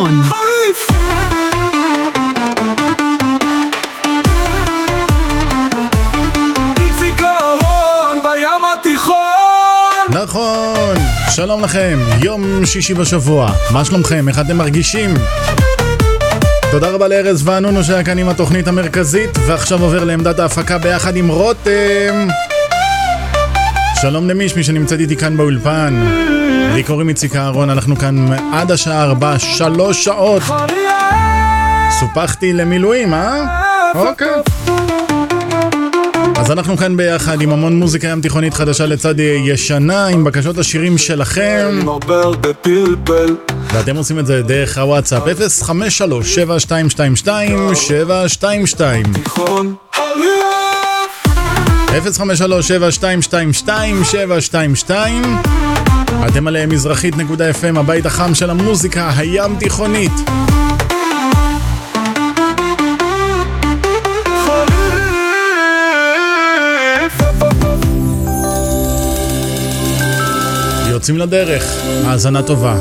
אהרון. חריף! נכון, שלום לכם, יום שישי בשבוע, מה שלומכם? איך אתם מרגישים? תודה רבה לארז וענונו שהיה כאן עם התוכנית המרכזית, ועכשיו עובר לעמדת ההפקה ביחד עם רותם. שלום למישמי שנמצאת איתי כאן באולפן. לי קוראים איציק אהרון, אנחנו כאן עד השעה ארבע, שלוש שעות. סופחתי למילואים, אה? אוקיי. אז אנחנו כאן ביחד עם המון מוזיקה ים תיכונית חדשה לצד ישנה, עם בקשות השירים שלכם. ואתם עושים את זה דרך הוואטסאפ 053 7222 722 053-722-722 אתם עליהם מזרחית.fm, הבית החם של המוזיקה הים תיכונית. יוצאים לדרך, האזנה טובה.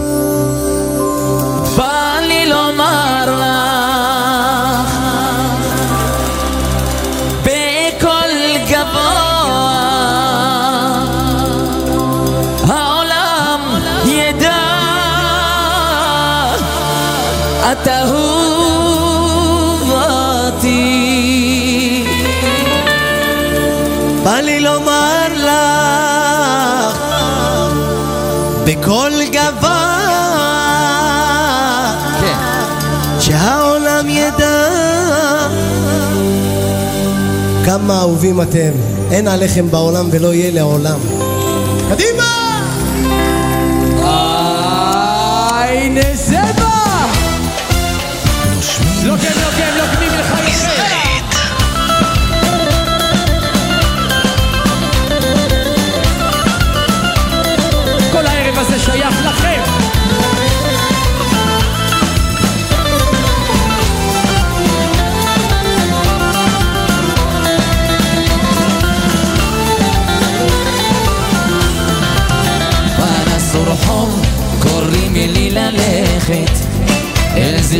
בקול גבוה שהעולם ידע. כמה אהובים אתם. אין עליכם בעולם ולא יהיה לעולם. קדימה! הנה זה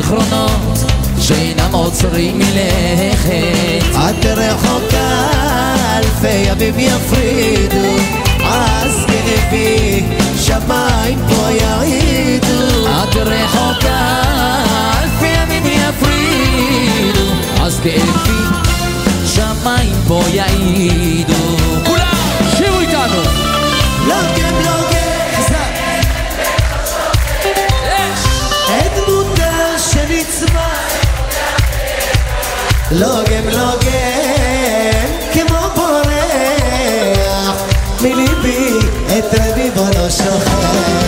זיכרונות שאינם עוצרים מלכת. את רחוקה אלפי ימים יפרידו אז תלבי שמיים פה יעידו את רחוקה אלפי ימים יפרידו אז כאבי שמיים פה יעידו לוגם לוגם כמו בורח מליבי את רביבו לא שוכח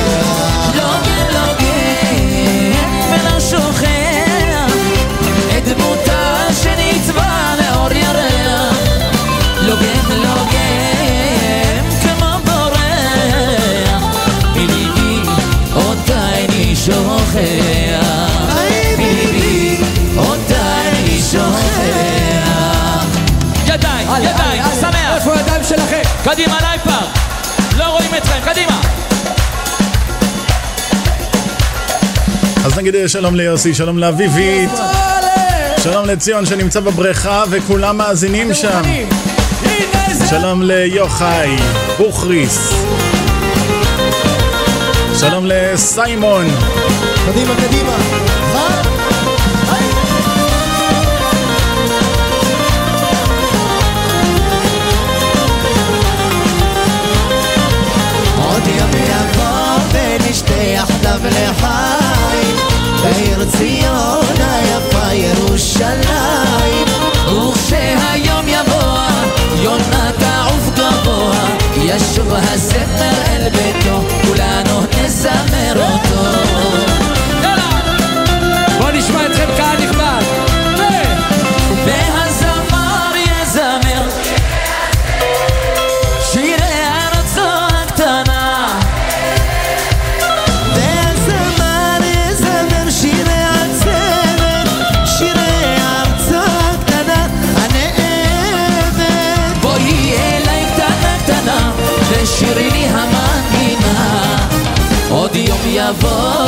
קדימה לייפר לא רואים אתכם, קדימה. אז נגיד שלום ליוסי, שלום לאביבית. שלום לציון שנמצא בבריכה וכולם מאזינים שם. שלום ליוחאי, בוכריס. שלום לסיימון. קדימה קדימה לחיים בעיר ציון היפה ירושלים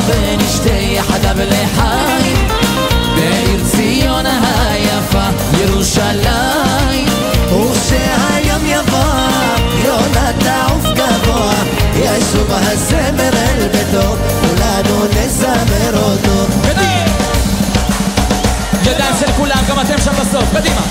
ונשתה יחדיו לחיים בעיר ציון היפה ירושלים. וכשהיום יבוא יונה תעוף גבוה ישוב הזמר אל ביתו כולנו נזמר אותו. ידיים של כולם, גם אתם שם בסוף, קדימה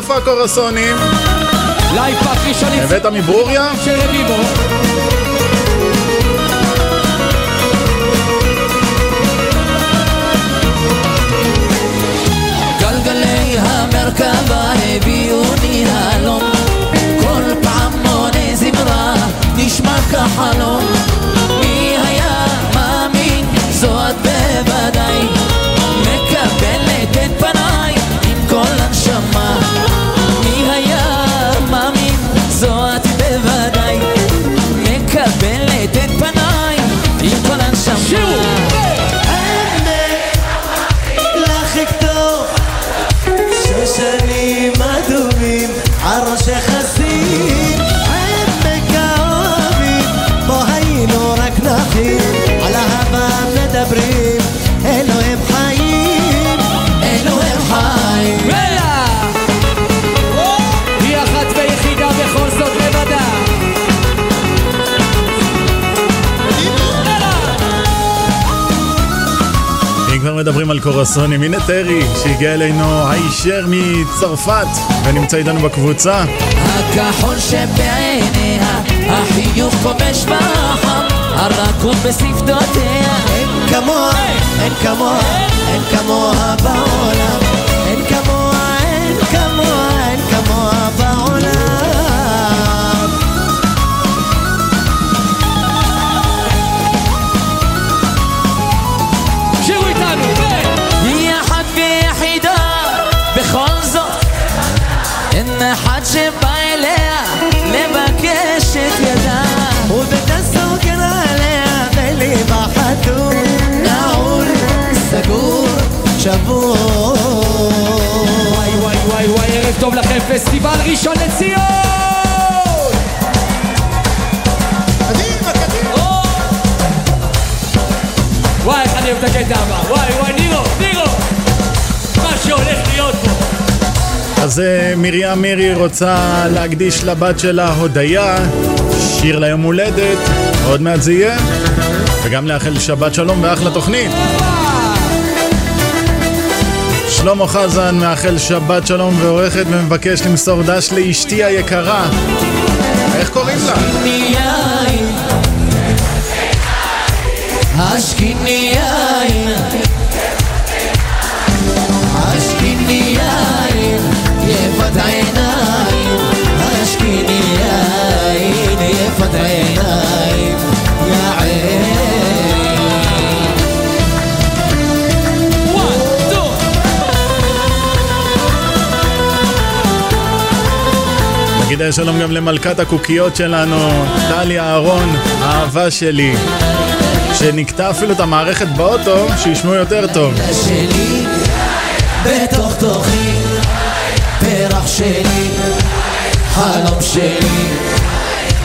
איפה הקורסונים? לייב פאק ראשון הבאת מברוריה? של רביבו גלגלי המרכבה הביאוני הלום כל פעם מונה זמרה נשמע כחלום מדברים על קורסונים, הנה טרי שהגיע אלינו הישר מצרפת ונמצא איתנו בקבוצה. הכחול שבעיניה, החיוך כובש בחם, הרכות בשפתותיה. אין כמוה, אין כמוה, אין כמוה בעולם שבור וואי וואי וואי וואי, ערב טוב לכם, פסטיבל ראשון לציון! וואי, איך אני אוהב את הקטע הבא, וואי וואי, נירו, נירו! מה שהולך להיות פה! אז אה, מרים מירי רוצה להקדיש לבת שלה הודיה, שיר ליום הולדת, עוד מעט זה יהיה, וגם לאחל שבת שלום ואחלה תוכנית. שלמה חזן מאחל שבת שלום ועורכת ומבקש למסור דש לאשתי היקרה. איך קוראים לה? השכיני יין, נגיד שלום גם למלכת הקוקיות שלנו, טלי אהרון, האהבה שלי, שנקטע אפילו את המערכת באוטו, שישמעו יותר טוב. בתוך תוכי, פרח שלי, חלום שלי,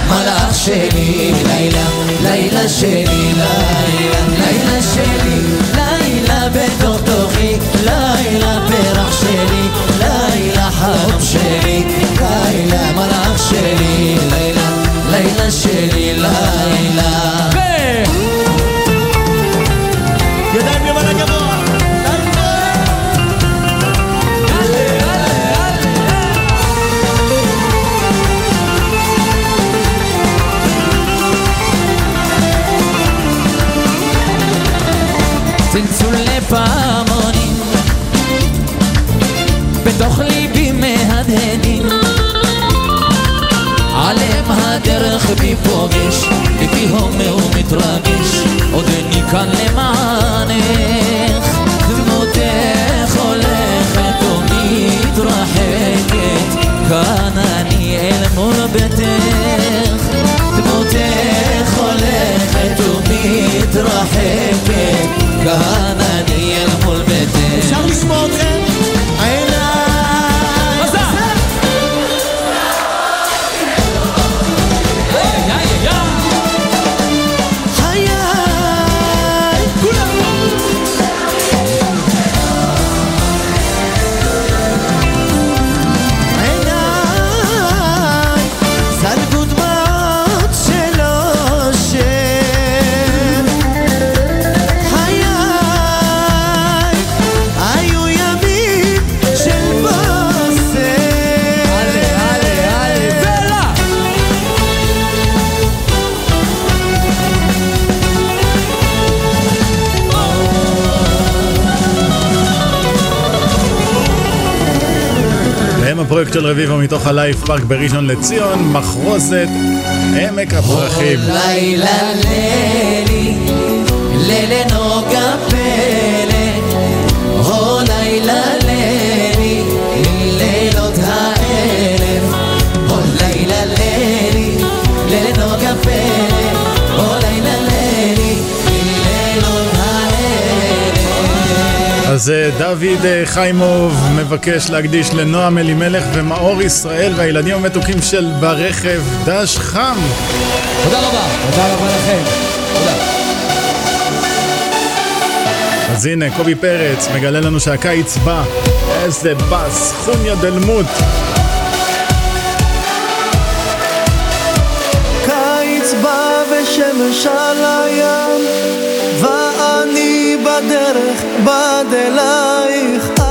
מלאך שלי, לילה, לילה שלי, לילה, לילה שלי, לילה בתוך תוכי, לילה פרח שלי, לילה חלום שלי, לילה מלאך שלי, בי פוגש, ליבי הומה ומתרגש, עוד איני כאן למענך. דמותך הולכת ומתרחקת, כאן אני אל מול ביתך. דמותך הולכת ומתרחקת, כאן אני אל מול ביתך. אפשר לשמוע אותך של רביבו מתוך ה Live Park בראשון לציון, מחרוזת עמק הפרחים. לילה לילי, לילה נוגה אז דוד אה, חיימוב מבקש להקדיש לנועם אלימלך ומאור ישראל והילדים המתוקים של ברכב דש חם. תודה רבה, תודה רבה לכם. תודה. אז הנה, קובי פרץ מגלה לנו שהקיץ בא. איזה בס, חוניה דלמוט. קיץ בא ושמש על הים בדרך, בד אלייך.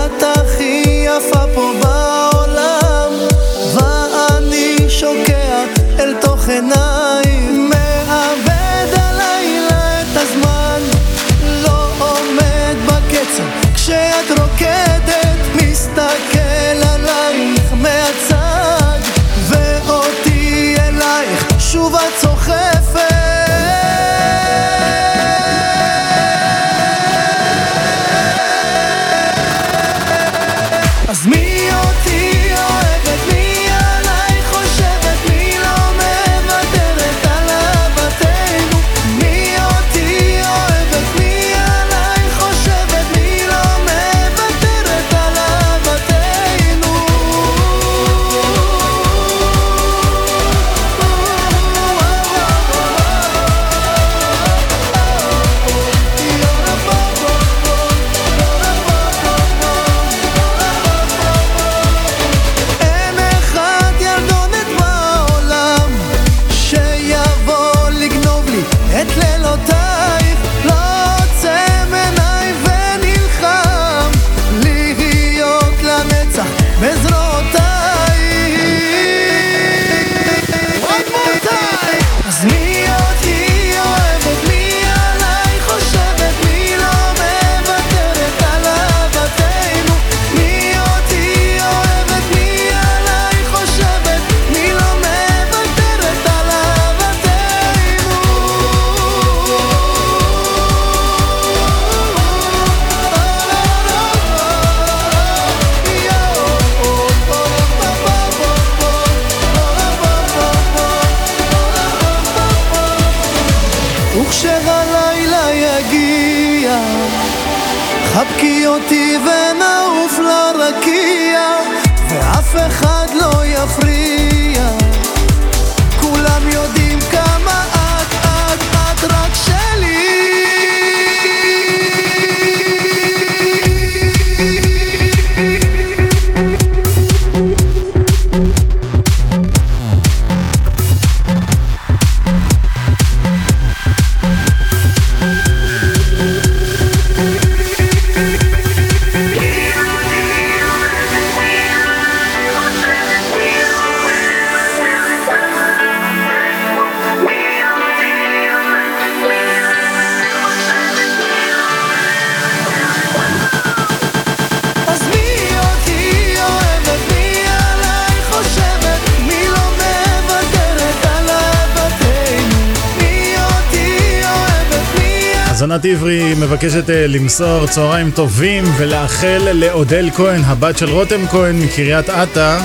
עברי מבקשת אה, למסור צהריים טובים ולאחל לאודל כהן, הבת של רותם כהן מקריית אתא.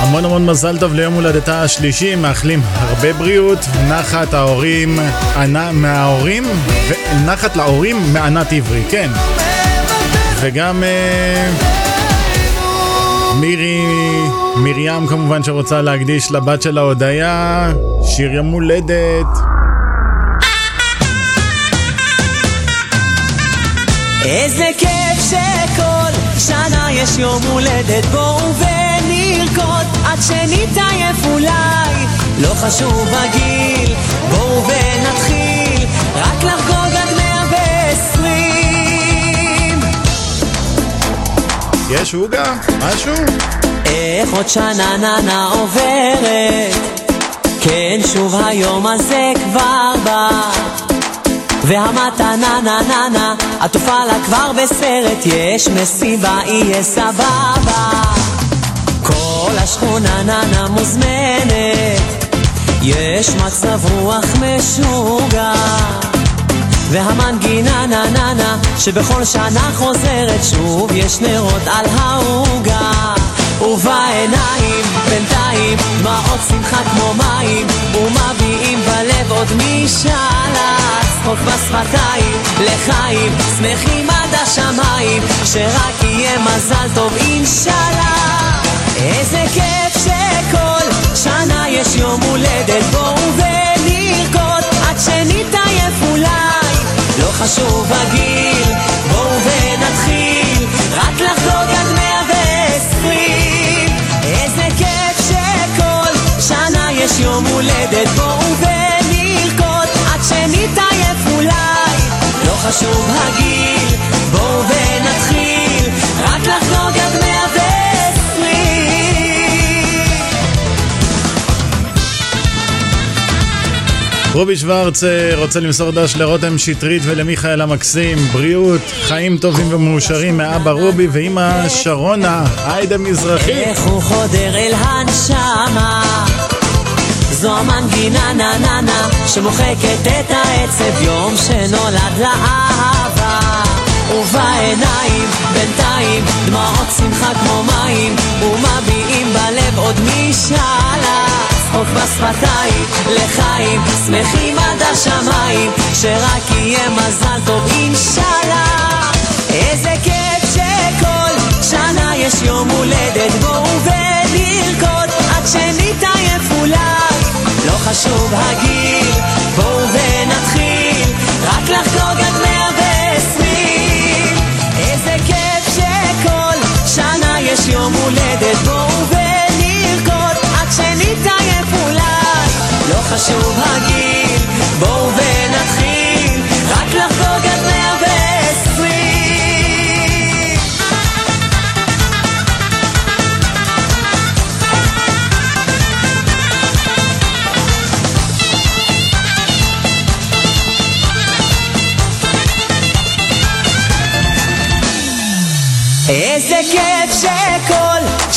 המון המון מזל טוב ליום הולדתה השלישי, מאחלים הרבה בריאות, נחת ההורים, ענה, מההורים, ונחת נחת להורים מענת עברי, כן. וגם אה, מירי, מרים כמובן שרוצה להקדיש לבת של הודיה, שיר יום הולדת. איזה כיף שכל שנה יש יום הולדת בואו ונרקוד עד שנתעייף אולי לא חשוב הגיל בואו ונתחיל רק לחגוג עד מאה ועשרים יש עוגה? משהו? איך עוד שנה ננה עוברת כן שוב היום הזה כבר בא והמתנה נה נה נה עטופה לה כבר בסרט יש מסיבה יהיה סבבה. כל השכונה נה נה מוזמנת יש מצב רוח משוגע. והמנגינה נה נה נה שבכל שנה חוזרת שוב יש נרות על העוגה. ובעיניים בינתיים דמעות שמחה כמו מים ומביעים בלב עוד משאלה צחוק בשפתיים. לחיים שמחים עד השמיים. שרק יהיה מזל טוב אינשאללה. איזה כיף שכל שנה יש יום הולדת. בואו ונרקוד עד שנתעייף אולי. לא חשוב הגיל בואו ונתחיל. רק לחגוג עד מאה ועשרים. איזה כיף שכל שנה יש יום הולדת. בואו ונרקוד חשוב הגיל בואו ונתחיל רק לחגוג עד מאה ועשרים. רובי שוורץ רוצה למסור דש לרותם שטרית ולמיכאל המקסים, בריאות, חיים טובים ומאושרים מאבא רובי ואימא שרונה, עאידה מזרחי. איך הוא חודר אל הנשמה זו המנגינה נה נה נה שמוחקת את העצב יום שנולד לאהבה. ובעיניים בינתיים דמעות שמחה כמו מים ומביעים בלב עוד משאלה צחוק בשפתיים לחיים שמחים עד השמיים שרק יהיה מזל טוב אינשאללה. איזה כיף שכל שנה יש יום הולדת בואו ונרקוד עד אולי לא חשוב הגיל בואו ונתחיל רק לחגוג עד מאה ועשרים. איזה כיף שכל שנה יש יום הולדת בואו ונרקוד עד שנתעייף אולי. לא חשוב הגיל בואו ונתחיל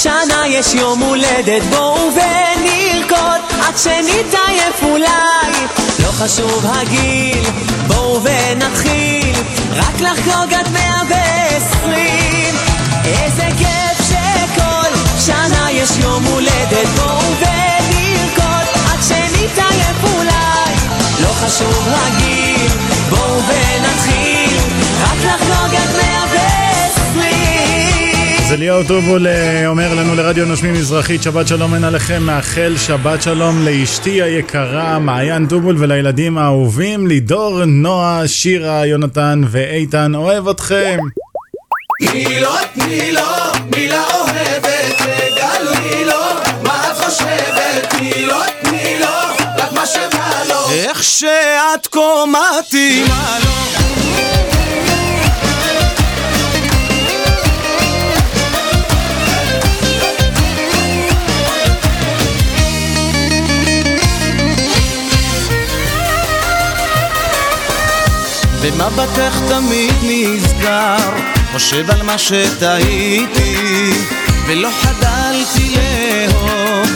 שנה יש יום הולדת בואו ונרקוד עד שנתעייף אולי. לא חשוב הגיל בואו ונתחיל רק לחגוג עד מאה ועשרים. איזה כיף שכל שנה יש יום הולדת בואו ונרקוד עד שנתעייף אולי. לא חשוב הגיל אז אליהו טובול אה, אומר לנו לרדיו נושמים מזרחית, שבת שלום אין עליכם, מאחל שבת שלום לאשתי היקרה, מעיין טובול ולילדים האהובים, לידור, נועה, שירה, יונתן ואיתן, אוהב אתכם. תני לו, תני לו, מילה אוהבת, תגלי לו, מה את חושבת? תני לו, תני לו, רק מה שבא לו. איך שאת כה מתאימה לו ומבטך תמיד נסגר? חושב על מה שטעיתי ולא חדלתי לאהוב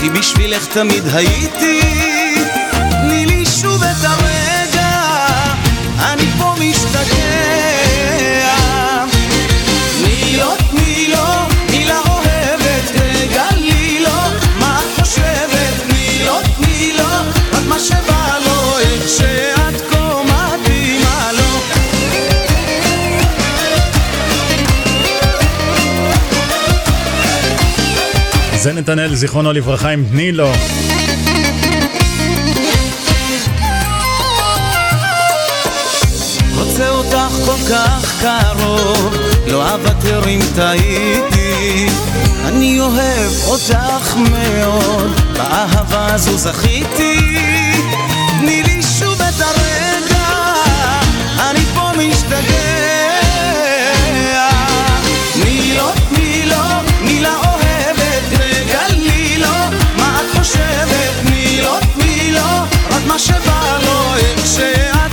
כי בשבילך תמיד הייתי. תני לי שוב את הרגע נתנאל, זיכרונו לברכה, עם תני לו. רוצה אותך כל כך קרוב, לא אוותר אם טעיתי. אני אוהב אותך מאוד, באהבה הזו זכיתי. חושבת. תני לו, תני לו, רק מה שבא לו, איך שאת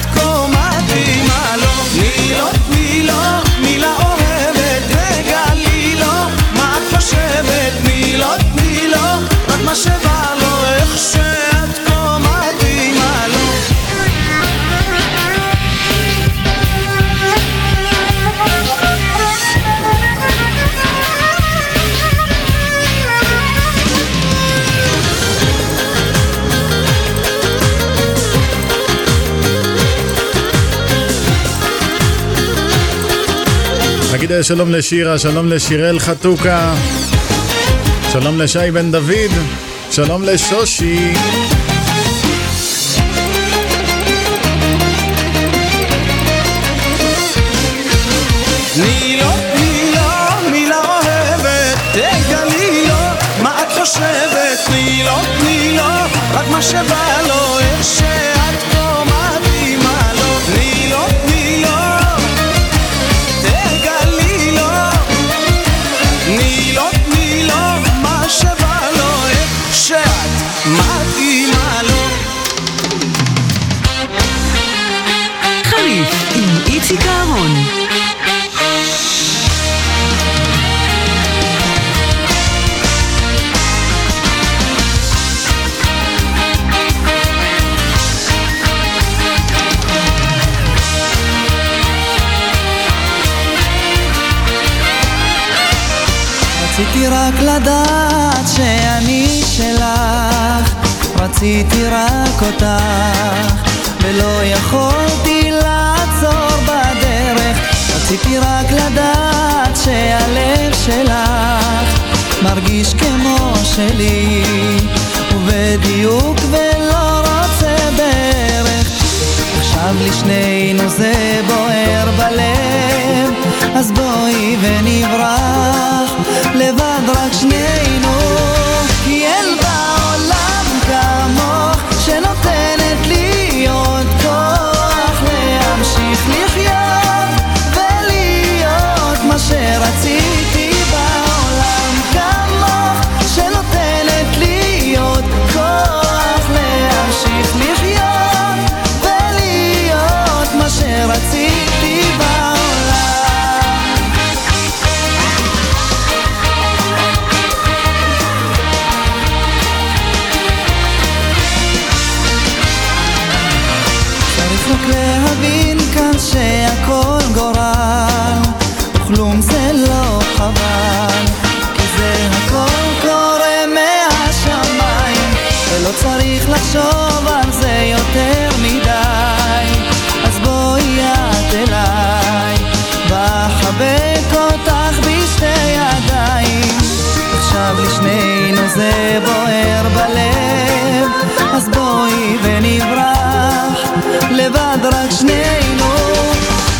נגיד אה, שלום לשירה, שלום לשיראל חתוקה, שלום לשי בן דוד, שלום לשושי. מילה אוהבת, תגלי לו מה רק מה שבא לו, איך שאת רציתי רק אותך, ולא יכולתי לעצור בדרך, רציתי רק לדעת שהלב שלך מרגיש כמו שלי, ובדיוק ולא רוצה בערך. עכשיו לשנינו זה בוער בלב, אז בואי ונברח, לבד רק שנינו, מה שרציתי לחשוב על זה יותר מדי. אז בואי את אליי ואחבק אותך בשתי ידיים. עכשיו לשנינו זה בוער בלב. אז בואי ונברח לבד רק שנינו.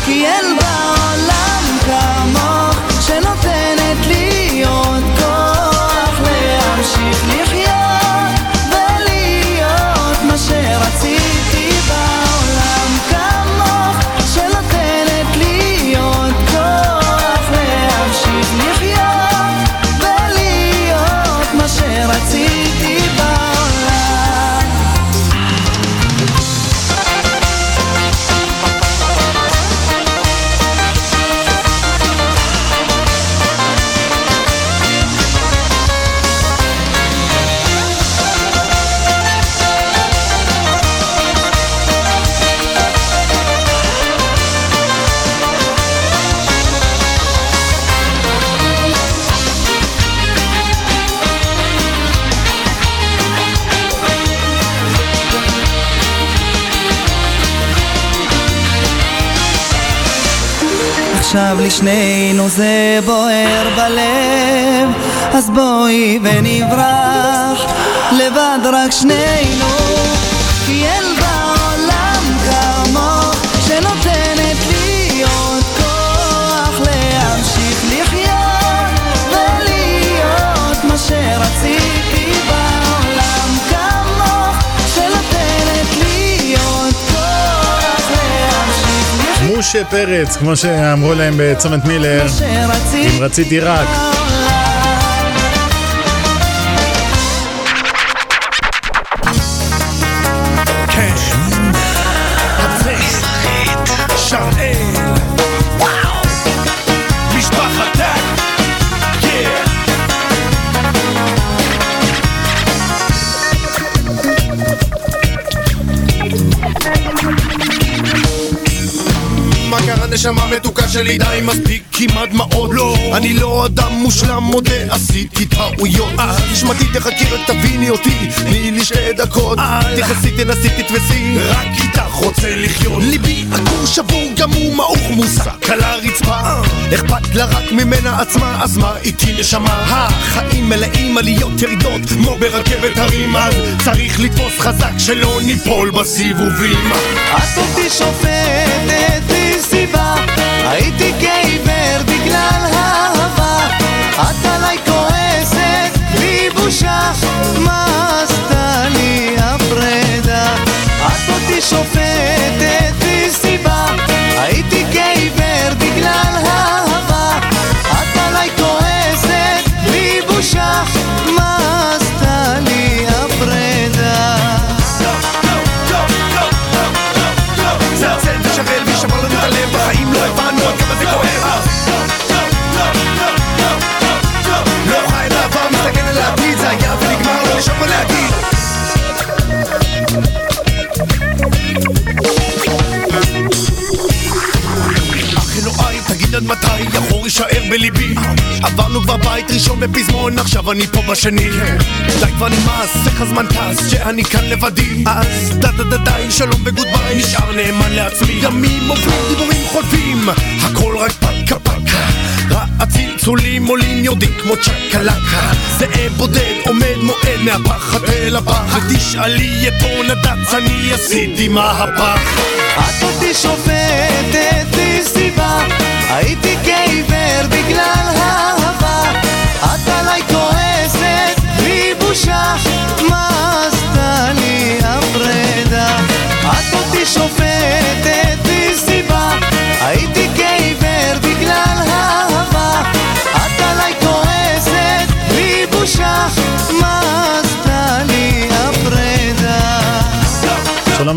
כי אין בעולם כמוך שנותנת לי עוד כוח להמשיך לחיות עכשיו לשנינו זה בוער בלב. אז בואי ונברח לבד רק שנינו משה פרץ, כמו שאמרו להם בצומת מילר, אם רציתי רק. כן. שלי די מספיק כמעט דמעות. לא. אני לא אדם מושלם מודה עשיתי טעויות. נשמתי תחכי רק תביני אותי. תני לי שתי דקות. תכנסי תנסי תתפסי. רק איתך רוצה לחיות. ליבי עקור שבור גם הוא מעוך מוסק על הרצפה. אכפת לה רק ממנה עצמה אז מה איתי נשמה? החיים מלאים עליות ירידות כמו ברכבת הרים. אז צריך לתפוס חזק שלא ניפול בסיבובים. את אותי סיבה הייתי כעיוור בגלל אהבה את עליי כועסת בלי בושה. מה עשתה לי הפרדה? את אותי שופטת תגיד עד מתי? החור יישאר בליבי. עברנו כבר בית ראשון בפזמון, עכשיו אני פה בשני. די כבר נמאס, איך הזמן טס, שאני כאן לבדי. אז דה דה דה די, שלום ו goodbye, נשאר נאמן לעצמי. ימים עוברים, דיבורים חולפים, הכל רק פקה פקה הצלצולים עולים יורדים כמו צ'קלקה. זאב בודד עומד מועד מהפחד אל הפח. ותשאלי את אורנה דץ, אני עשיתי מהפך את אותי שופטת בלי סיבה? הייתי כעיוור בגלל אהבה את עליי כועסת בלי בושה. מה עשתה לי הפרדה? את אותי שופטת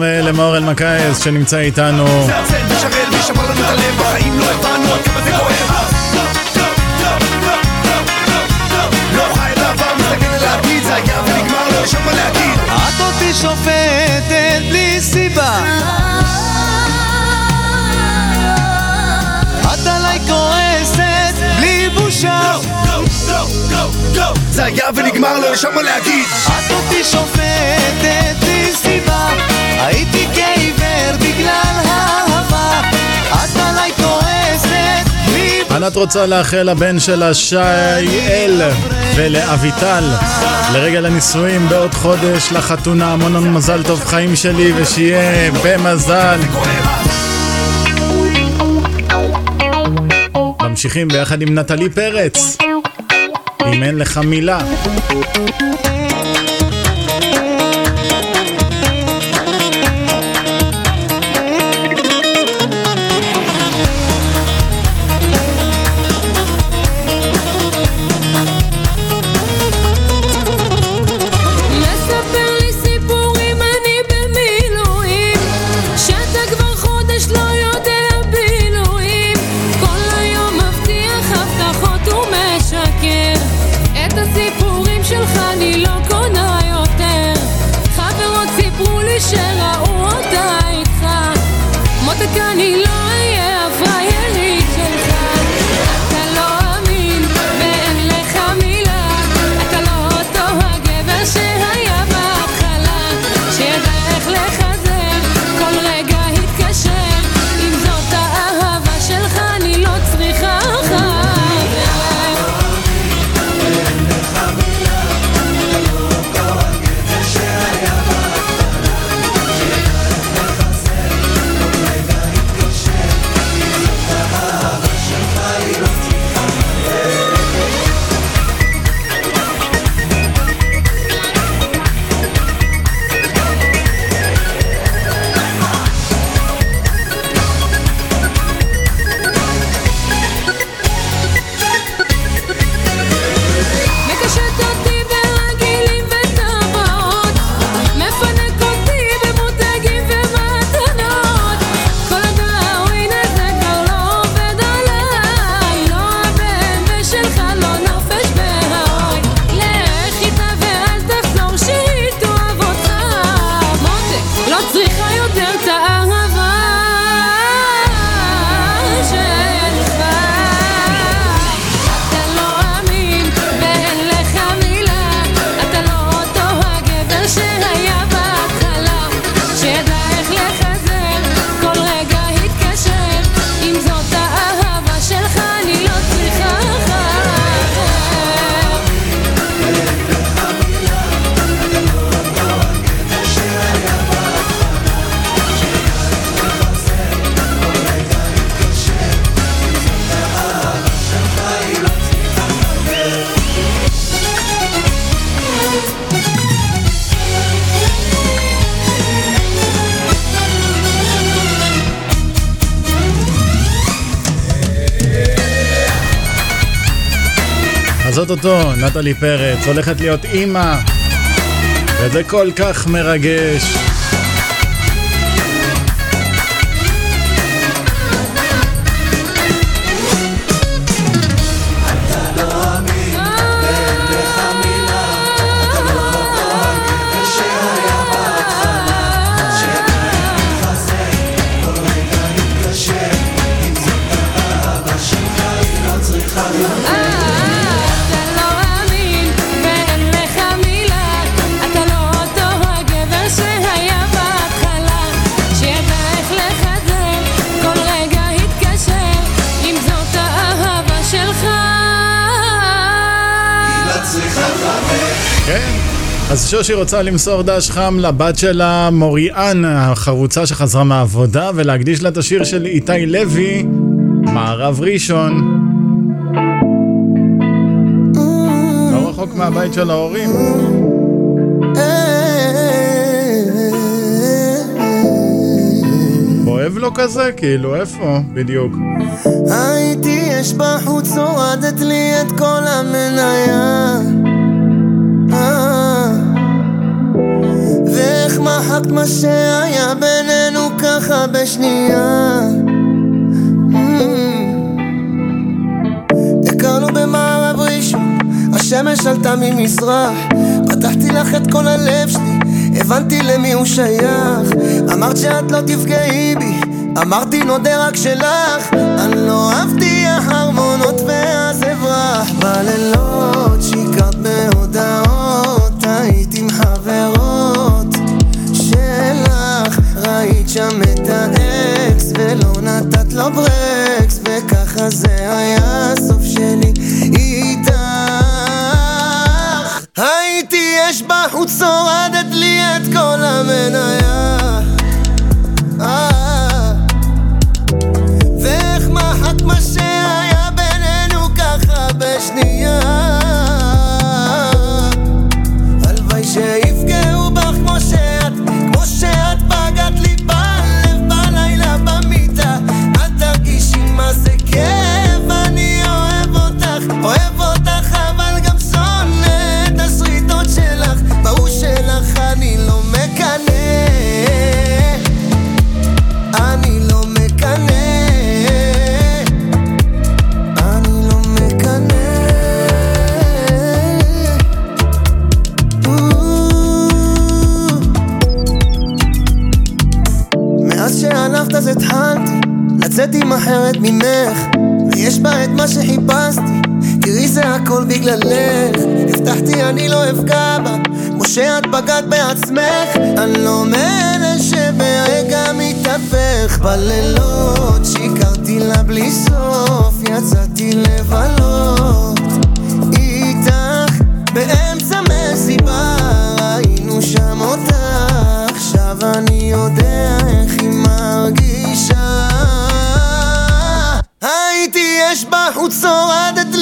לא את אותי שופטת בלי סיבה. את עליי כועסת בלי בושה. זה היה ונגמר, לא נשאר מה להגיד. את אותי שופטת ענת רוצה לאחל לבן שלה שי אל ולאביטל לרגל הנישואים בעוד חודש לחתונה המון המון מזל טוב חיים שלי ושיהיה במזל. ממשיכים ביחד עם נטלי פרץ. אם אין לך מילה אוטוטו, נטלי פרץ, הולכת להיות אימא, וזה כל כך מרגש. אז שושי רוצה למסור דש חם לבת שלה מוריאן, החרוצה שחזרה מהעבודה, ולהקדיש לה את השיר של איתי לוי, מערב ראשון. לא רחוק מהבית של ההורים. כואב לו כזה? כאילו, איפה? בדיוק. הייתי אש בחוץ, הורדת לי את כל המניה מחקת מה שהיה בינינו ככה בשנייה. Mm. הכרנו במערב ראשון, השמש עלתה ממזרח. פתחתי לך את כל הלב שלי, הבנתי למי הוא שייך. אמרת שאת לא תפגעי בי, אמרתי נודה רק שלך. אני לא אהבתי ההרמונות ואז אברח בלילות לו ברקס וככה זה היה הסוף שלי איתך. הייתי אש בחוץ הורדת לי את כל המניה שחיפשתי. תראי זה הכל בגללך. הבטחתי אני לא אפגע בה כמו שאת פגעת בעצמך. אני לא מאלה שברגע מתהפך. בלילות שיקרתי לה בלי סוף יצאתי לבלות הייתי אש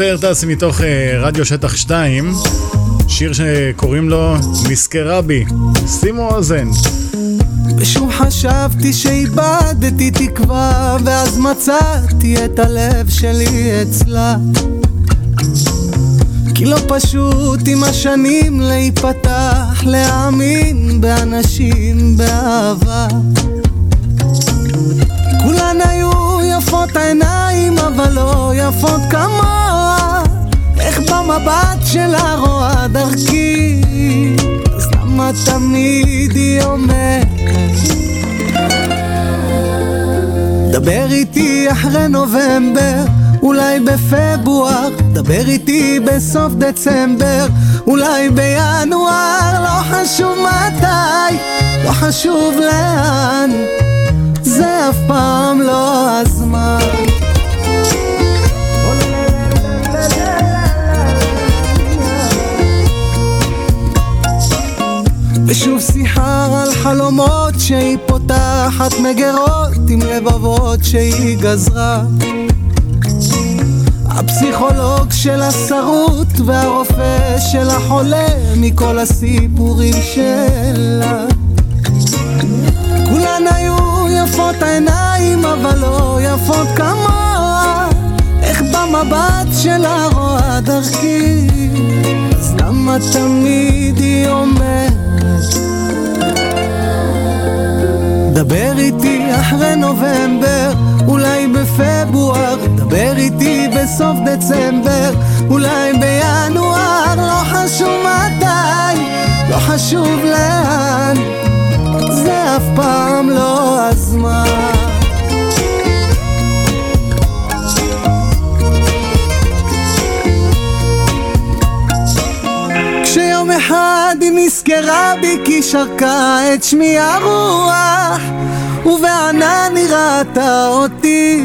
פאר טס מתוך אה, רדיו שטח 2, שיר שקוראים לו נזכרה בי. שימו אוזן. ושוב חשבתי שאיבדתי תקווה, ואז מצאתי את הלב שלי אצלה. כי לא פשוט עם השנים להיפתח, להאמין באנשים, באהבה. כולן היו יפות העיניים, אבל לא יפות כמוה. במבט שלה רואה דרכי, אז למה תמיד היא אומרת? דבר איתי אחרי נובמבר, אולי בפברואר, דבר איתי בסוף דצמבר, אולי בינואר, לא חשוב מתי, לא חשוב לאן, זה אף פעם לא הזמן. ושוב שיחה על חלומות שהיא פותחת מגירות עם לבבות שהיא גזרה. הפסיכולוג של השרוט והרופא של החולה מכל הסיפורים שלה. כולן היו יפות העיניים אבל לא יפות כמוה. איך במבט שלה רואה דרכי אז למה תמיד היא אומרת דבר איתי אחרי נובמבר, אולי בפברואר, דבר איתי בסוף דצמבר, אולי בינואר, לא חשוב מתי, לא חשוב לאן, זה אף פעם לא הזמן. אחד היא נזכרה בי כי שרקה את שמי הרוח ובענן היא ראתה אותי.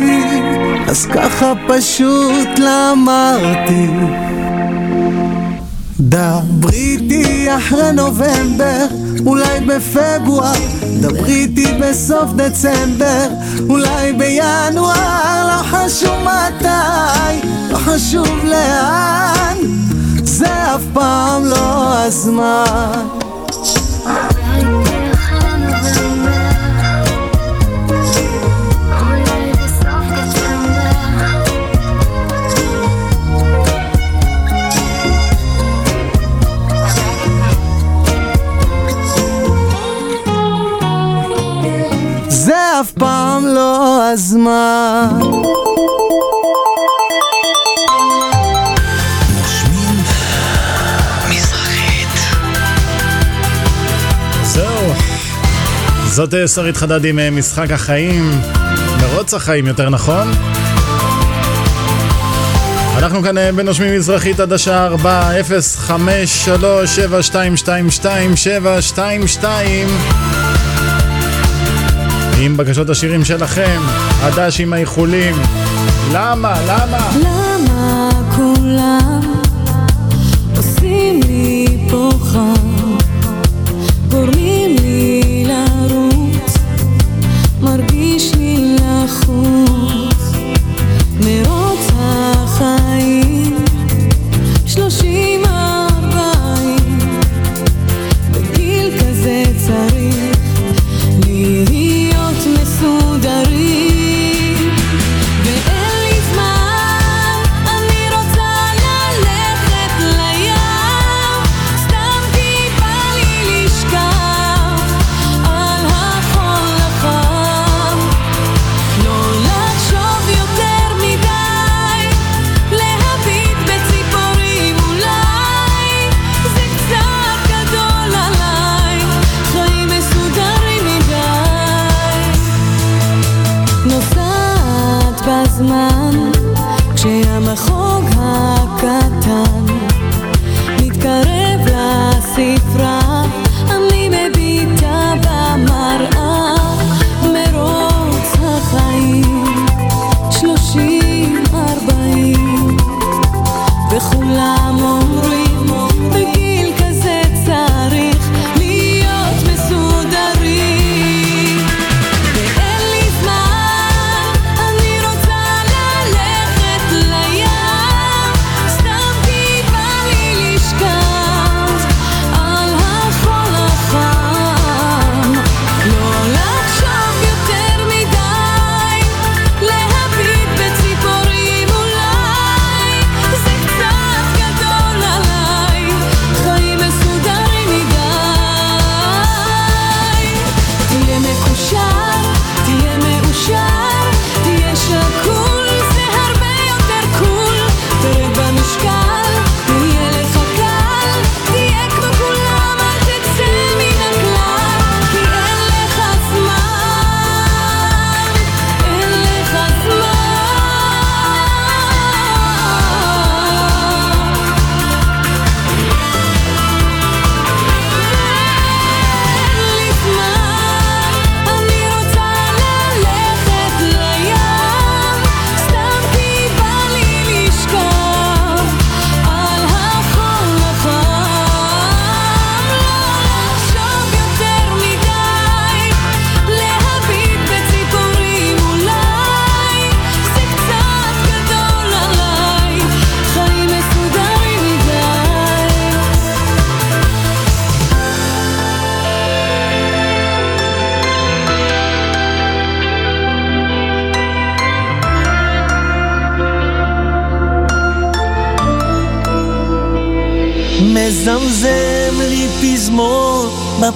אז ככה פשוט לה אמרתי דברי איתי אחרי נובמבר, אולי בפברואר, דברי איתי בסוף דצמבר, אולי בינואר, לא חשוב מתי, לא חשוב לאן, זה אף פעם לא הזמן. זה אף פעם לא הזמן. זאת אה, שרית חדד עם אה, משחק החיים, מרוץ החיים יותר נכון. אנחנו כאן אה, בנושמים מזרחית עד השעה 4, 0, 5, 3, 7, 2, 2, 2, 7, 2, 2 עם בקשות השירים שלכם, הדש עם האיחולים. למה? למה? למה כולם עושים לי פה חם? לי לחוץ. מרוץ החיים,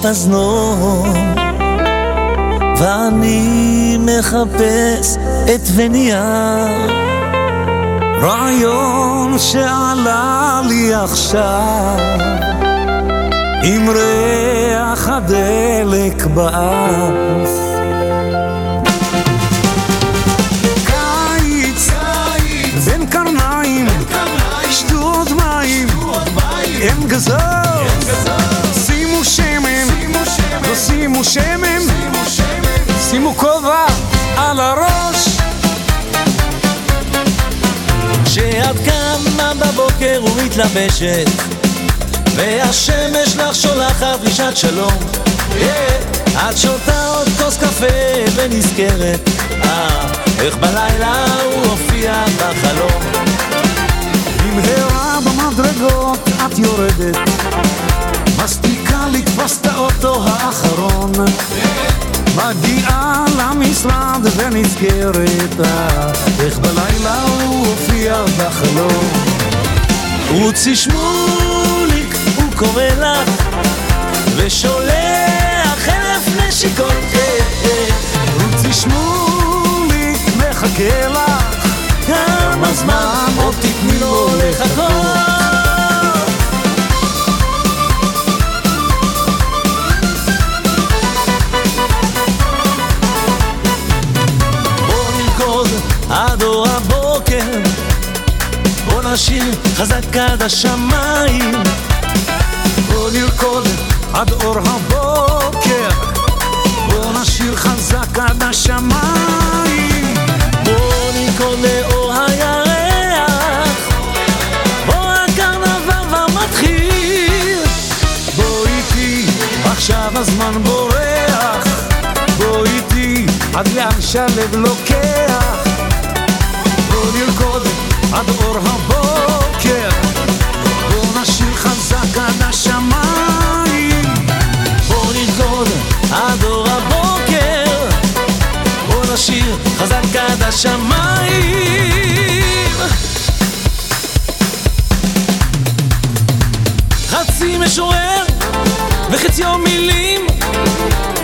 פזמון בפזנון ואני מחפש את וניה. רעיון שעלה לי עכשיו. עם ריח הדלק באף. אין שימו שמן, לא שימו שמן, שימו כובע על הראש. כשאת קמה בבוקר ומתלבשת והשמש לך שולחת דרישת שלום. את שותה עוד כוס קפה ונזכרת אה, איך בלילה הוא הופיע בחלום במהרה במדרגות את יורדת לתפוס האוטו האחרון. מגיעה למשרד ונזכרת אה, איך בלילה הוא הופיע בחלום. רוצי שמוליק הוא קורא לך ושולח אלף נשיקות. אה, אה. רוצי שמוליק מחכה לך. כמה זמן עוד תתני לו לחכות נשיר חזק עד השמיים. בוא נרקוד עד אור הבוקר. בוא נשיר חזק עד השמיים. בוא נרקוד לאור הירח. בוא הקרנבל כבר מתחיל בוא איתי עכשיו הזמן בורח. בוא איתי עד לאן שהלב לוקח. בוא נרקוד עד אור הבוקר השמיים. חצי משורר וחציו מילים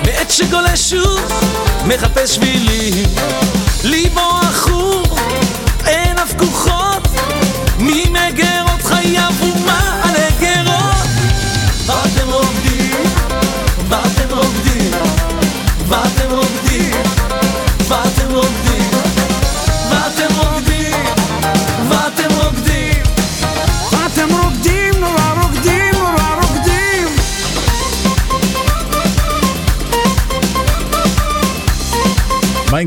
בעת שגולש שוב מחפש שבילים. ליבו עכור עיניו פקוחות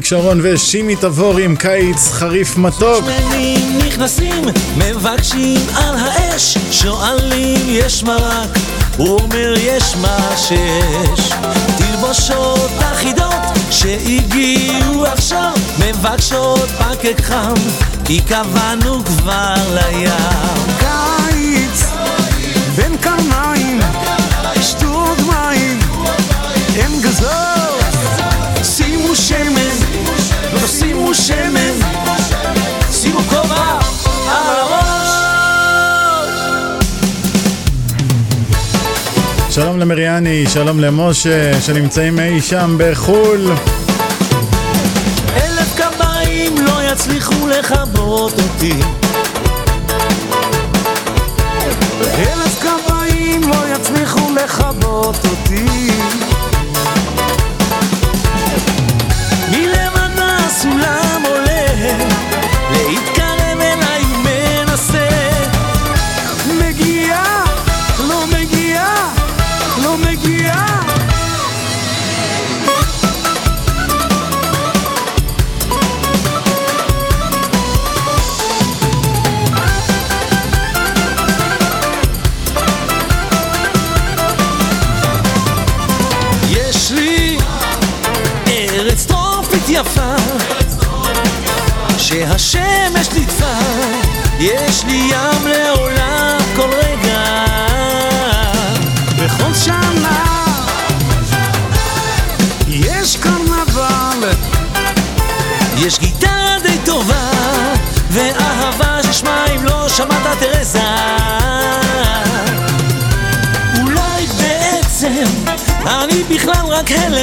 שרון ושימי תבורי עם קיץ חריף מתוק. שמנים נכנסים, מבקשים על האש, שואלים יש מרק, הוא אומר יש מה שיש. תלבושות אחידות שהגיעו עכשיו, מבקשות פקק חם, כי קבענו כבר לים. קיץ בין קרניים שימו שמן, שימו כובע על הראש. שלום למריאני, שלום למשה, שנמצאים אי שם בחו"ל. אלף כבאים לא יצליחו לכבות אותי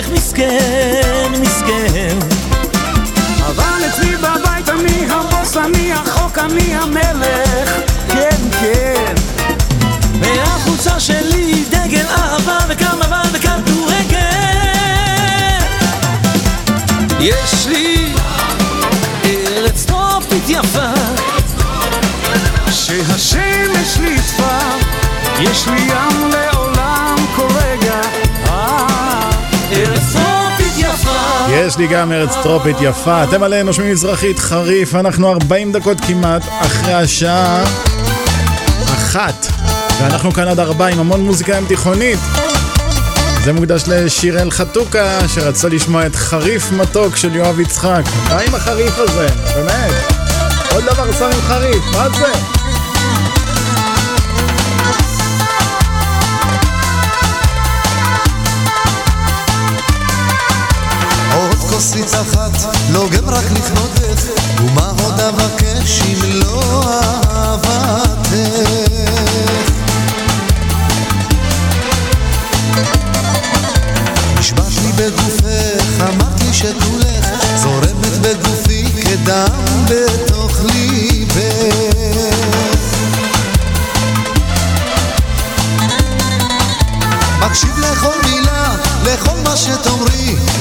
me esqueça. יש לי גם ארץ טרופית יפה. אתם עליהם נושמים מזרחית חריף, אנחנו 40 דקות כמעט אחרי השעה אחת. ואנחנו כאן עד ארבע עם המון מוזיקה עם תיכונית. זה מוקדש לשיראל חתוקה, שרצה לשמוע את חריף מתוק של יואב יצחק. מה עם החריף הזה? באמת. עוד דבר שם עם חריף, מה זה? כוסית אחת, לא גם רק לקנות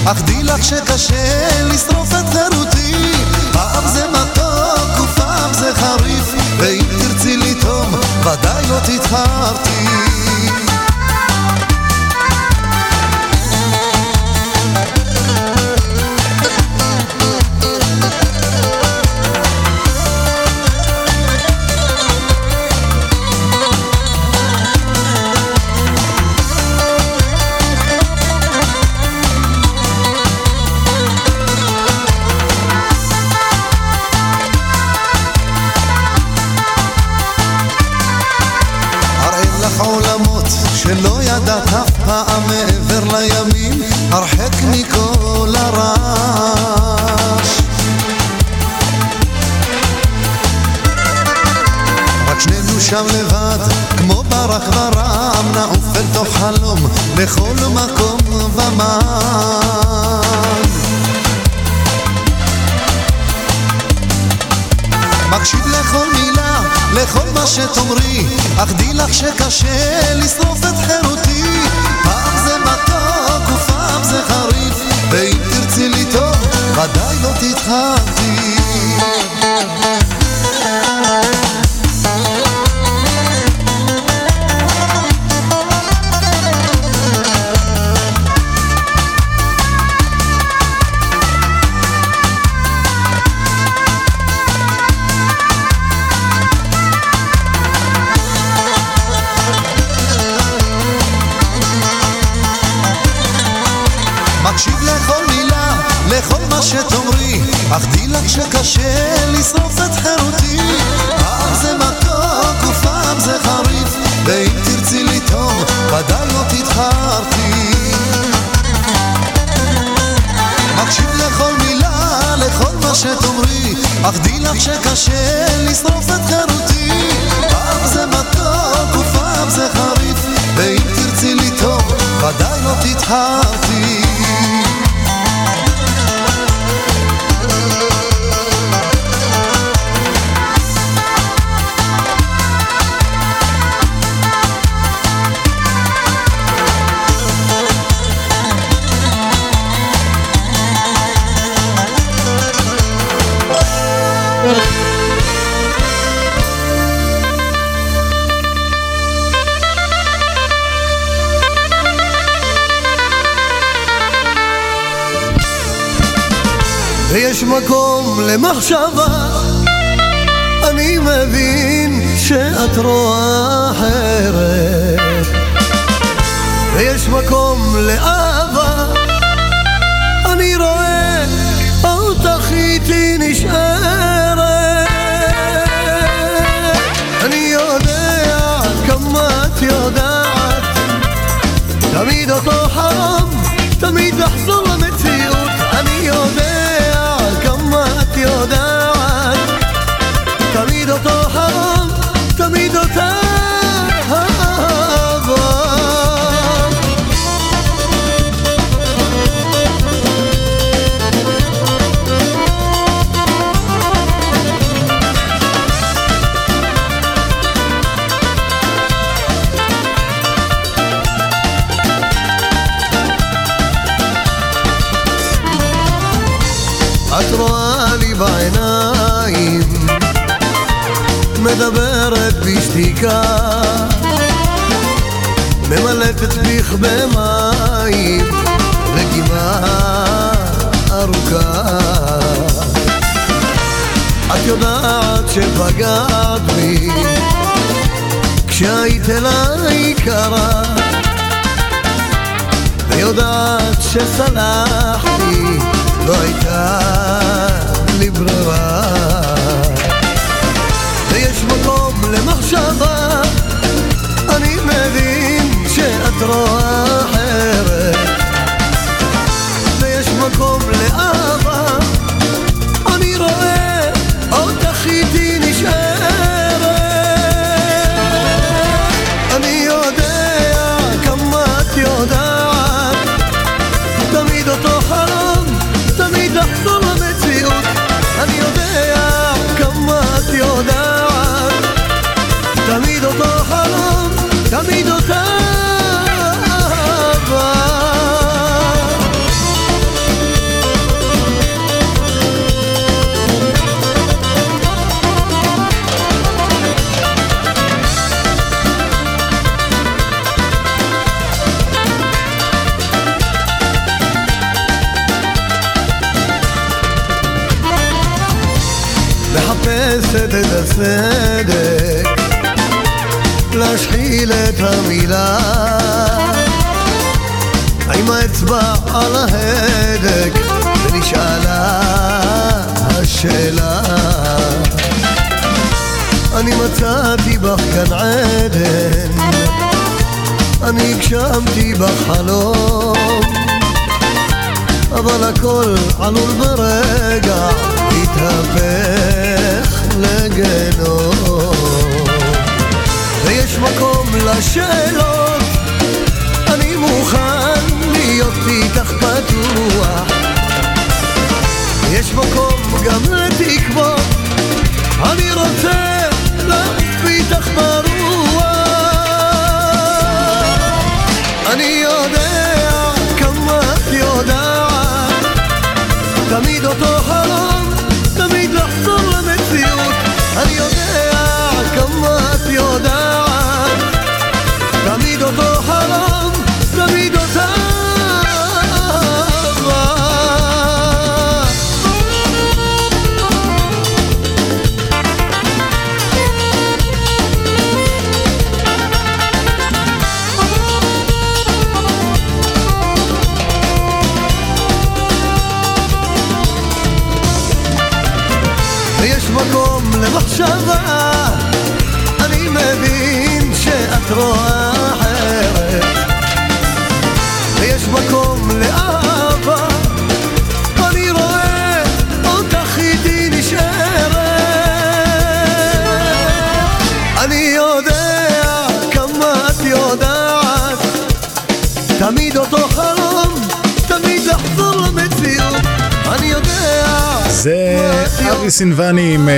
אך די לך שקשה לשרוף את חירותי פעם זה מתוק ופעם זה חריף ואם תרצי לטעום ודאי לא תתחרתי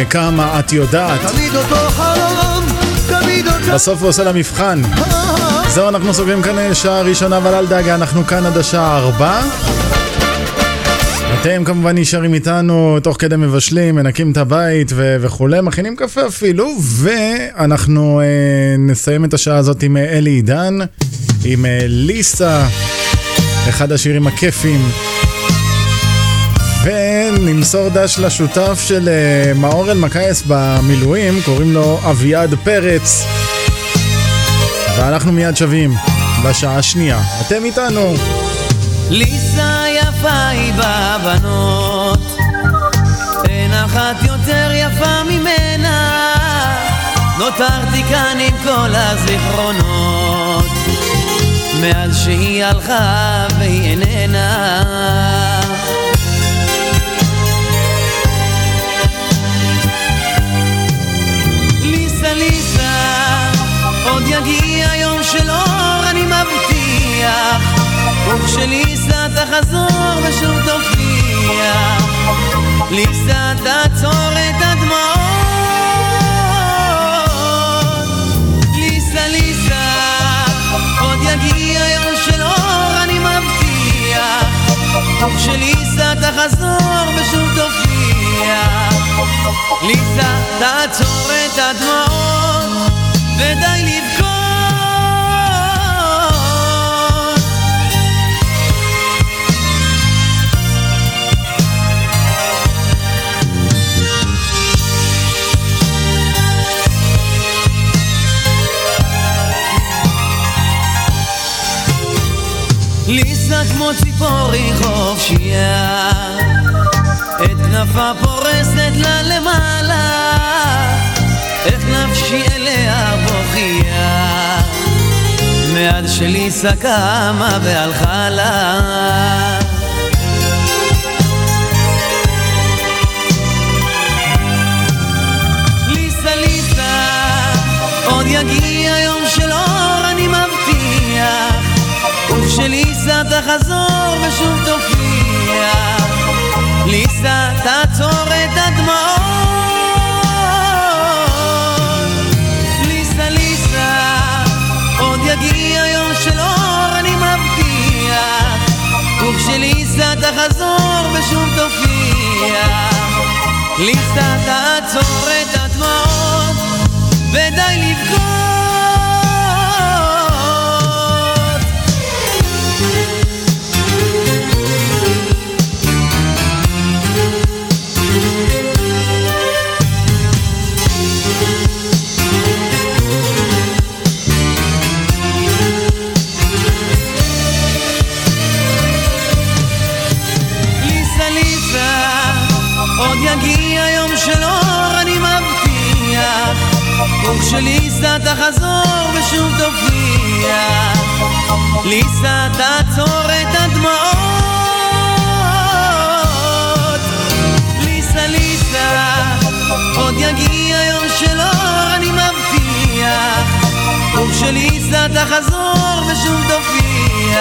כמה את יודעת. תמיד אותו חלום, תמיד אותה בסוף הוא עושה לה מבחן. זהו, אנחנו סוגרים כאן אה, שעה ראשונה, אבל אל דאגה, אנחנו כאן עד השעה ארבע. אתם כמובן נשארים איתנו תוך כדי מבשלים, מנקים את הבית ו- וכולי, מכינים קפה אפילו, ואנחנו אה, נסיים את השעה הזאת עם אה, אלי עידן, עם אה, ליסה, אחד השירים הכיפים. ונמסור דש לשותף של אה, מאור אלמקייס במילואים, קוראים לו אביעד פרץ. ואנחנו מיד שווים בשעה השנייה. אתם איתנו. ליסה יפה היא בבנות, אין אחת יותר יפה ממנה. נותרתי כאן עם כל הזיכרונות, מאז שהיא הלכה והיא איננה. ליסה, עוד יגיע יום של אור, אני מבטיח. וכשליסה תחזור ושוב תופיע, ליסה תעצור את הדמעות. ליסה, ליסה, עוד יגיע יום של אור, אני מבטיח. וכשליסה תחזור ושוב תופיע, הדמעות ודי לבכות. ליסה כמו ציפורי חופשייה את כנפה פורסת לה למעלה איך נפשי אליה בוכייה. מאז שליסה קמה והלכה לה. ליסה ליסה עוד יגיע יום של אור אני מבטיח. וכשליסה תחזור ושוב תופיע ליסה תעצור את הדמעות. ליסה ליסה עוד יגיע יום של אור אני מבטיח. וכשליסה תחזור ושוב תופיע. ליסה תעצור את הדמעות ודי לבכות וכשליסה תחזור ושוב תופיע. ליסה תעצור את הדמעות. ליסה ליסה עוד יגיע יום של אור אני מבטיח. וכשליסה תחזור ושוב תופיע.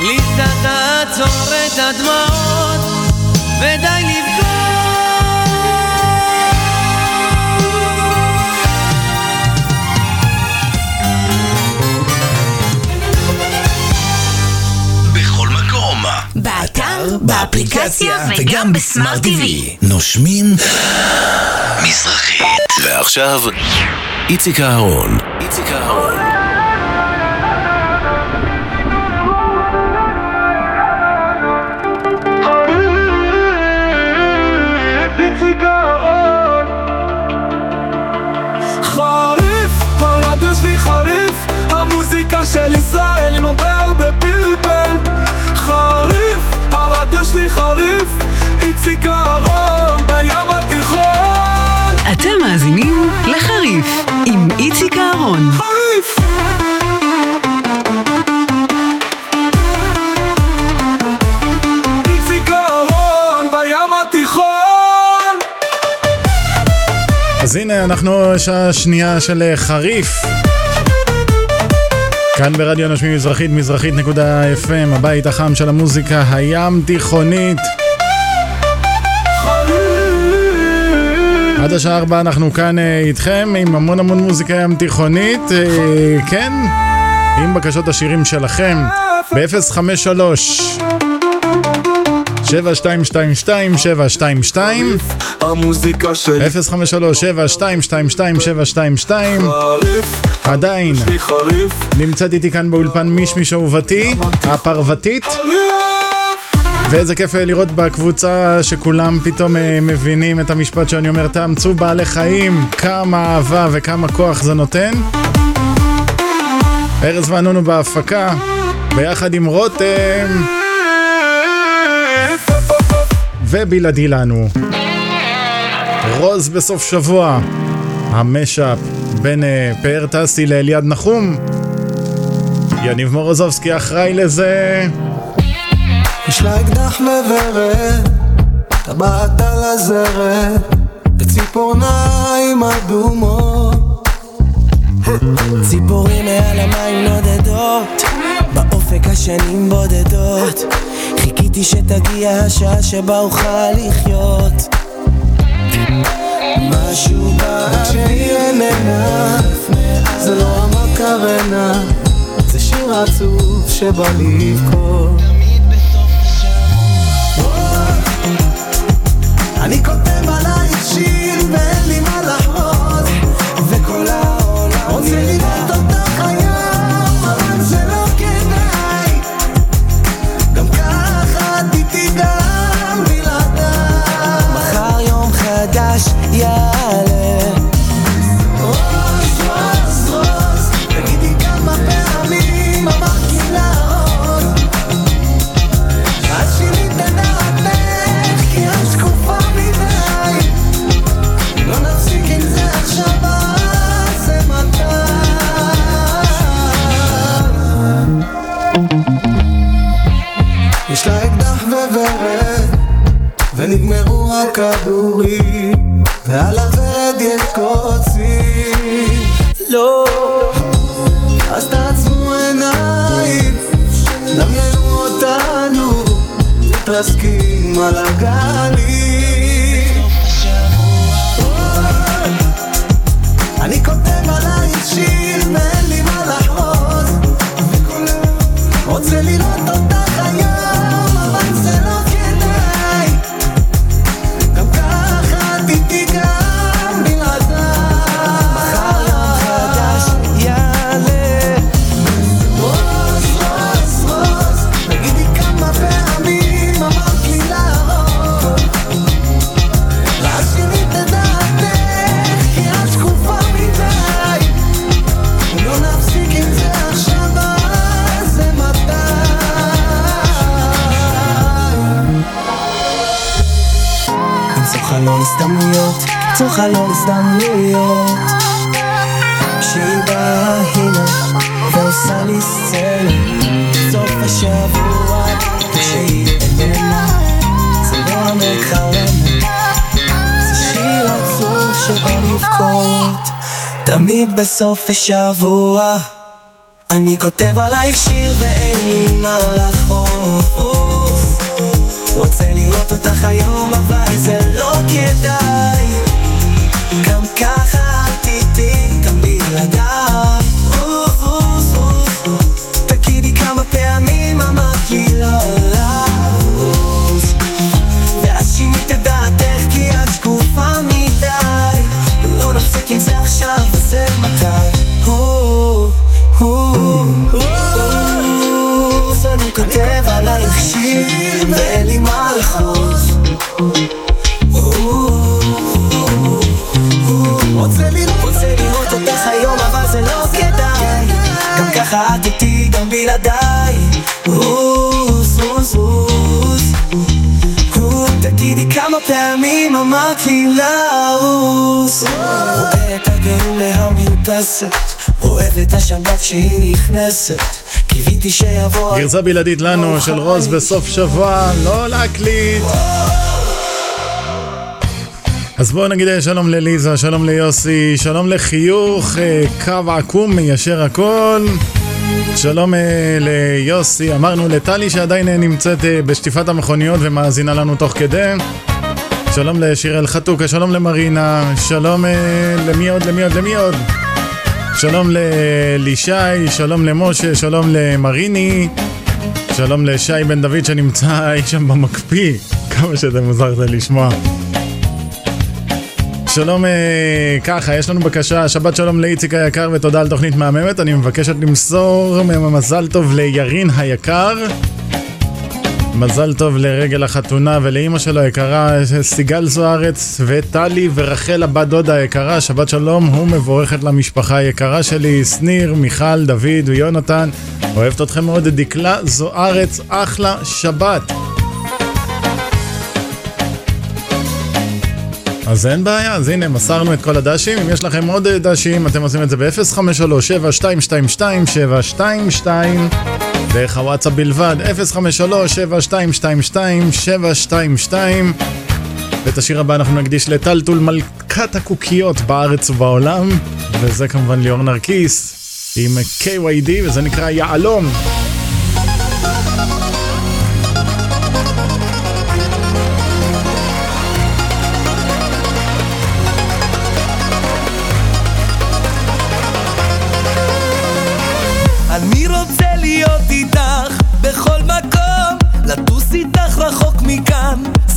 ליסה תעצור את הדמעות. ודי לבכות באתר, באפליקציה וגם בסמארט TV. נושמים מזרחית. ועכשיו, איציק אהרון. איציק אהרון. איציק אהרון. חריף! אז הנה, אנחנו שעה שנייה של אה, חריף. כאן ברדיו נושמים מזרחית, מזרחית.fm, הבית החם של המוזיקה הים תיכונית. עד השעה ארבע אנחנו כאן אה, איתכם עם המון המון מוזיקה ים תיכונית, אה, כן, עם בקשות השירים שלכם ב-053 7222 722 המוזיקה שלי. 053-7222-722 עדיין. נמצאת איתי כאן באולפן מישמיש אהובתי, הפרוותית ואיזה כיף אה, לראות בקבוצה שכולם פתאום אה, מבינים את המשפט שאני אומר תאמצו בעלי חיים, כמה אהבה וכמה כוח זה נותן. ארז וענונו בהפקה ביחד עם רותם. ובלעדי לנו רוז בסוף שבוע המשאפ בין אה, פאר טסי לאליעד נחום. יניב מורוזובסקי אחראי לזה יש לה אקדח וורד, טבעת על הזרת, וציפורניים אדומות. ציפורים מעל המים נודדות, באופק השנים בודדות. חיכיתי שתגיע השעה שבה אוכל לחיות. משהו באוויר איננה, זה לא המקרנה, זה שיר עצוב שבא לבכות. אני כותב הכדורים ועל הוורד יש קוצים לא. אז תעצמו עיניים דמיינו אותנו מתרסקים על הגלים חלון הזדמנויות שהיא באה הנה ועושה לי סצנה סוף השבוע כשהיא איננה זה לא המקרנת זה שיר עצוב שבא לבכות. תמיד בסוף השבוע אני כותב עלייך שיר ואין לי מה לחוף. רוצה לראות אותך היום אבל זה לא כדאי בלעדיי רוס רוס רוס רוס. תגידי כמה פעמים אמרת לי לרוס רואה את הגאולה המרפסת אוהב את השבת שהיא נכנסת קיוויתי שיבוא גרסה בלעדית לנו של רוז בסוף שבוע, לא להקליט. אז בואו נגיד שלום לליזה, שלום ליוסי, שלום לחיוך, אה, קו עקום מיישר הכל. שלום אה, ליוסי, אמרנו לטלי שעדיין אה, נמצאת אה, בשטיפת המכוניות ומאזינה לנו תוך כדי. שלום לשיראל חתוקה, שלום למרינה, שלום למי עוד, למי עוד, למי עוד? שלום לישי, שלום למשה, שלום למריני, שלום לשי בן דוד שנמצא אי שם במקפיא, כמה שזה מוזר זה לשמוע. שלום, אה, ככה, יש לנו בקשה, שבת שלום לאיציק היקר ותודה על תוכנית מהממת. אני מבקשת למסור מזל טוב לירין היקר. מזל טוב לרגל החתונה ולאימא שלו היקרה סיגל זוארץ וטלי ורחל הבת דודה היקרה, שבת שלום ומבורכת למשפחה היקרה שלי, שניר, מיכל, דוד ויונתן. אוהבת אתכם מאוד, דקלה זוארץ, אחלה שבת. אז אין בעיה, אז הנה, מסרנו את כל הדשים. אם יש לכם עוד דשים, אתם עושים את זה ב-053-7222-722 דרך הוואטסאפ בלבד, 053-7222-722 ואת השיר הבא אנחנו נקדיש לטלטול מלכת הקוקיות בארץ ובעולם, וזה כמובן ליאור נרקיס עם KYD, וזה נקרא יעלום.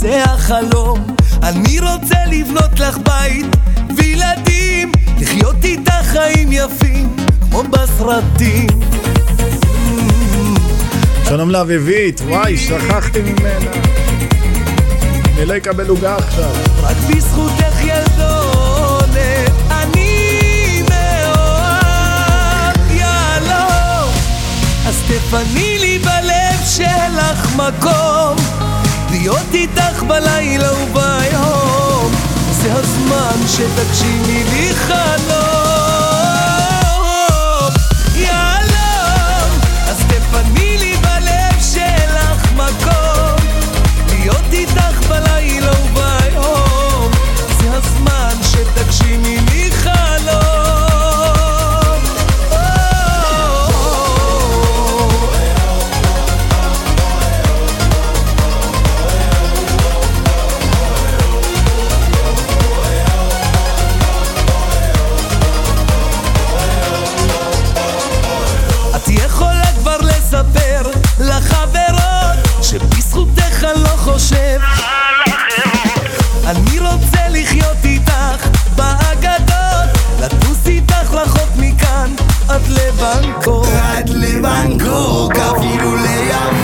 זה החלום. אני רוצה לבנות לך בית וילדים, לחיות איתך חיים יפים, כמו בסרטים. שלום לאביבית, וואי, שכחתי ממנה. אני לא אקבל עוגה עכשיו. רק בזכותך ילדונת, אני מאוהב, יאללה. אז תפני לי בלב שלך מקום, להיות איתך בלילה וביום. זה הזמן שתגשימי לי חלום. levanko live levanko Ka firulea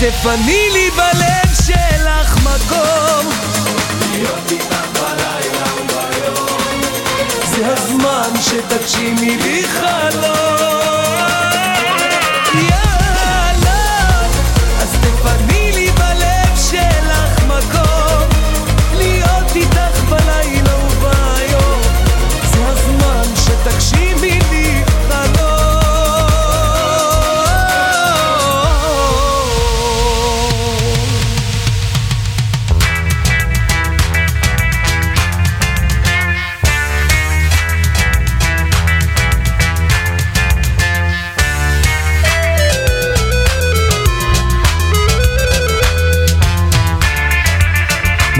תפני לי בלב שלך מקום להיות איתך בלילה וביום זה הזמן שתגשימי לי חלום.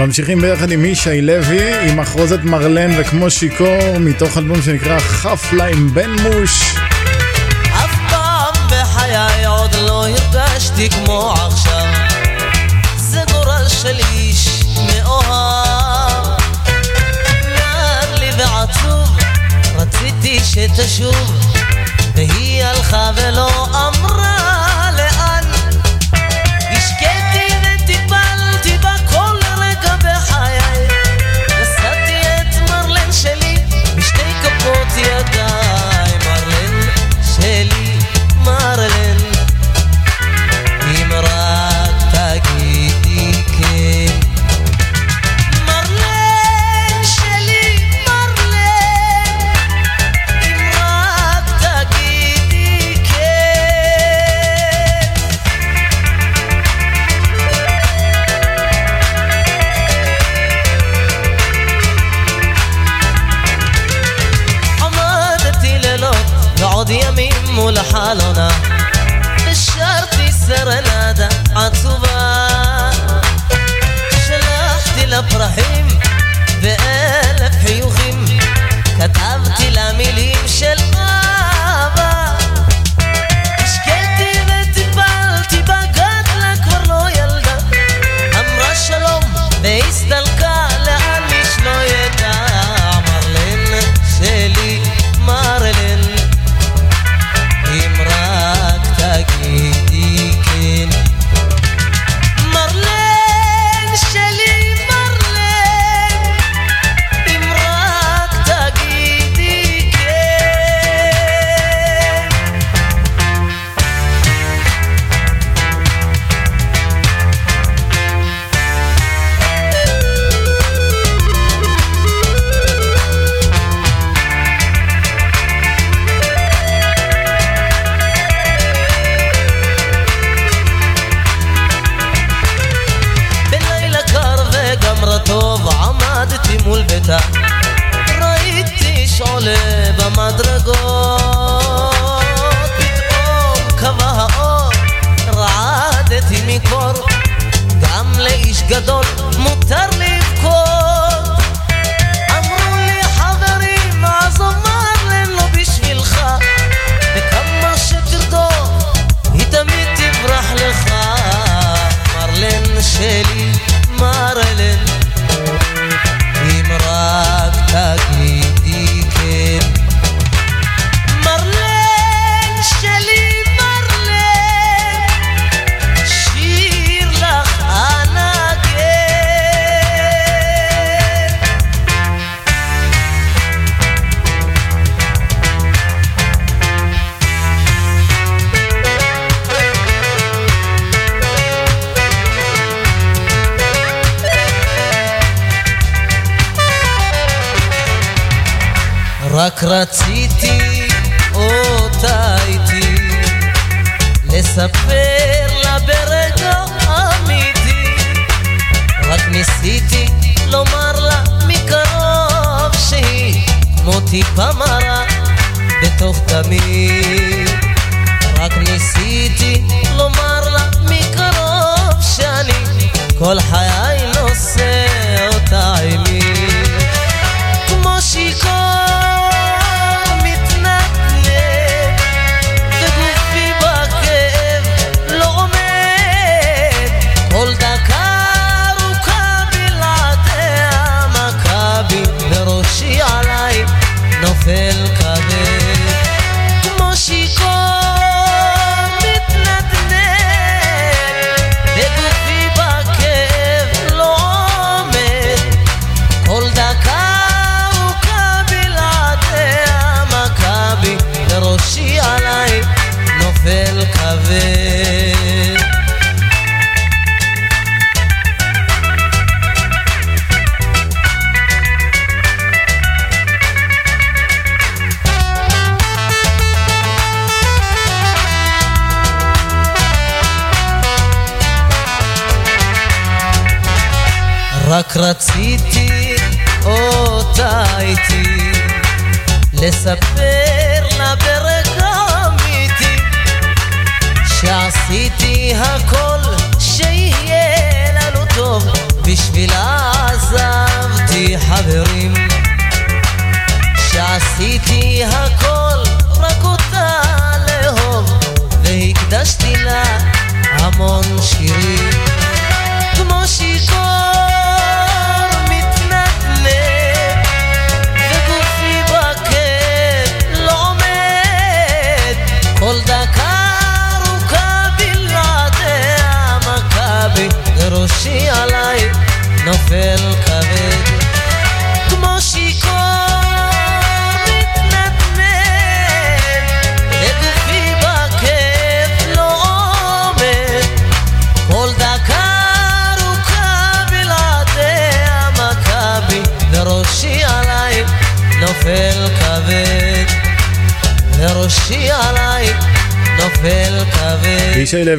ממשיכים ביחד עם ישי לוי, עם אחרוזת מרלן וכמו שיכור, מתוך אלבום שנקרא חפלה עם בן מוש. אף פעם בחיי עוד לא הרגשתי כמו עכשיו, זה גורל של איש מאוהב. נער לי ועצוב, רציתי שתשוב, והיא הלכה ולא אמרה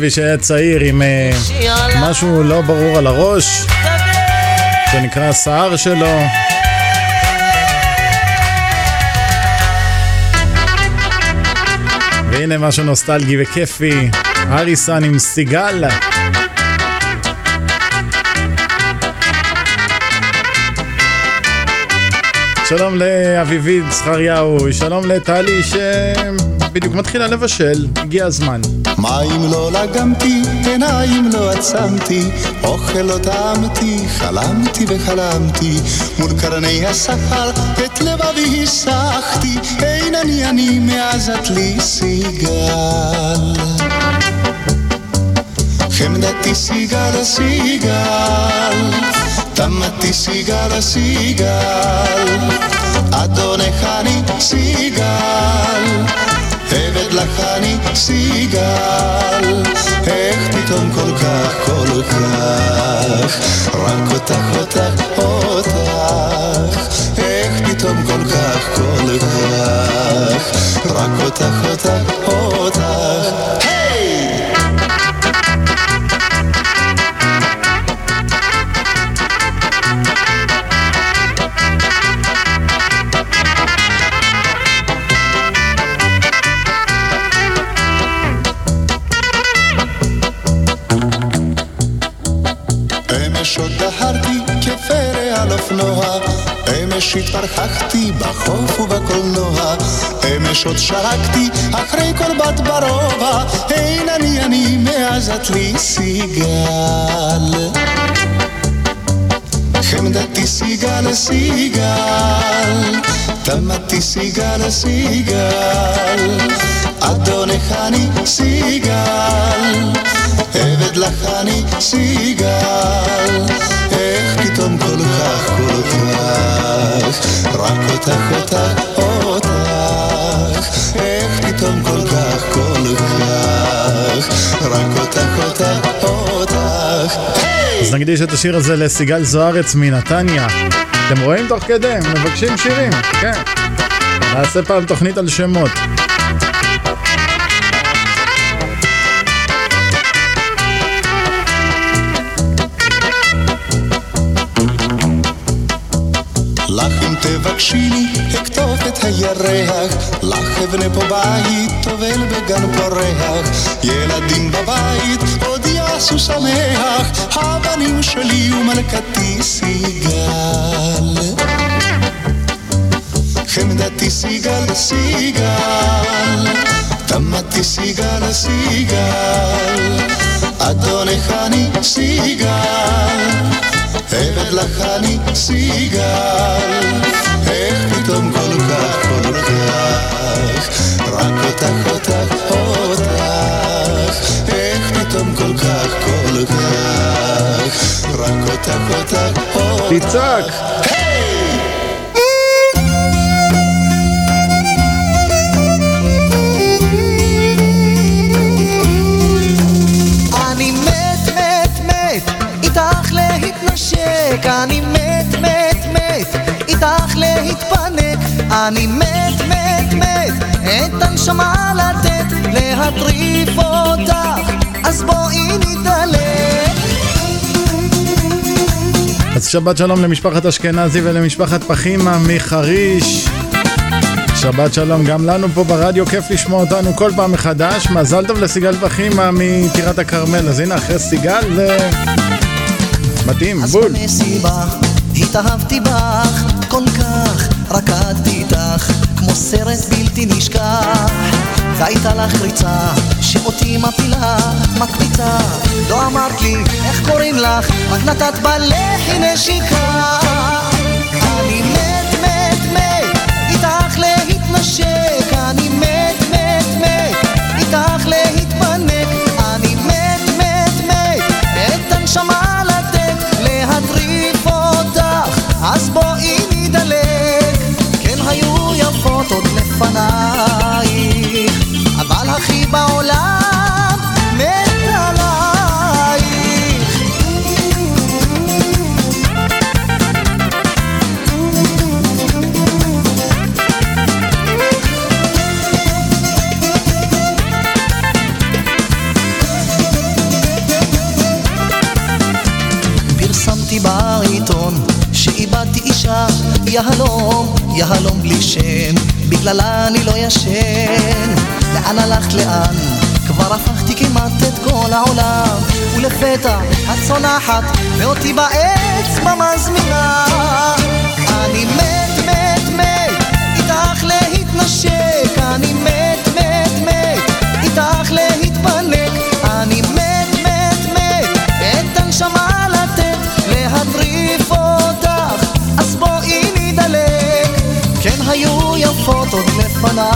לוי שהיה צעיר עם אה, משהו לא ברור על הראש, שנקרא השיער שלו. והנה משהו נוסטלגי וכיפי, אריסון עם סיגל. שלום לאביבית זכריהו, שלום לטלי שבדיוק מתחילה לבשל, הגיע הזמן. מים לא לגמתי, עיניים לא עצמתי, אוכל לא טעמתי, חלמתי וחלמתי, מול קרני השכר את לבבי הסחתי, אין אני אני מעזת לי סיגל. חמדתי סיגל סיגל, תמתי סיגל סיגל, אדונך אני סיגל. עבד לך אני סיגל, איך פתאום כל כך, כל כך, רק אותך, אותך, אותך, איך פתאום כל כך, כל כך, רק אותך, אותך, אמש התפרחחתי בחוף ובקולנוע, אמש עוד שרקתי אחרי כל בת ברובע, אין אני אני מעזת לי סיגל. חמדתי סיגל סיגל, תמתי סיגל סיגל, אדונך אני סיגל, עבד לך אני סיגל, איך פתאום כל כך כל כך, רק אותך אותך אותך, איך פתאום כל כך כל כך, רק אותך אותך אותך, אז נקדיש את השיר הזה לסיגל זוארץ מנתניה. אתם רואים תוך כדי? מבקשים שירים, כן. נעשה פעם תוכנית על שמות. לך אם תבקשיני, אכתוב את הירח, לך אבנה פה בית, טובל בגן פורח, ילדים בבית, עוד יעשו שמח, הבנים שלי ומלכתי סיגל. חמדתי סיגל סיגל, תמתי סיגל סיגל, אדונך אני סיגל. עבד לך אני סיגל, איך פתאום כל כך, כל כך, רק אותך, אותך, אותך, איך פתאום כל כך, כל כך, רק אותך, אותך, אותך. תצעק! אני להתנשק. אני מת, מת, מת, איתך להתפנק. אני מת, מת, מת, את הנשמה לתת, להטריף אותך, אז בואי נדלק. אז שבת שלום למשפחת אשכנזי ולמשפחת פחימה מחריש. שבת שלום גם לנו פה ברדיו, כיף לשמוע אותנו כל פעם מחדש. מזל טוב לסיגל פחימה מטירת הכרמל. אז הנה, אחרי סיגל זה... מתאים, אז בול. במסיבה התאהבתי בך כל כך, רקדתי איתך כמו סרט בלתי נשכח. והייתה לך ריצה שאותי מפילה, מקפיצה. לא אמרת לי איך קוראים לך, רק נתת בלחי נשיקה יהלום, יהלום בלי שם בגללה אני לא ישן. לאן הלכת לאן? כבר הפכתי כמעט את כל העולם. ולפתע את צונחת ואותי באצבע מזמינה אני מת מת מת איתך להתנשק. אני מת עוד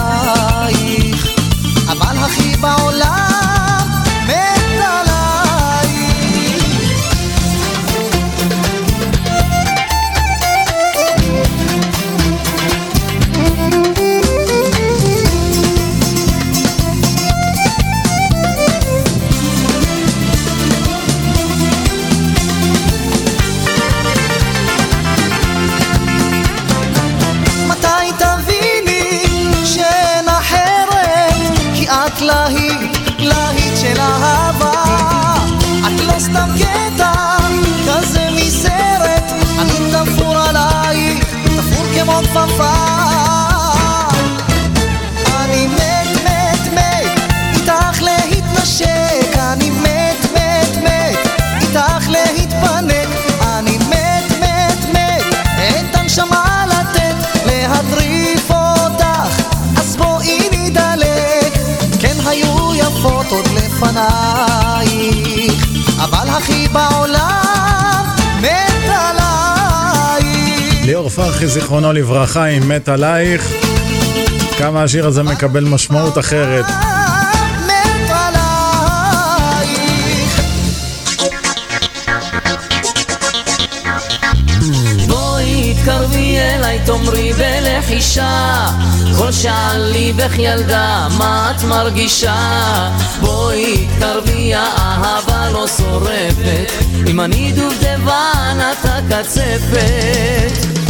פרחי, זיכרונו לברכה, אם מת עלייך. כמה השיר הזה מקבל משמעות אחרת. תאמרי בלחישה כל שעל ליבך ילדה מה את מרגישה בואי התקרבי האהבה לא שורפת אם אני דובדבן אתה קצפת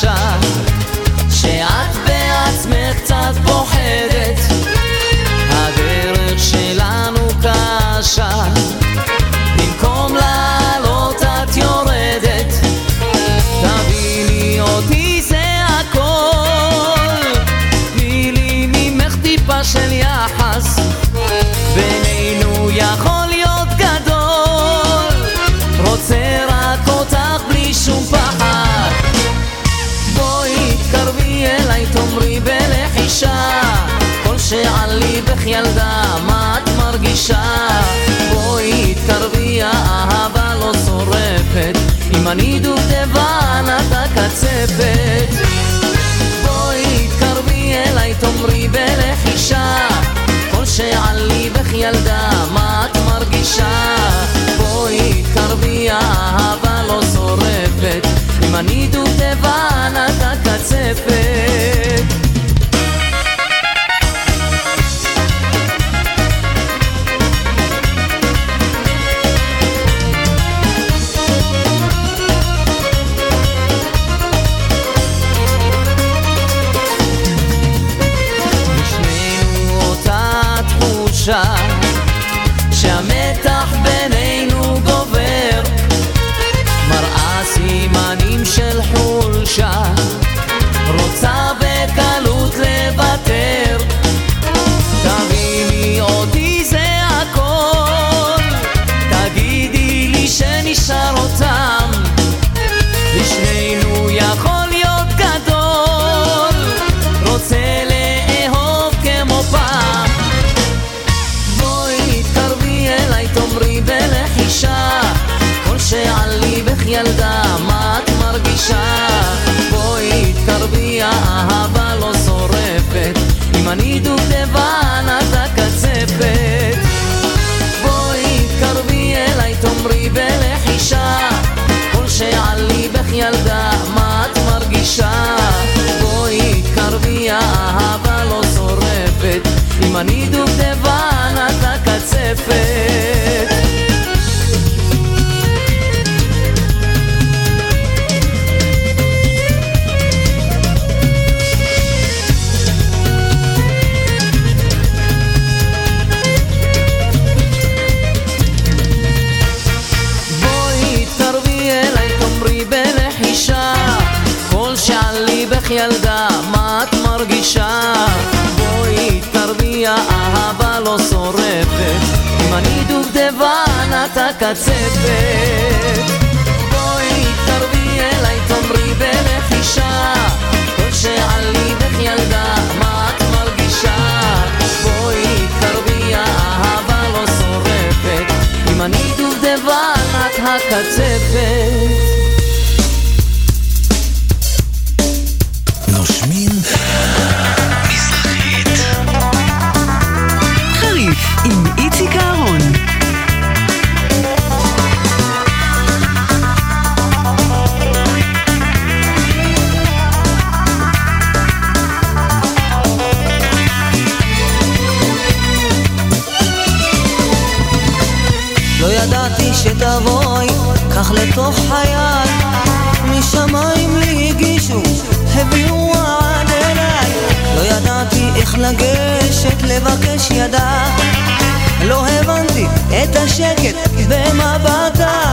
חשה שאת בעצמך קצת פוחדת הדרך שלנו קשה במקום לעלות את יורדת. תביני אותי זה הכל. תני לי ממך טיפה של יחס. בך ילדה, מה את מרגישה? בואי התקרבי, האהבה לא שורפת. אם אני דובדבן, את הקצפת. בואי התקרבי אליי, תאמרי בלחישה. כל שעלי בך ילדה, מה את מרגישה? בואי התקרבי, האהבה לא שורפת. אם אני דובדבן, את הקצפת סימנים של חולשה את מרגישה בואי התקרבי האהבה לא שורפת. אם אני דובדבן את הקצפת. בואי התקרבי אליי תאמרי בלחישה. כל שעלי בך ילדה מה את מרגישה? בואי התקרבי האהבה לא שורפת. אם אני דובדבן את הקצפת בך ילדה מה את מרגישה? בואי התקרבי האהבה לא שורפת. אם אני דובדבן את הקצפת בואי התקרבי אליי תאמרי בלחישה כל שעלי בך ילדה מה את מרגישה? בואי התקרבי האהבה לא שורפת. אם אני דובדבן את הקצפת שתבואי כך לתוך חיי משמיים לי הגישו, הביאו עד אליי. לא ידעתי איך לגשת לבקש ידה. לא הבנתי את השקט במבטה.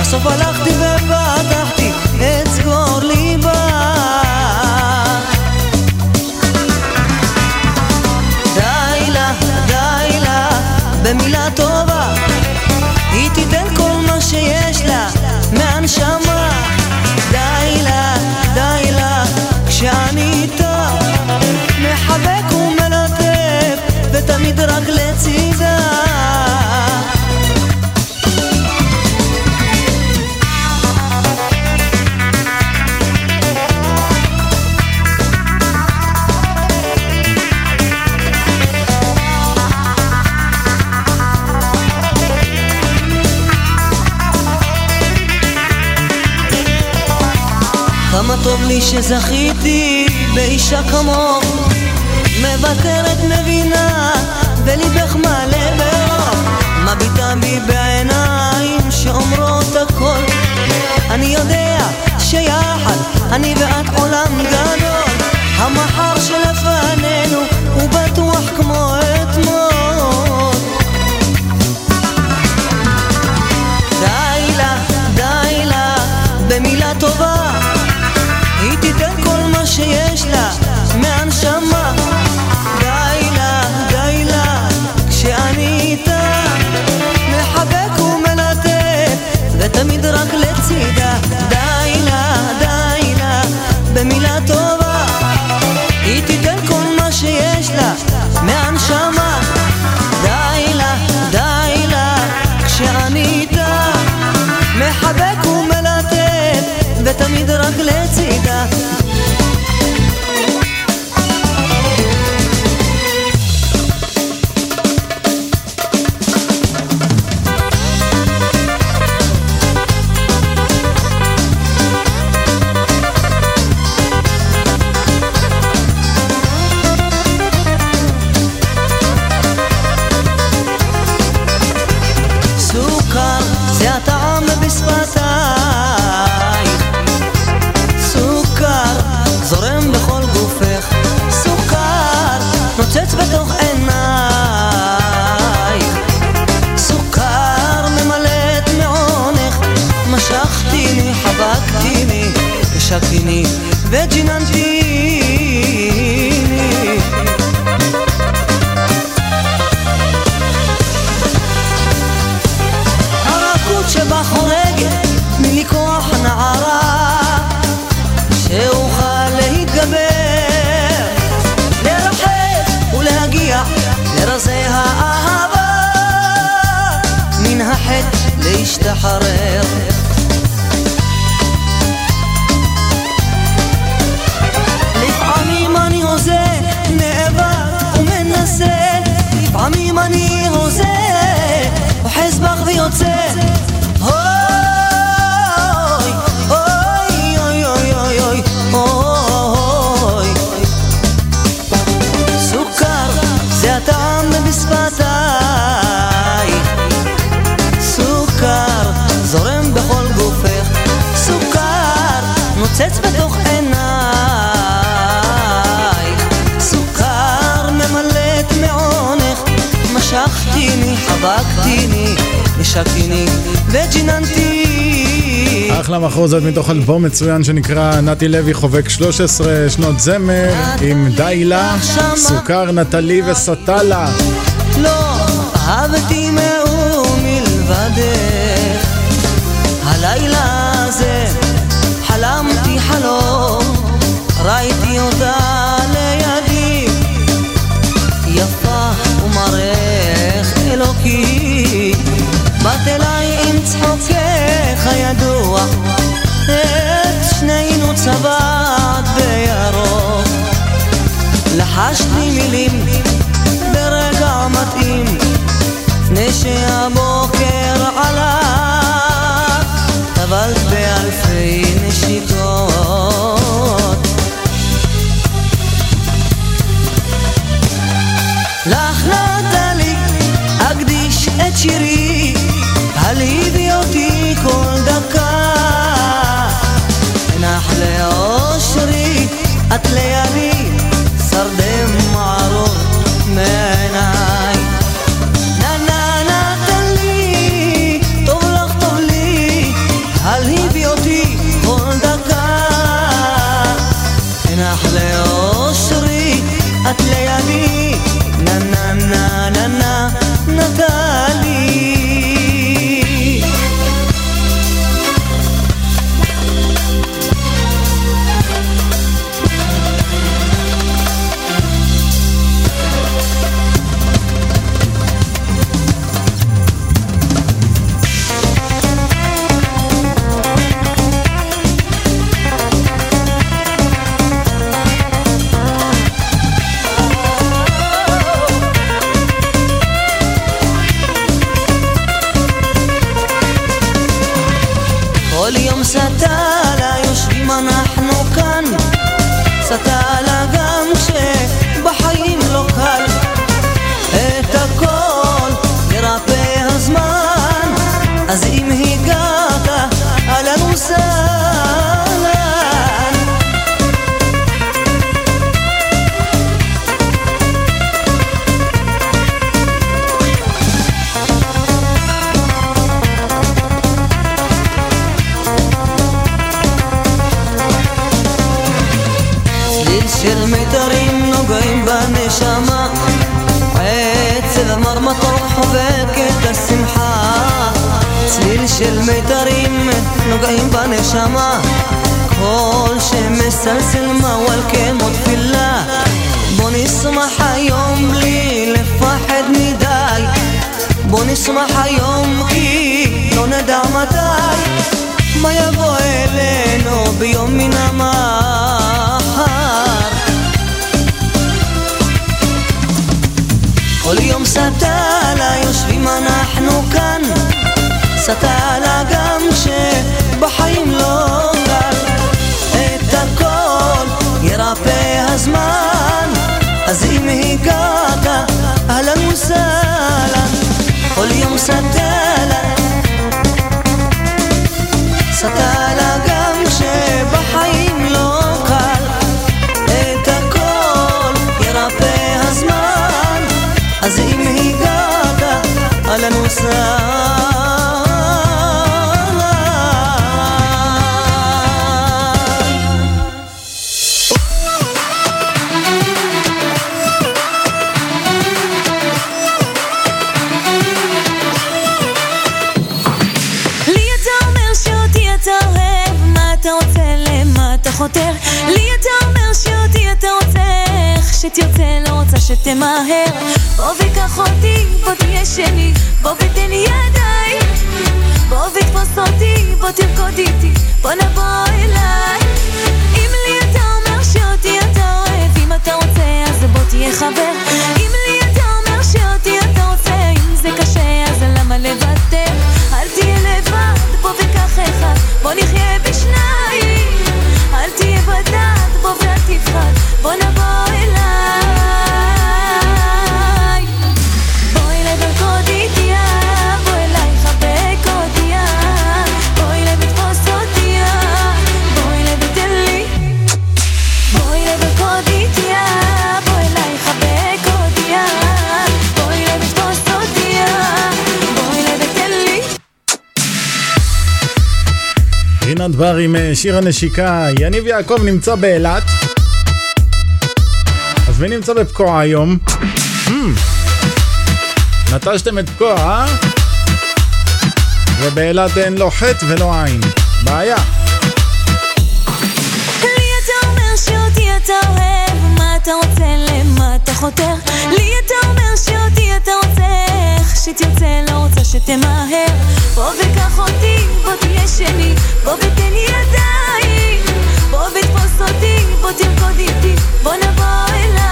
בסוף הלכתי ופתחתי שזכיתי באישה כמוך מוותרת מבינה וליבך מלא ברוך מביטה בי בעיניים שאומרות הכל? אני יודע שיחד אני ואת עולם גדול. המחר שלפנינו שיש לה מהנשמה בחור זאת מתוך אלבום מצוין שנקרא נתי לוי חובק 13 שנות זמר עם די לה, סוכר נטלי וסטלה. לא אהבתי מאום מלבדך, הלילה הזה חלמתי חלום, ראיתי אותה לידי, יפה ומראך אלוקי, באת אליי עם צחוקך הידוע. צבעת בירוק. לחשתי מילים ברגע מתאים לפני שהבוקר עלה טבלת באלפי לאושרי, את לידי. שמע קול שמסלסל מוואל כמו תפילה. בוא נשמח היום בלי לפחד מדי. בוא נשמח היום כי לא נדע מתי. מה יבוא אלינו ביום מן המחר כל יום סטלה יושבים אנחנו כאן. סטלה גם כשבחיים הזמן אז אם הגעת אהלן וסהלן כל יום סטלה. סטלה גם כשבחיים לא קל את הכל ירפא הזמן. אז אם הגעת אהלן וסהלן איך שתרצה, לא רוצה שתמהר. בוא וקח אותי, בוא תהיה שלי, בוא ותן לי ידיים. בוא ותפוס אותי, בוא תרקוד איתי, בוא נבוא אליי. אם לי אתה אומר שאותי אתה אוהב, אם אתה רוצה, אז בוא תהיה חבר. אם לי אתה אומר שאותי אתה רוצה, אם זה קשה, אז למה לוותר? אל תהיה לבד, בוא וקח אחד, בוא נחיה בדד, בוא ואל תפחד, בוא רינת בר עם אה, שיר הנשיקה, יניב יעקב נמצא באילת. אז מי נמצא בפקוע היום? Hmm. נטשתם את פקוע, אה? ובאילת אין לו חטא ולא עין. בעיה. אתה רוצה, למה אתה חותר? לי אתה אומר שאותי אתה רוצה, איך שתרצה, לא רוצה שתמהר. בוא וקח אותי, בוא תהיה שלי, בוא ותן ידיים. בוא ותפוס אותי, בוא תרקוד איתי, בוא נבוא אליי.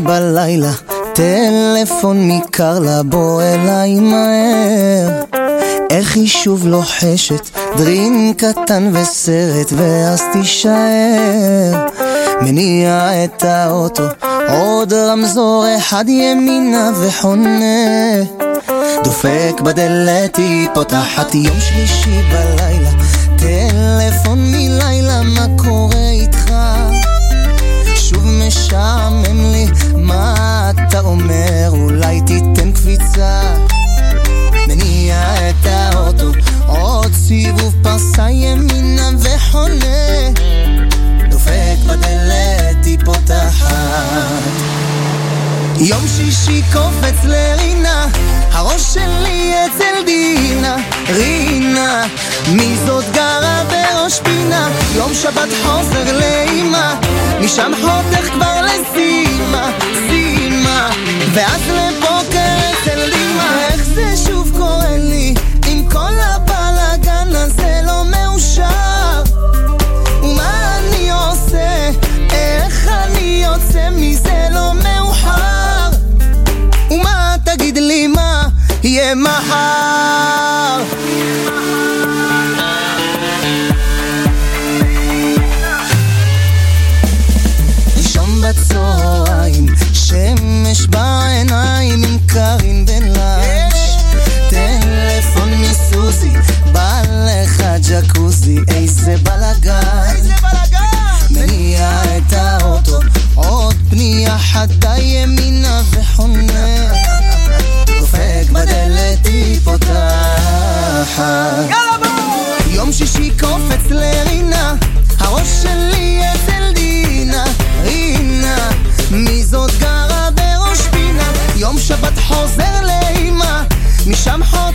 בלילה, טלפון מקרלה, בוא אליי מהר. איך היא שוב לוחשת, דרין קטן וסרט, ואז תישאר. מניע את האוטו, עוד רמזור אחד ימינה וחונה. דופק בדלת, היא פותחת יום שלישי בלילה, טלפון מלילה, מה קורה איתך? שוב משעמם לי, אתה אומר? אולי תיתן קפיצה. מניע את האוטו, עוד סיבוב פרסה ימינה וחונה. דופק בדלת, היא פותחת. יום שישי קופץ לרינה, הראש שלי אצל דינה, רינה, מי זאת גרה בראש פינה? יום שבת חוזר לאימא, משם חותך כבר לסימה, סימה, ואז לבוקר אצל לימה איך זה שוב קורה לי? עם כל הבלאגן הזה לא מאושר. ומה אני עושה? איך אני יוצא מזה לא מאוחר? ומה תגיד לי מה יהיה מחר? שמש בעיניים עם קרין בן. טלפון מסוזי, בא לך ג'קוזי, איזה בלאגן. מניע את האוטו, עוד פנייה חדה ימינה וחונה. דופק בדלת היא פותחת. יום שישי קופץ לרינה, I'm home.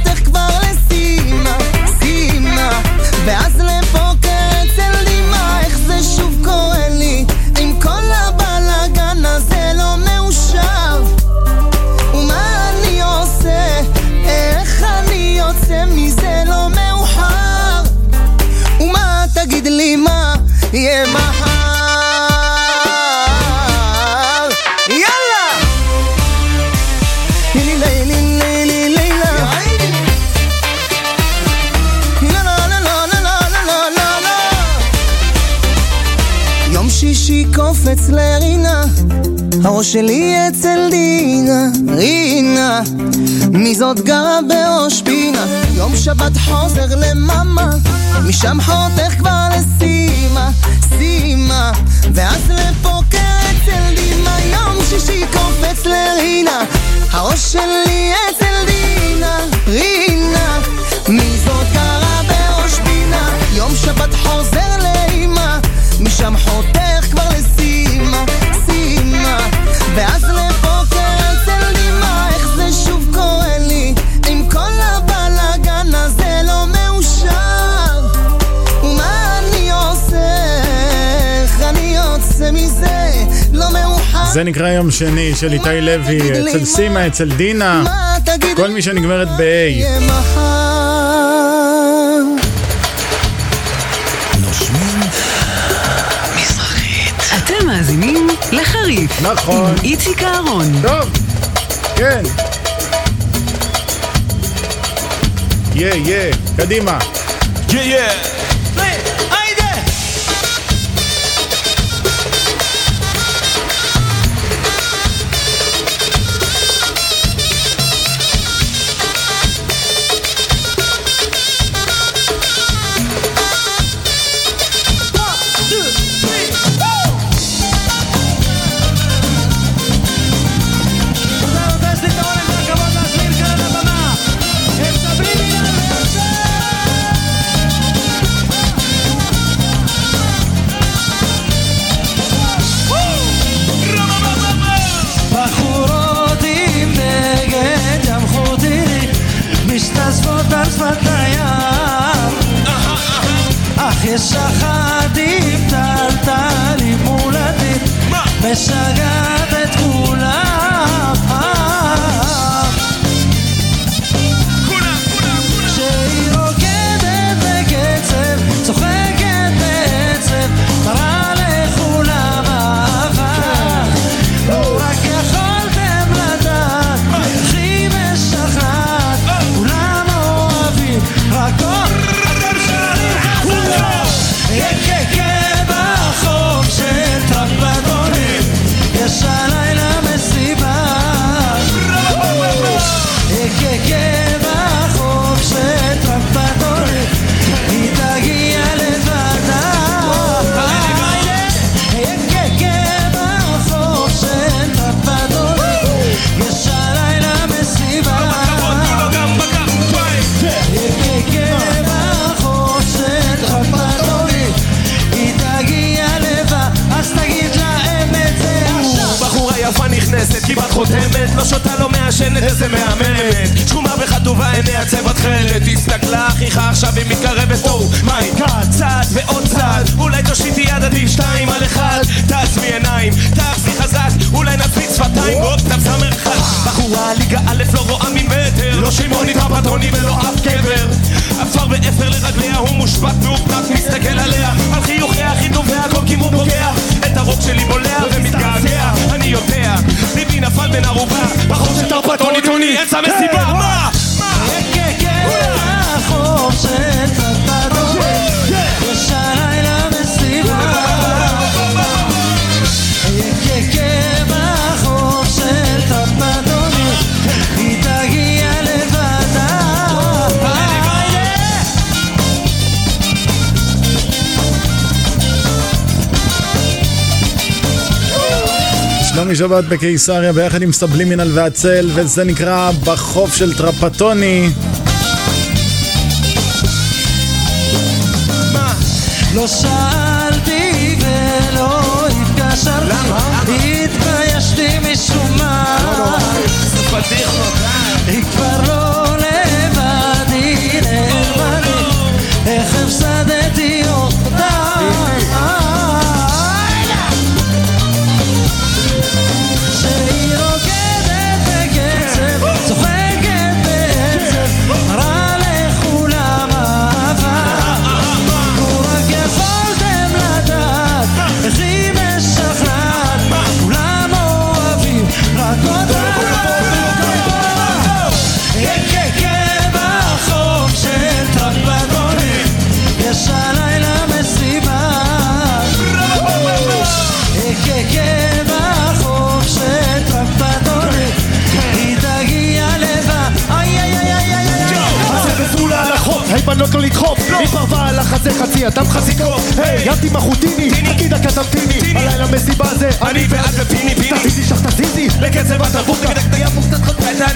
שלי אצל דינה, רינה. מי זאת גרה בראש פינה? יום שבת חוזר למאמה משם חותך כבר לסימה, סימה. ואז לפוקר אצל דימה יום שישי קופץ לרינה. הראש שלי אצל דינה, רינה. מי זאת גרה בראש פינה? יום שבת חוזר זה נקרא יום שני של איתי לוי, אצל מה- סימה, אצל דינה, כל מי שנגמרת ב-A. אתם מאזינים לחריף. נכון. עם איציק אהרון. טוב, כן. יא, יא, קדימה. יא יא כמעט חותמת, לא שותה, לא מעשנת, איזה מהממת. שכומה וחטובה, עיניה צבע תכלת. הסתכלה אחיך עכשיו היא מתקרבת, או מיי גאד. צעד ועוד צעד, אולי תושיטי יד עדיף שתיים על אחד. תעצמי עיניים, תאפסי חזק, אולי נפיץ שפתיים, הופ, תפסה מרחק. בחורה ליגה א' לא רואה ממטר, לא שמעונית רבתוני ולא אף גבר. עפר ואפר לרגליה, הוא מושבת מאופרת, מסתכל עליה. על חיוכיה הכי טוב והכל כי הוא פוגע. את הרוק שלי בולע ומתגעגע, אני יודע. ליבי נפל בין ערובה, בחור של טרפטוני טוני, אמצע מסיבה, מה? שלומי שבת בקיסריה ביחד עם סבלימינל והצל, וזה נקרא בחוף של טרפטוני. לא שאלתי החוף, היי בנות לא. לדחוף היא פרווה על החזה חצי אדם חצי קוף היי ים תימחותיני, תגיד דקה תמתיני הלילה מסיבה זה. אני ואת ופיני פיני. תזיזי שך תזיזי לקצב הטבוקה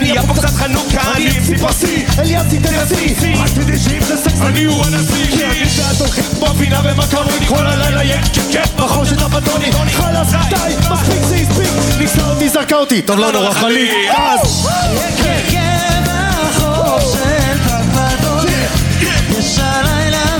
נהיה פה קצת חנוכה. אני עם סיפסי אליאסי תנסי. רק תדעי שאם זה סקס אני הוא הנשיא. כי אני ואת הולכים כמו פינה ומקרוני כל הלילה כיף בחושת הבטוני חלאס די. מספיק זה הספיק. ניסה אותי זרקה אותי? טוב לא נורא חליק אז. בחוף של טרפדוני, יש הלילה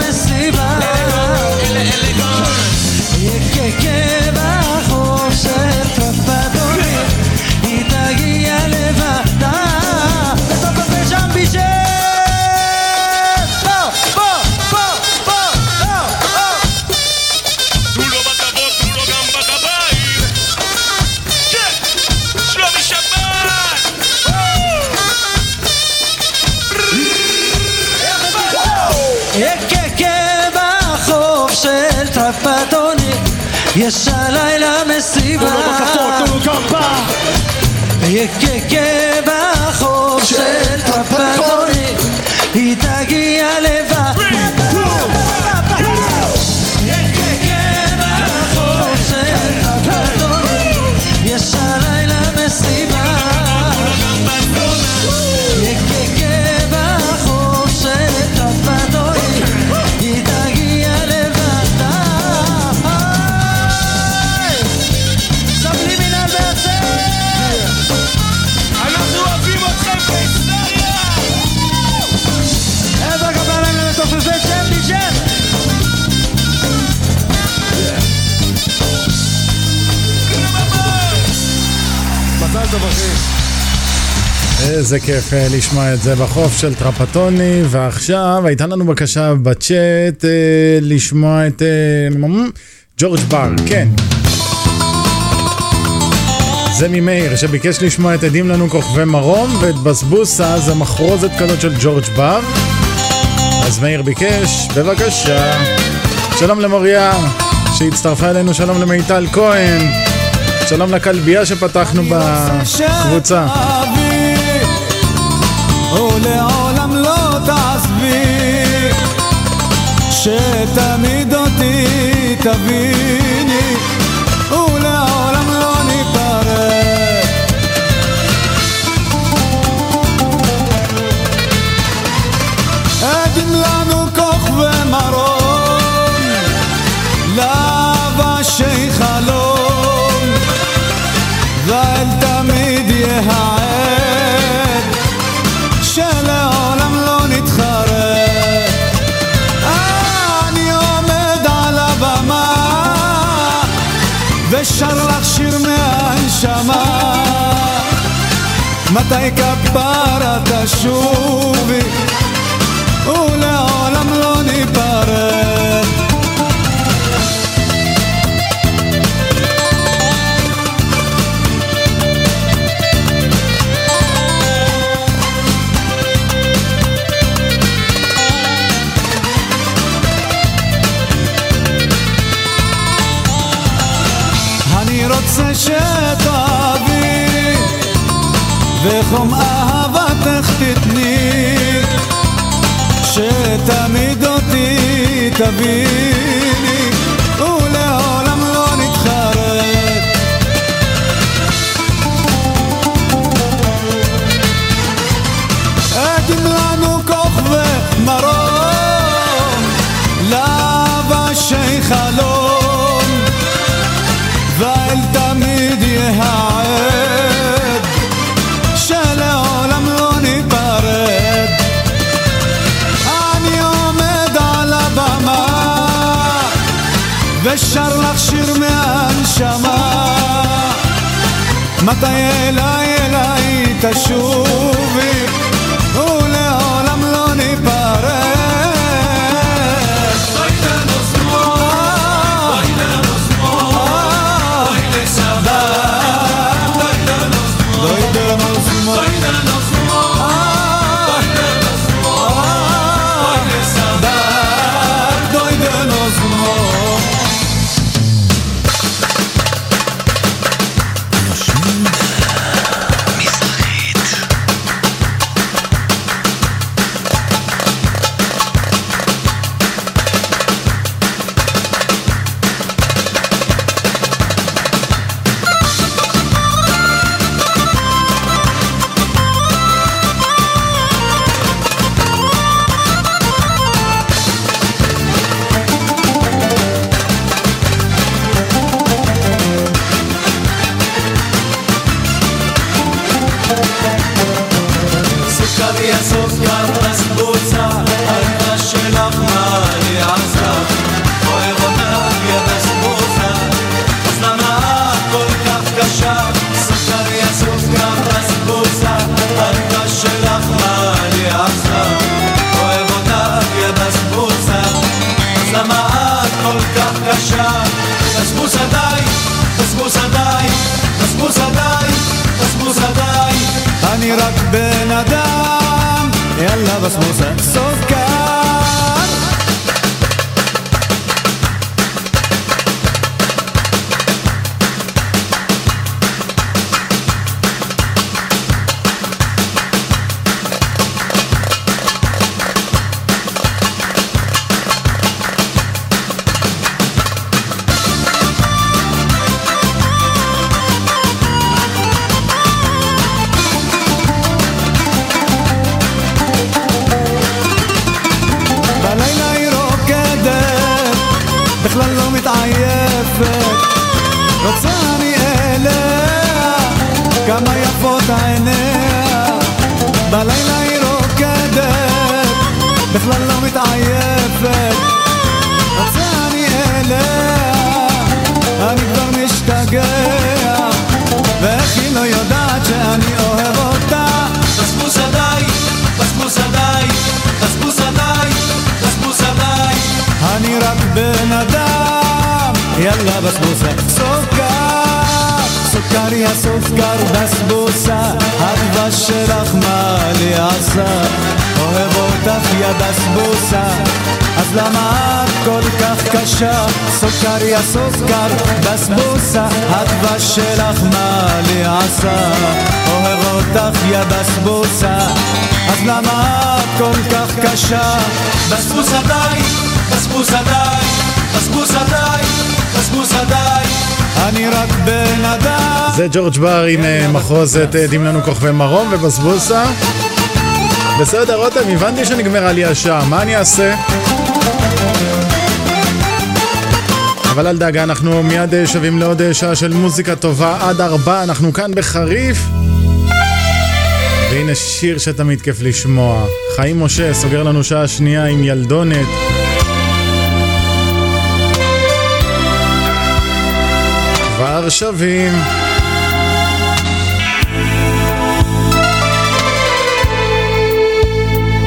יש הלילה מסיבה. תנו לו בכבוד, תנו לו יקקה בחוף של טרפטוני, היא תגיע לבד. איזה כיף אה, לשמוע את זה בחוף של טרפטוני, ועכשיו הייתה לנו בקשה בצ'אט אה, לשמוע את אה, ג'ורג' בר, כן. זה ממאיר שביקש לשמוע את עדים לנו כוכבי מרום ואת בסבוסה זה מחרוזת כזאת של ג'ורג' בר. אז מאיר ביקש, בבקשה. שלום למוריה שהצטרפה אלינו, שלום למיטל כהן. שלום לכלבייה שפתחנו בקבוצה. ולעולם לא תעזבי, שתמיד אותי תביני, מתי כפרה תשובי, ולעולם לא תביני, הוא לעולם לא נתחרט. עדים לנו כוכבי מרום, לאבשי חלום, ואל ת... מתי אליי אליי תשובי זה ג'ורג' בר עם אה, מחרוזת אה, דמיינו כוכבי מרום ובסבוסה. בסדר, רותם, הבנתי שנגמרה לי השעה, מה אני אעשה? אבל אל דאגה, אנחנו מיד אה, שבים לעוד שעה של מוזיקה טובה עד ארבע, אנחנו כאן בחריף. והנה שיר שתמיד כיף לשמוע. חיים משה סוגר לנו שעה שנייה עם ילדונת. כבר שווים.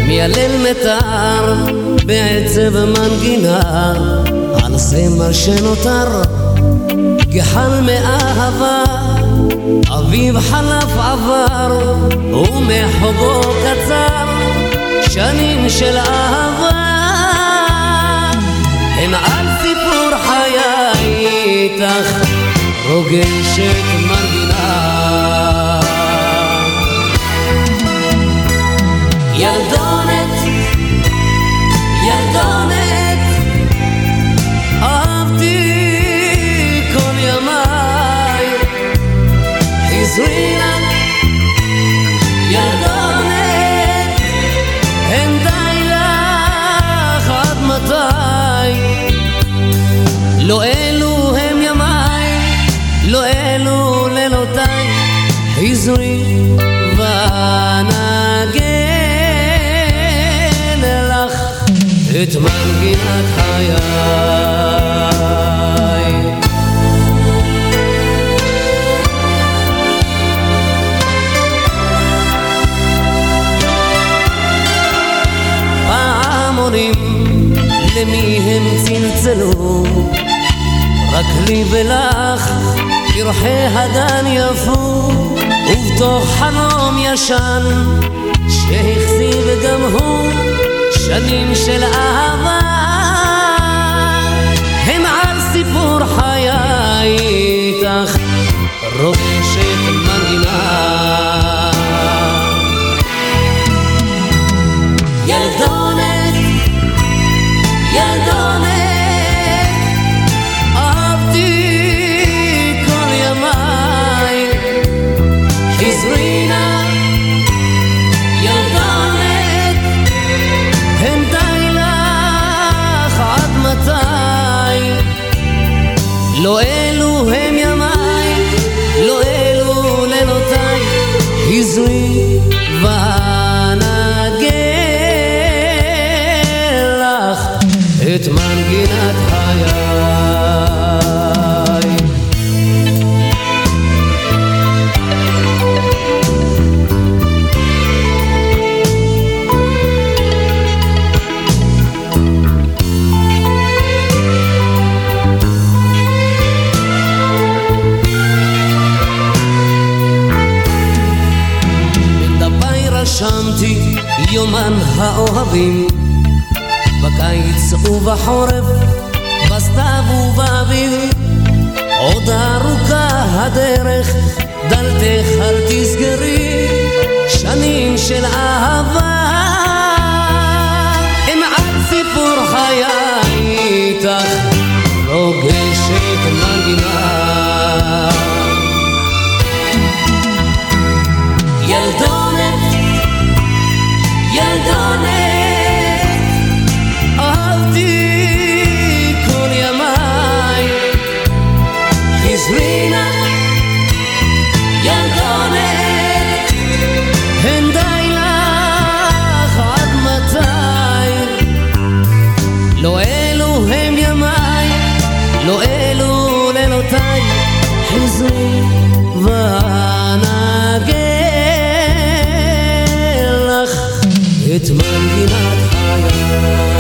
מיילל מטר בעצב מנגינה על זמר שנותר גחל מאהבה אביב חלף עבר ומחובו קצר שנים של אהבה. הן על סיפור חיי איתך רוגשת מנגינה. ילדונת, נצרי ונגן לך את מנגינת חיי. פעמונים למי הם צלצלו רק לי ולך פרחי הגן יפו ובתוך חלום ישן שהכזיב גם הוא שנים של את מנגינת חיי. בדפיי רשמתי יומן האוהבים בקיץ ובחורף, בסתיו ובאביב עוד ארוכה הדרך, דלתך אל תסגרי. שנים של אהבה. אם על סיפור חיי איתך לא אלו לילותיי, חזרי ואנגן לך את מנגינת חיי.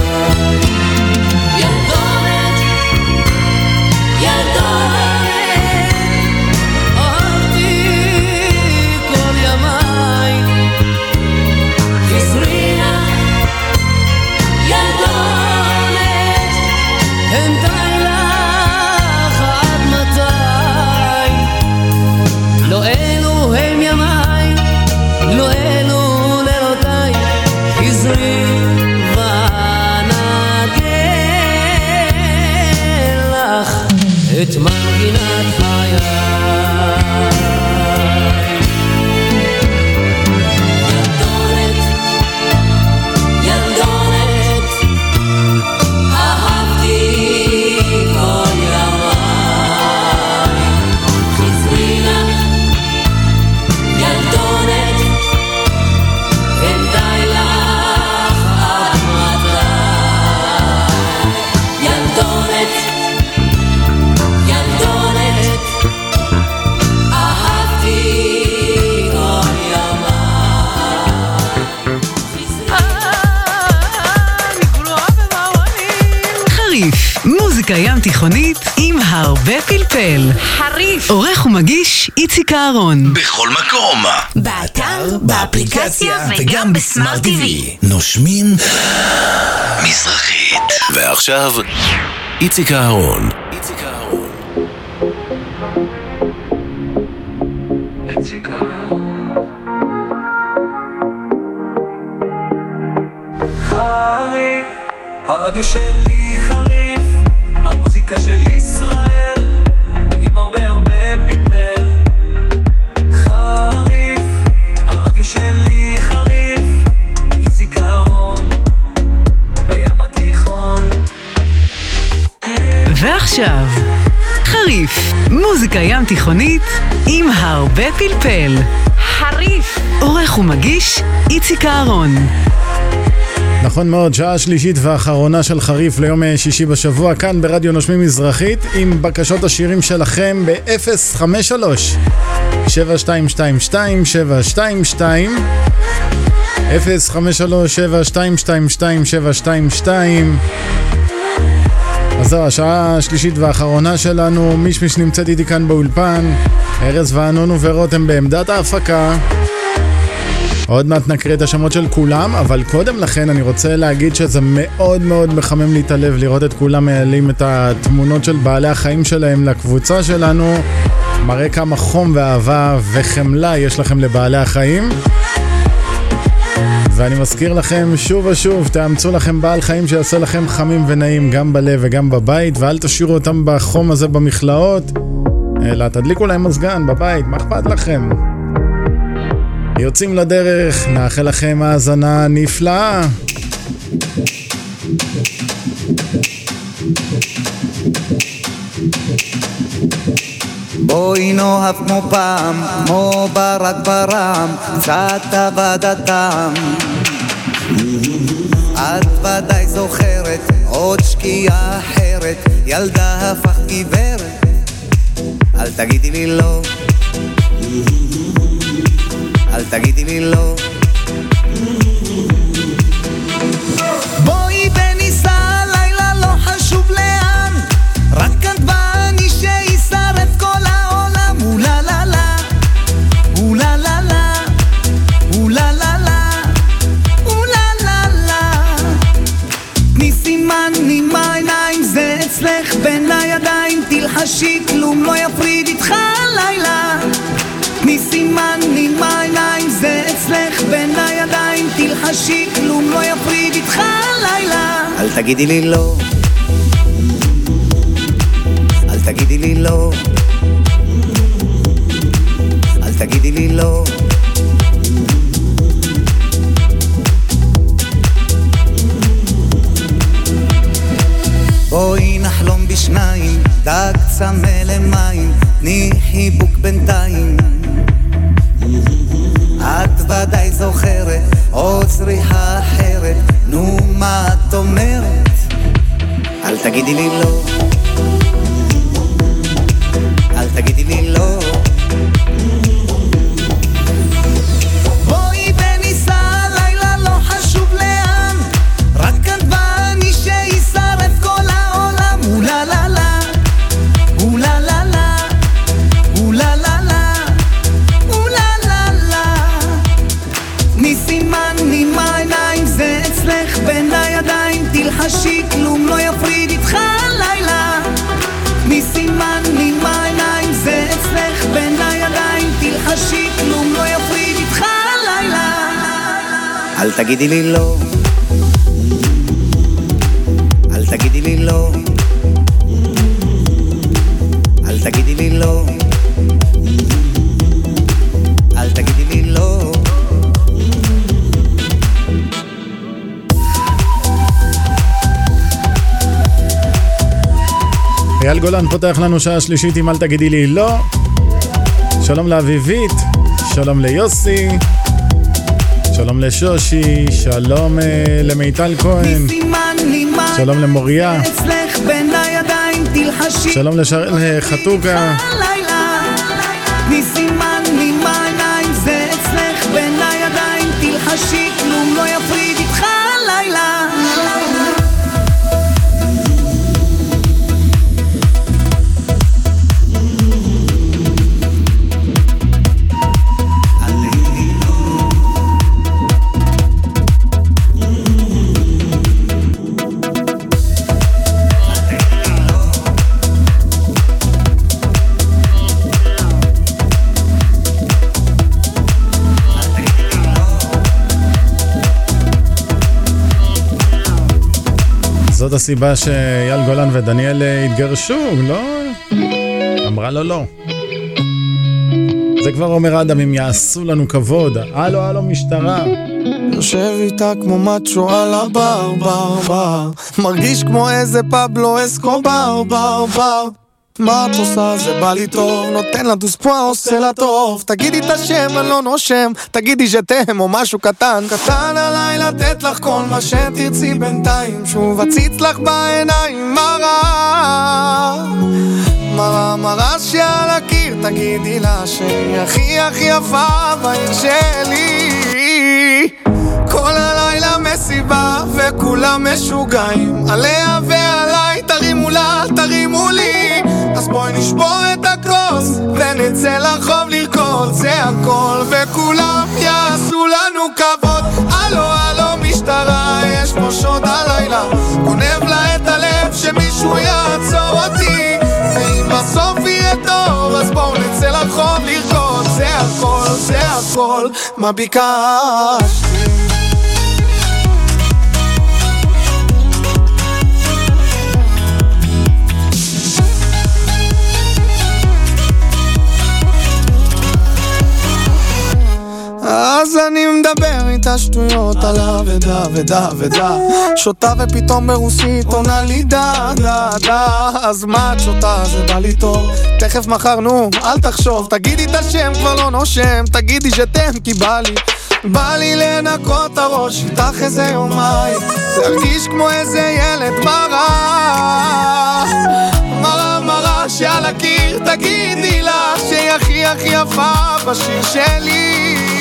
את מנגינת תיכונית עם הרבה פלפל. חריף. עורך ומגיש איציק אהרון. בכל מקום. באתר, באפליקציה וגם בסמארט TV. נושמים מזרחית. ועכשיו, איציק אהרון. חריף, הרדיו שלי תיכונית עם הרבה פלפל. חריף. עורך ומגיש איציק אהרון. נכון מאוד, שעה שלישית ואחרונה של חריף ליום שישי בשבוע, כאן ברדיו נושמים מזרחית, עם בקשות השירים שלכם ב-053 7222 722 053 7222 722 אז זהו, השעה השלישית והאחרונה שלנו, מישמיש נמצאת איתי כאן באולפן, ארז וענון ורותם בעמדת ההפקה. עוד מעט נקריא את השמות של כולם, אבל קודם לכן אני רוצה להגיד שזה מאוד מאוד מחמם לי את הלב לראות את כולם מעלים את התמונות של בעלי החיים שלהם לקבוצה שלנו. מראה כמה חום ואהבה וחמלה יש לכם לבעלי החיים. ואני מזכיר לכם שוב ושוב, תאמצו לכם בעל חיים שיעשה לכם חמים ונעים גם בלב וגם בבית, ואל תשאירו אותם בחום הזה במכלאות, אלא תדליקו להם מזגן בבית, מה אכפת לכם? יוצאים לדרך, נאחל לכם האזנה נפלאה. בואי נאהב כמו פעם, כמו ברק ברם, קצת עבדתם. את ודאי זוכרת עוד שקיעה אחרת, ילדה הפכת גברת, אל תגידי לי לא. אל תגידי לי לא. תלחשי כלום לא יפריד איתך הלילה. אל תגידי לי לא, אל תגידי לי לא, אל תגידי לי לא, אל תגידי לי לא, אל תגידי לי לא. אייל גולן פותח לנו שעה שלישית עם אל תגידי לי לא. שלום לאביבית, שלום ליוסי, שלום לשושי, שלום אה, למיטל כהן, שלום למוריה, שלום לשרל חתוקה, זאת הסיבה שאייל גולן ודניאל אה, התגרשו, לא? אמרה לו לא. זה כבר אומר אדם, אם יעשו לנו כבוד. הלו, הלו, משטרה. יושב איתה כמו מאצ'ו על הבר, בר, בר מרגיש כמו איזה פבלו אסקובר, בר, בר מה את עושה? זה בא לי טוב, נותן לה דוספואה, עושה לה טוב. תגידי את השם, אני לא נושם. תגידי שתם או משהו קטן. קטן עליי לתת לך כל מה שתרצי בינתיים. שוב אציץ לך בעיניים, מראה מראה, מראה שעל הקיר תגידי לה שהיא הכי הכי יפה בעיר שלי. כל הלילה מסיבה וכולם משוגעים. עליה ועליי תרימו לה, תרימו לי אז בואי נשבור את הכוס ונצא לרחוב לרקוד. זה הכל וכולם יעשו לנו כבוד. הלו הלו משטרה יש פה שוד הלילה. גונב לה את הלב שמישהו יעצור אותי. ואם בסוף יהיה טוב אז בואו נצא לרחוב לרקוד. זה הכל זה הכל מה ביקשתי אז אני מדבר איתה שטויות על אבדה ודה ודה. שותה ופתאום ברוסית עונה לי דה דה דה. אז מה את שותה? זה בא לי טוב. תכף מחר נו אל תחשוב. תגידי את השם כבר לא נושם. תגידי שתם כי בא לי. בא לי לנקות את הראש איתך איזה יומיים. להרגיש כמו איזה ילד מרה. מרה מרה שעל הקיר. תגידי לה שהיא הכי הכי יפה בשיר שלי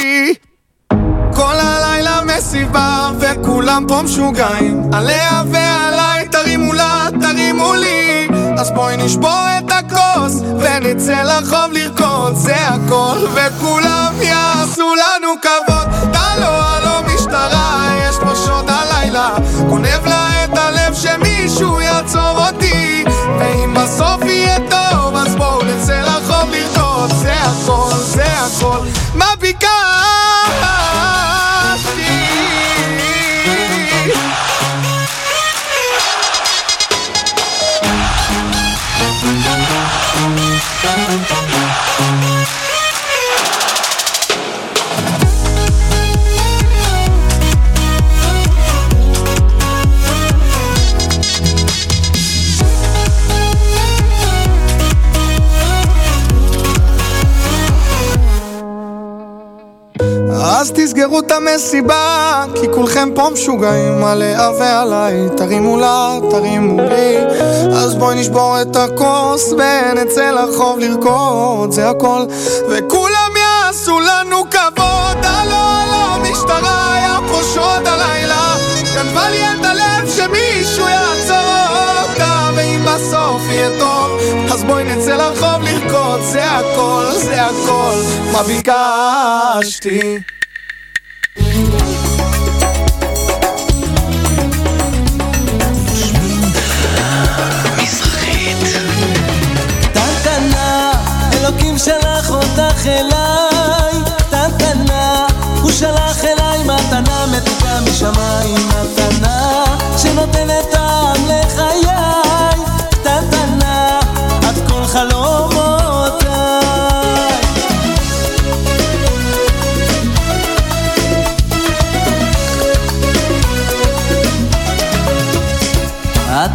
כל הלילה מסיבה וכולם פה משוגעים. עליה ועליי תרימו לה, תרימו לי. אז בואי נשבור את הכוס ונצא לרחוב לרקוד. זה הכל וכולם יעשו לנו כבוד. הלו הלו משטרה יש פה שוד הלילה. גונב לה מה תסגרו את המסיבה, כי כולכם פה משוגעים עליה ועליי. תרימו לה, תרימו לי, אז בואי נשבור את הכוס ונצא לרחוב לרקוד, זה הכל. וכולם יעשו לנו כבוד, הלו הלו משטרה, היה פה שוד הלילה. גנבה לי את הלב שמישהו יעצור אותה, ואם בסוף יהיה טוב, אז בואי נצא לרחוב לרקוד, זה הכל, זה הכל, מה ביקשתי? אלוקים שלח אותך אליי, קטנטנה, הוא שלח אליי מתנה מתוקה משמיים, מתנה שנותנת טעם לחיי,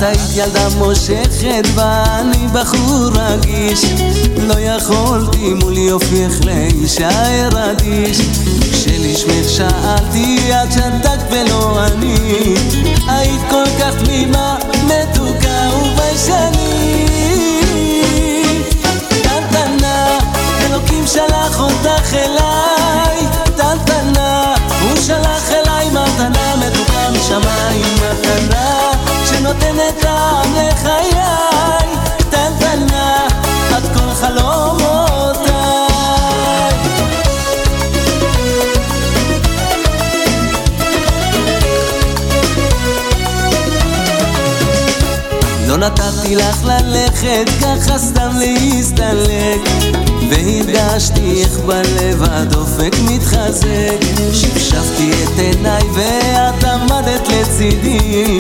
היית ילדה מושכת ואני בחור רגיש. לא יכולתי מול יופייך להישאר אדיש. כשלשמך שאלתי את שתקת ולא אני? היית כל כך תמימה, מתוקה וביישנית קטנטנה, אלוקים שלח אותך אליי שנותנת טעם לחיי קטנטנה, את כל חלומותיי. לא נתתי לך ללכת ככה סתם להסתלק והרגשתי איך בלב הדופק מתחזק. שפשפתי את עיניי ואת עמדת לצידי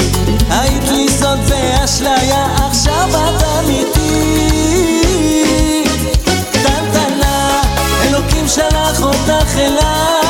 היית לי סוד ואשליה עכשיו את אמיתי. קטנטנה אלוקים שלח אותך אליי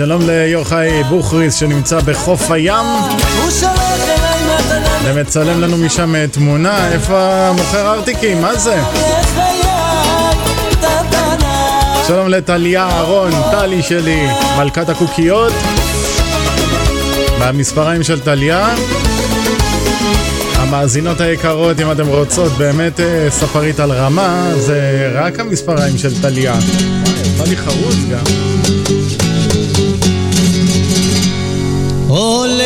שלום ליוחאי בוכריס שנמצא בחוף הים ומצלם לנו משם אה, תמונה. איפה המוכר ארטיקים? מה זה? שלום לטליה אהרון, טלי שלי, מלכת הקוקיות. והמספריים של טליה. המאזינות היקרות, אם אתן רוצות באמת אה, ספרית על רמה, זה רק המספריים של טליה. וואי, בא לי חרוז גם. Ole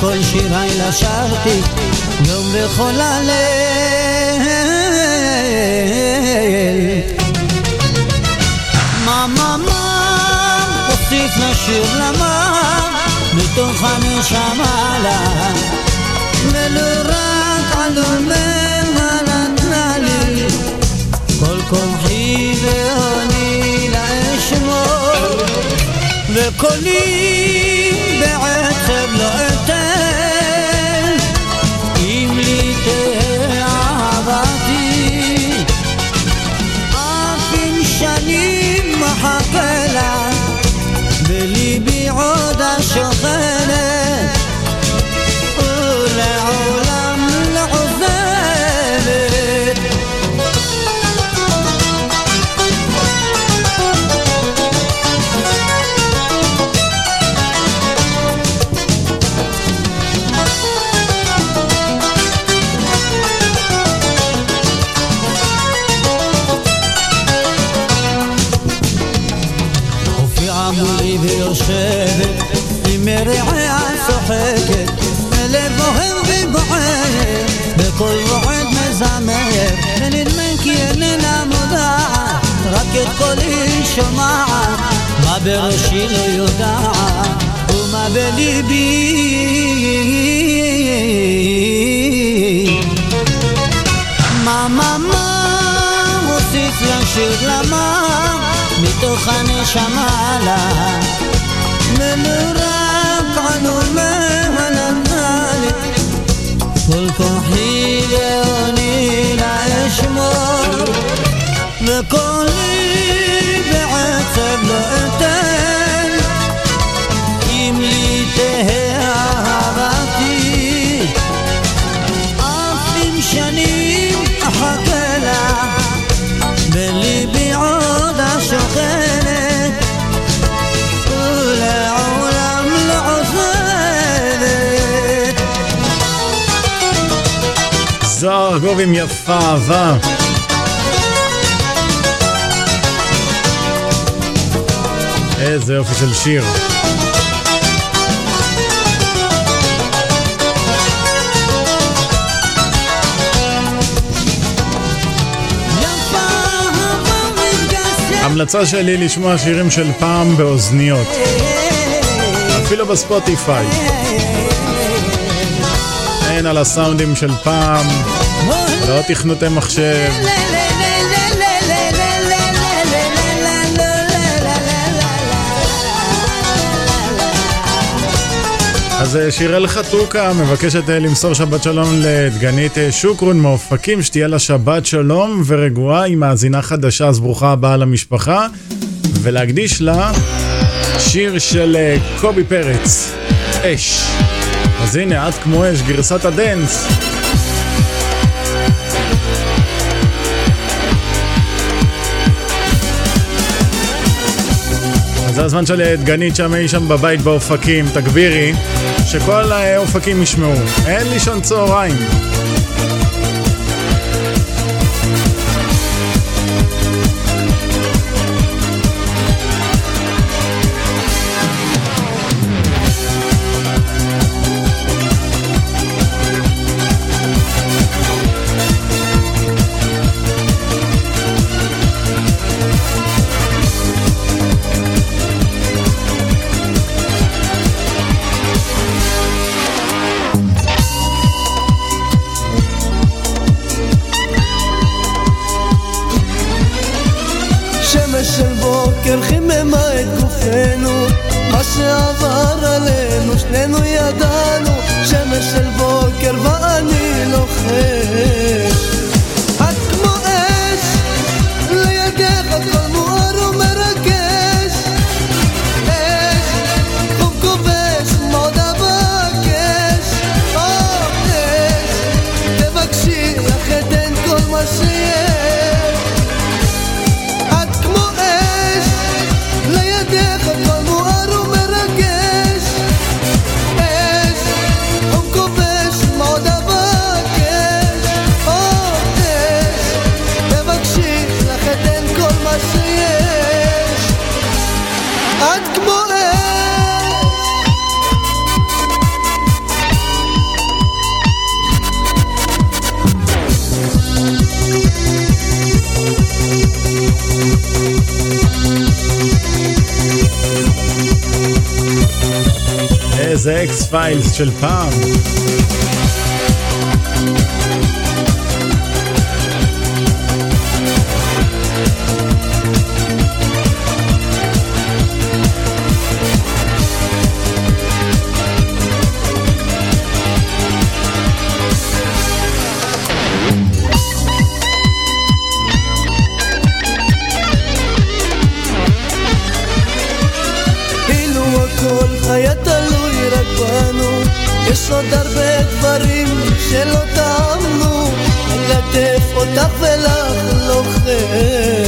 כל שיריי לשרתי, יום וכל הליל. מה מה מה, אוסיף לשיר למה, מתוך הנשמה לה, ולא רק עלומיה נתנה לי, כל כוחי והוני לאשמור, וקולי בקול רועד מזמר, ונדמה כי איננה מודעת, רק את קולי שומעת, מה בראשי לא יודעת, ומה בליבי. מה מה מה מוסיף לשיר למה מתוך הנשמה לה? ולא רק עלומיה נתנה לי כל כוחי ואוני לה אשמור וקולי בעצב לא אתן אם לי תהא אהבתי אף אם שנים אחכה לה, בליבי עוד השוכנת, ארגוב עם יפה אהבה. איזה יופי של שיר. המלצה שלי לשמוע שירים של פעם באוזניות. אפילו בספוטיפיי. אין על הסאונדים של פעם, לא תכנותי מחשב. אז אה, שיראל חתוקה מבקשת אה, למסור שבת שלום לדגנית אה, שוקרון מאופקים, שתהיה לה שבת שלום ורגועה, היא מאזינה חדשה, אז ברוכה הבאה למשפחה, ולהקדיש לה שיר של קובי פרץ, אש. אז הנה, את כמו אש, גרסת הדנס. זה הזמן של דגנית שם אי שם בבית באופקים, תגבירי, שכל אה, האופקים ישמעו. אין לישון צהריים. הבוקר חיממה את גופנו, מה שעבר עלינו שנינו ידענו, שמש של בוקר ואני לוחש. The X-Files של פעם. יש עוד הרבה דברים שלא טעמנו, ללטף אותך ולך לא לוחם.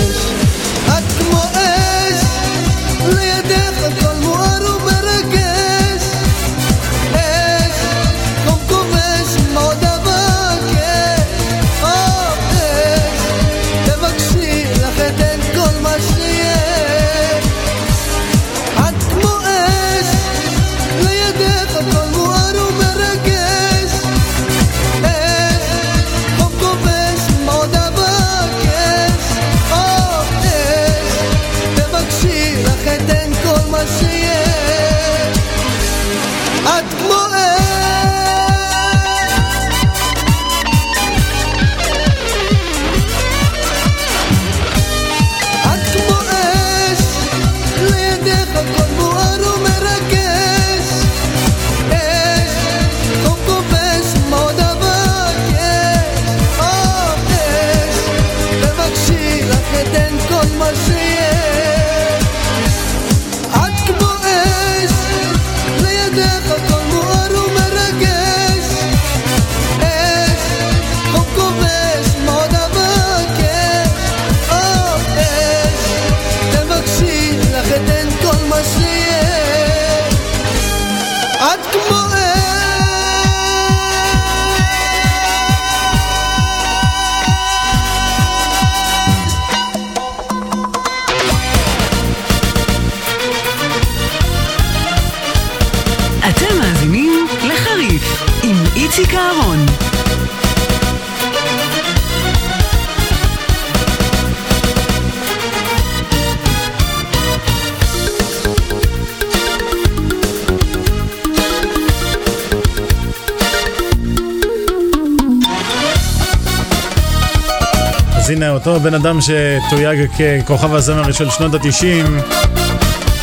אותו בן אדם שתויג ככוכב הזמר של שנות התשעים,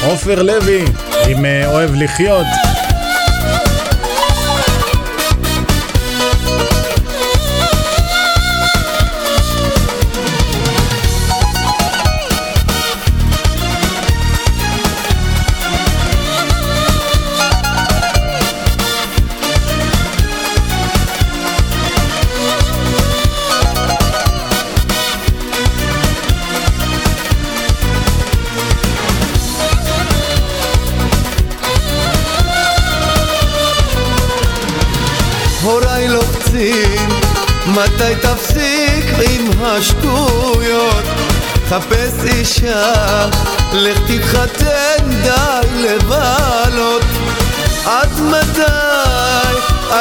עופר לוי, עם אה, אוהב לחיות. מתי תפסיק עם השטויות? חפש אישה, לך תתחתן, די לבלות. עד מתי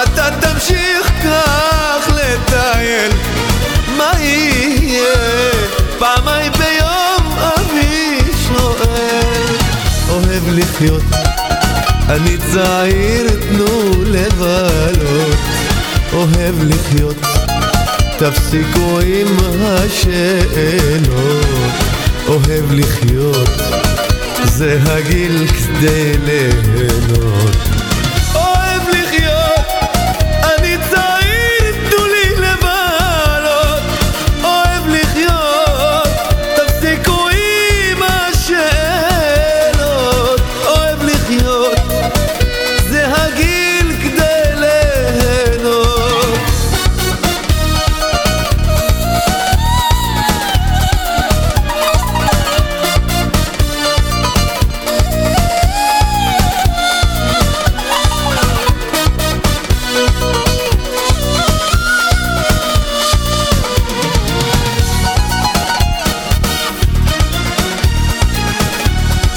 אתה תמשיך כך לטייל? מה יהיה? פעמיים ביום אבי שואל. אוהב לחיות, אני צעיר, תנו לבלות. אוהב לחיות, תפסיקו עם השאלות. אוהב לחיות, זה הגיל כדי ליהנות.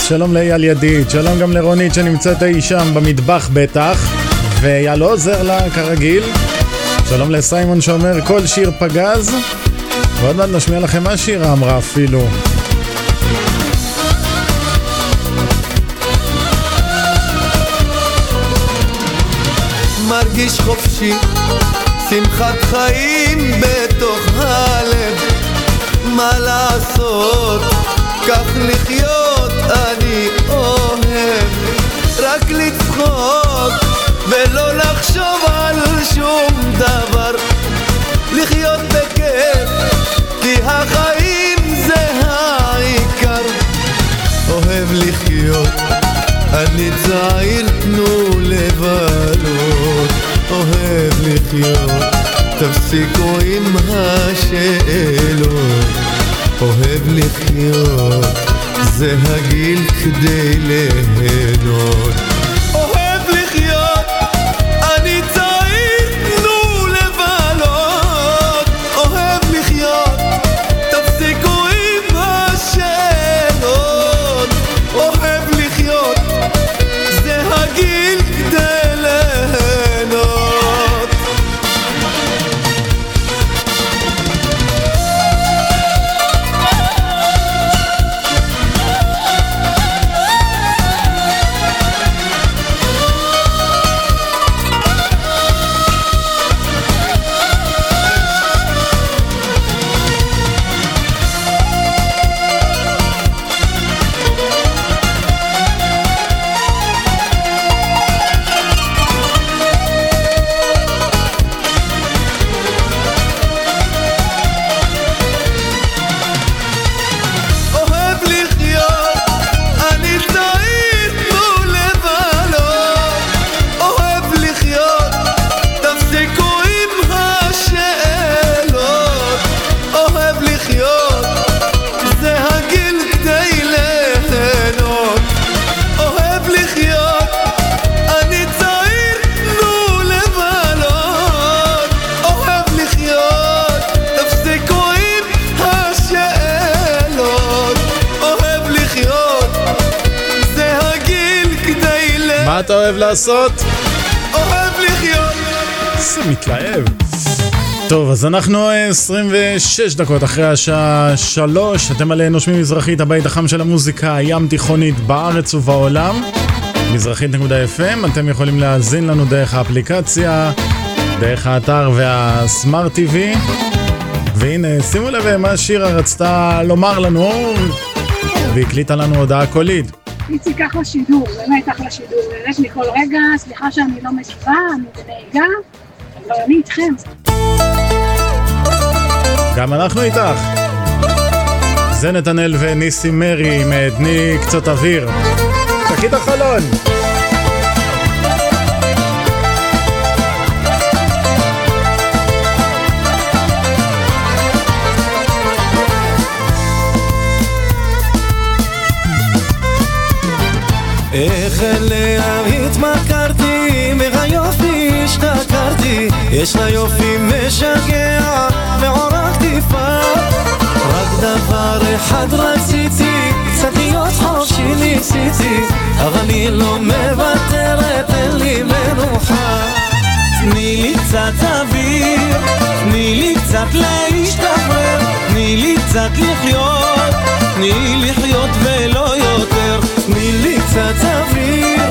שלום לאייל ידיד, שלום גם לרונית שנמצאת אי שם במטבח בטח, ואייל עוזר לה כרגיל. שלום לסיימון שאומר כל שיר פגז, ועוד מעט נשמיע לכם מה שירה אמרה אפילו. מרגיש חופשי, שמחת חיים בתוך הלב. מה לעשות, כך לחיות אני אוהב. רק לצחוק ולא לחשוב על שום דבר. לחיות בכיף, כי החיים זה העיקר. אוהב לחיות, אני צעיר, תנו לבלות. אוהב לחיות, תפסיקו עם השאלות. אוהב לחיות, זה הגיל כדי ליהנות. אנחנו אה, 26 דקות אחרי השעה 3, אתם על נושמים מזרחית, הבית החם של המוזיקה הים תיכונית בארץ ובעולם. מזרחית.fm, אתם יכולים להאזין לנו דרך האפליקציה, דרך האתר והסמארט TV. והנה, שימו לב אה, מה שירה רצתה לומר לנו, והקליטה לנו הודעה קולית. איציק אחלה שידור, באמת אחלה שידור, נהנית מכל רגע, סליחה שאני לא מגיבה, אני בנהיגה, אבל אני איתכם. גם אנחנו איתך. זה נתנאל וניסי מרי עם אה, קצת אוויר. תקי את החלון. איך אליה התמכרתי, מהיופי השתכרתי, יש לה יופי חיפה רק דבר אחד רציתי, קצת להיות חופשי ניסיתי אבל אני לא מוותרת, אין לי מנוחה. תני לי קצת אוויר, תני לי קצת להשתחרר, תני לי קצת לחיות, תני לחיות ולא יותר. תני לי קצת אוויר,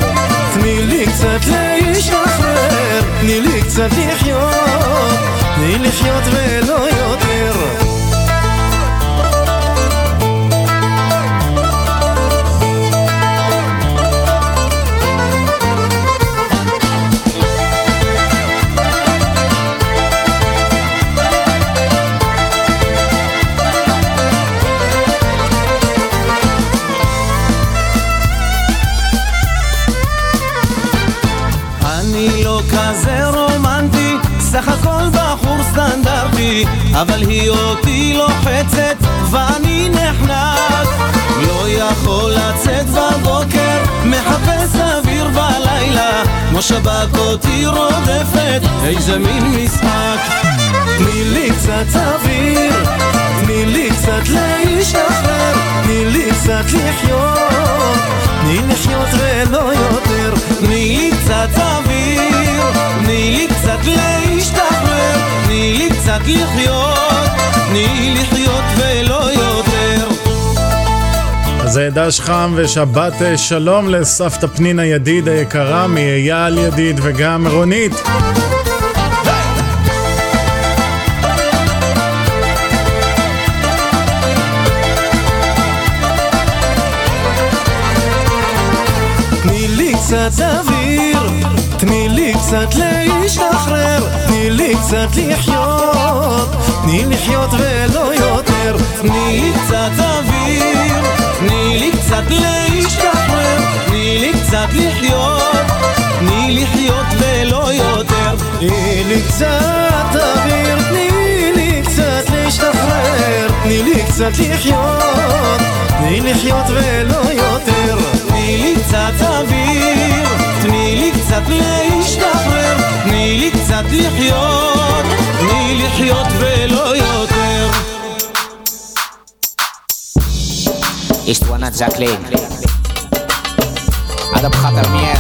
תני לי קצת להשתחרר, תני לי קצת לחיות, תני לחיות ולא יותר. סטנדרטי, אבל היא אותי לוחצת ואני נחנק. לא יכול לצאת בבוקר, מחפש אוויר בלילה, כמו שב"כ אותי רודפת, איזה מין משחק. תני לי קצת אוויר, תני לי קצת להשתחרר, תני לי קצת לחיות, תני לחיות ולא יותר. תני לי קצת אוויר, תני לי קצת להשתחרר, תני לי קצת לחיות, תני לחיות ולא יותר. זה דש חם ושבת אה, שלום לסבתא פנינה ידיד היקרה מאייל ידיד וגם רונית. קצת אוויר, תני לי קצת להשתחרר, תני לי קצת לחיות, תני לחיות ולא יותר. תני לי קצת אוויר, תני לי קצת להשתחרר, תני לי קצת לחיות, תני לחיות ולא יותר. תני לי קצת אוויר, תני לי קצת להשתחרר, תני לי קצת לחיות, תני לחיות ולא יותר. תני לי קצת אוויר, תני לי קצת להשתחרר, תני לי קצת לחיות, תני לחיות ולא יותר. اسطوانات زاكلين هذا بخاطر مياه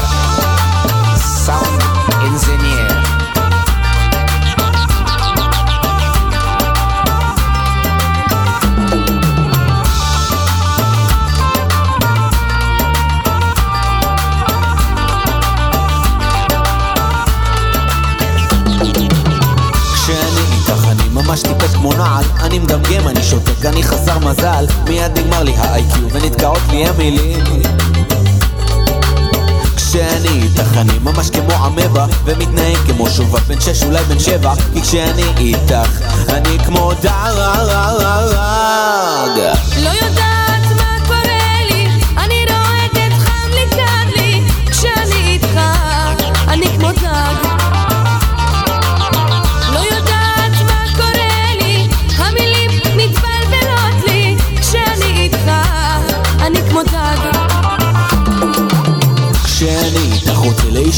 אני מגמגם, אני שותק, אני חסר מזל. מיד נגמר לי ה-IQ ונתקעות לי המילים. כשאני איתך אני ממש כמו אמבה ומתנהג כמו שובב בן שש אולי בן שבע. כי כשאני איתך אני כמו דרג לא יודעת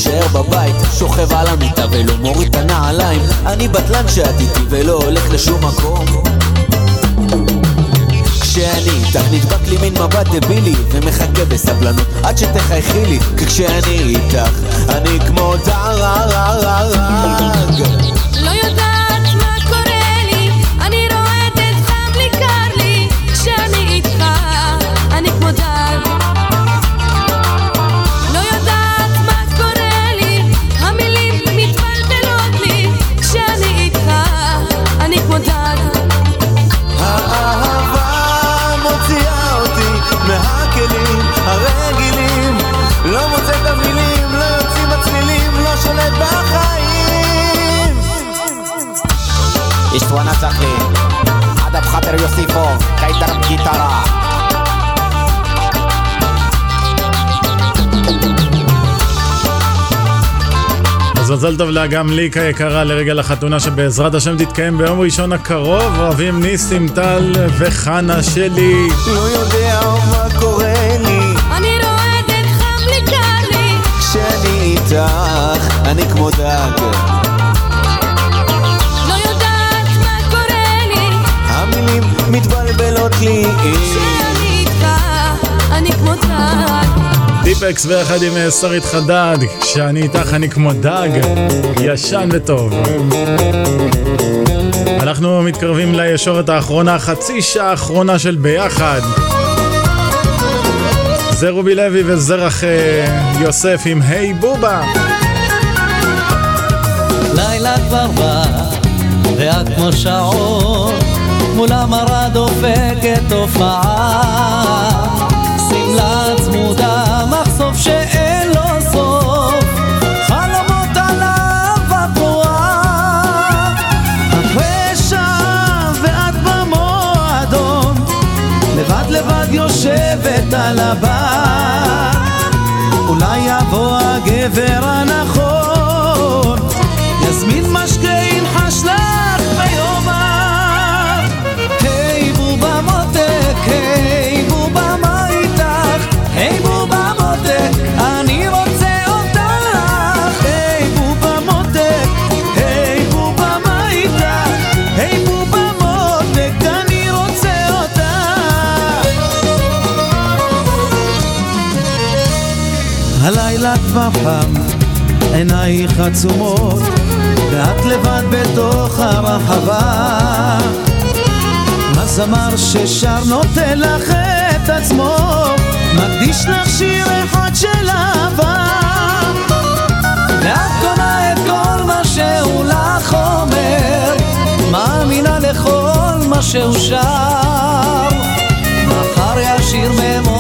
להישאר בבית שוכב על המיטה ולא מוריד את הנעליים. אני בטלן שאת איתי ולא הולך לשום מקום. כשאני איתך נדבק לי מין מבט דבילי ומחכה בסבלנות עד שתחייכי לי. כי כשאני איתך אני כמו דרג Jacqueline Adam Khatar Yosifov Kaitar גיטרה. אז מזל טוב לה גם ליקה יקרה לרגל החתונה שבעזרת השם תתקיים ביום ראשון הקרוב. אוהבים ניסים טל וחנה שלי. לא יודע מה קורה לי. אני רועדת, חם לי, קר לי, כשאני איתך אני כמו דג מתבלבלות לי כשאני איתך, אני כמו דג. טיפ טיפקס ביחד עם אה, שרית חדד, כשאני איתך אני כמו דג, ישן וטוב. אנחנו מתקרבים לישורת האחרונה, חצי שעה האחרונה של ביחד. זה רובי לוי וזרח אה, יוסף עם היי בובה. לילה כבר בא, ואת כמו שעון, מול המראה דופקת הופעה. שמלה צמודה, מחשוף שאין לו סוף, חלומות על אהבה פרועה. אחרי שעה ואת במועדון, לבד לבד יושבת על הבר. אולי יבוא הגבר הנכון, חם, עינייך עצומות, ואת לבד בתוך הרחבה. הזמר ששר נותן לך את עצמו, מקדיש לך שיר אחד של אהבה. ואת קונה את כל מה שהוא לך אומר, מאמינה לכל מה שהוא שר. מחר ישיר במועדון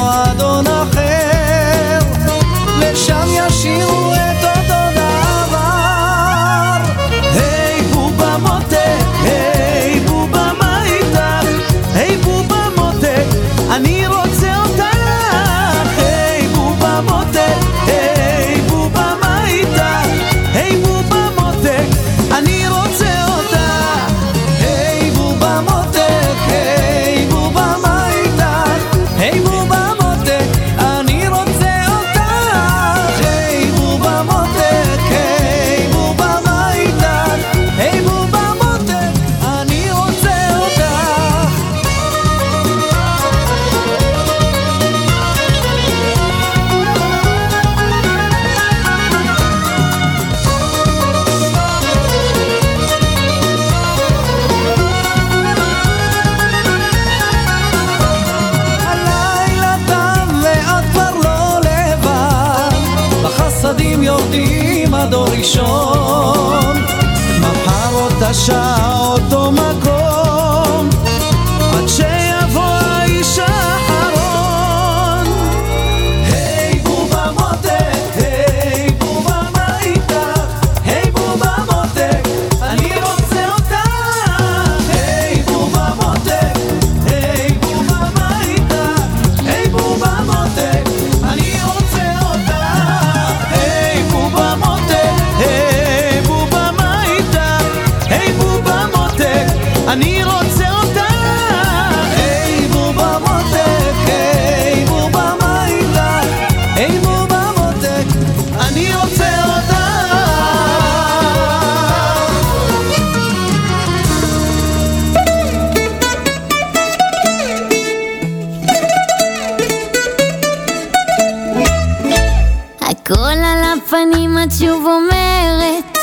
הכל על הפנים את שוב אומרת.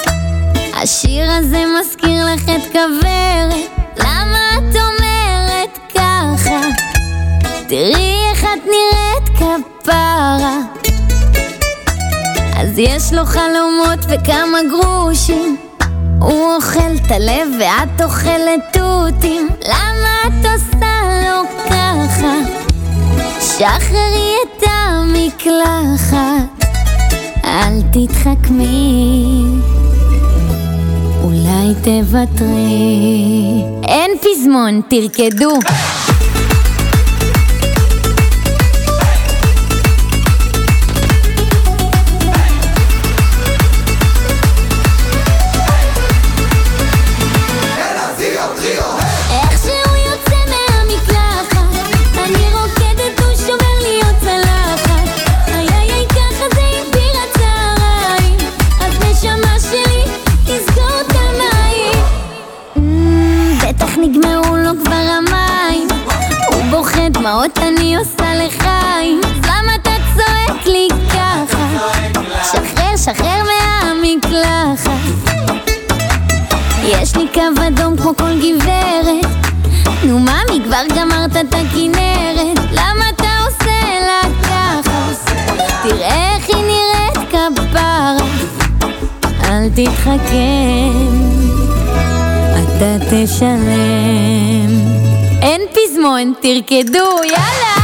השיר הזה מזכיר לך את כוורת. למה את אומרת ככה? תראי איך את נראית כפרה. אז יש לו חלומות וכמה גרושים. הוא אוכל את הלב ואת אוכלת תותים. למה את עושה לו ככה? שחררי את המקלחת אל תתחכמי, אולי תוותרי. אין פזמון, תרקדו. כמו כל גברת נו ממי, כבר גמרת את הכנרת למה אתה עושה לה ככה? תראה איך היא נראית כפרה אל תתחכם, אתה תשלם אין פזמון, תרקדו, יאללה!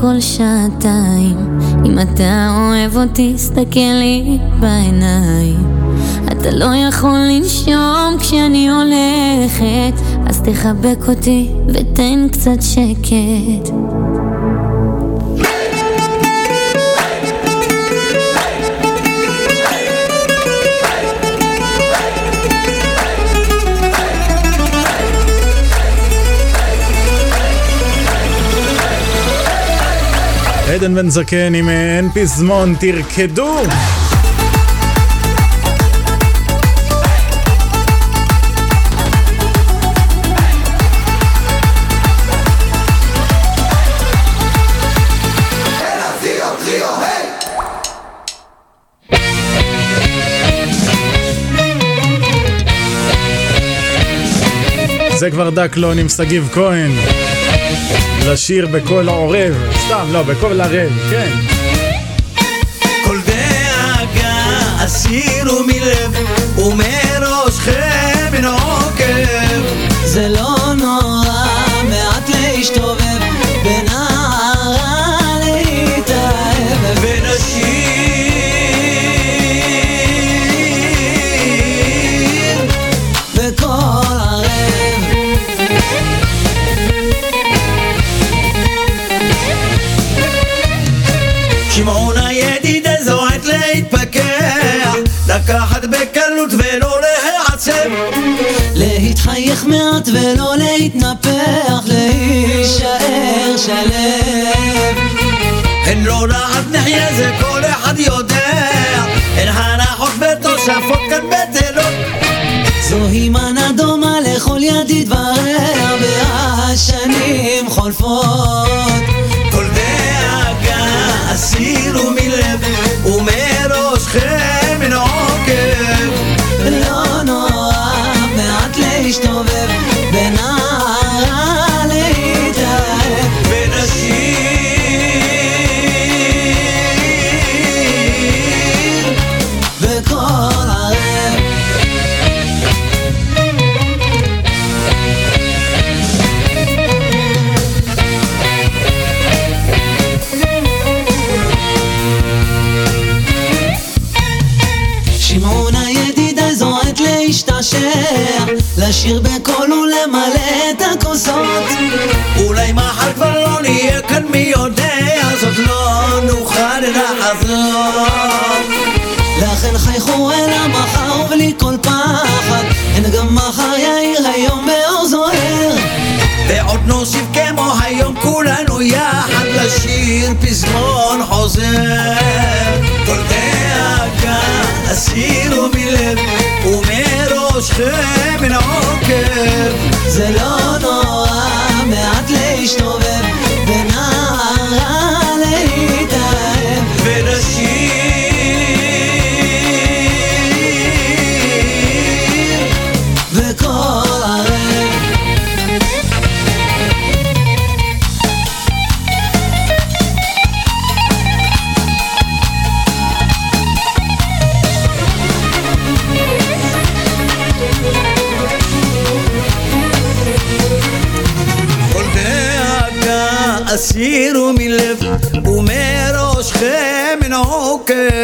כל שעתיים. אם אתה אוהב אותי, סתכל לי בעיניים. אתה לא יכול לנשום כשאני הולכת אז תחבק אותי ותן קצת שקט עדן בן זקן עם אה, אין פזמון, תרקדו! זה כבר דקלון עם שגיב כהן. לשיר בקול עורב, סתם, לא, בקול ערב, כן. כל דאגה הסירו מלב ומראשכם אין עוקב זה לא ולא להיעצב להתחייך מעט ולא להתנפח להישאר שלם. הן לא לעד נחיה זה כל אחד יודע. הן הנחות ותוספות כאן בטלות. זוהי מנה דומה לכל ידיד ורע והשנים לשיר פזמון חוזר. כל דאגה הסירו מלב ומראשכם אין עוקב זה לא נורא מעט להשתובב אין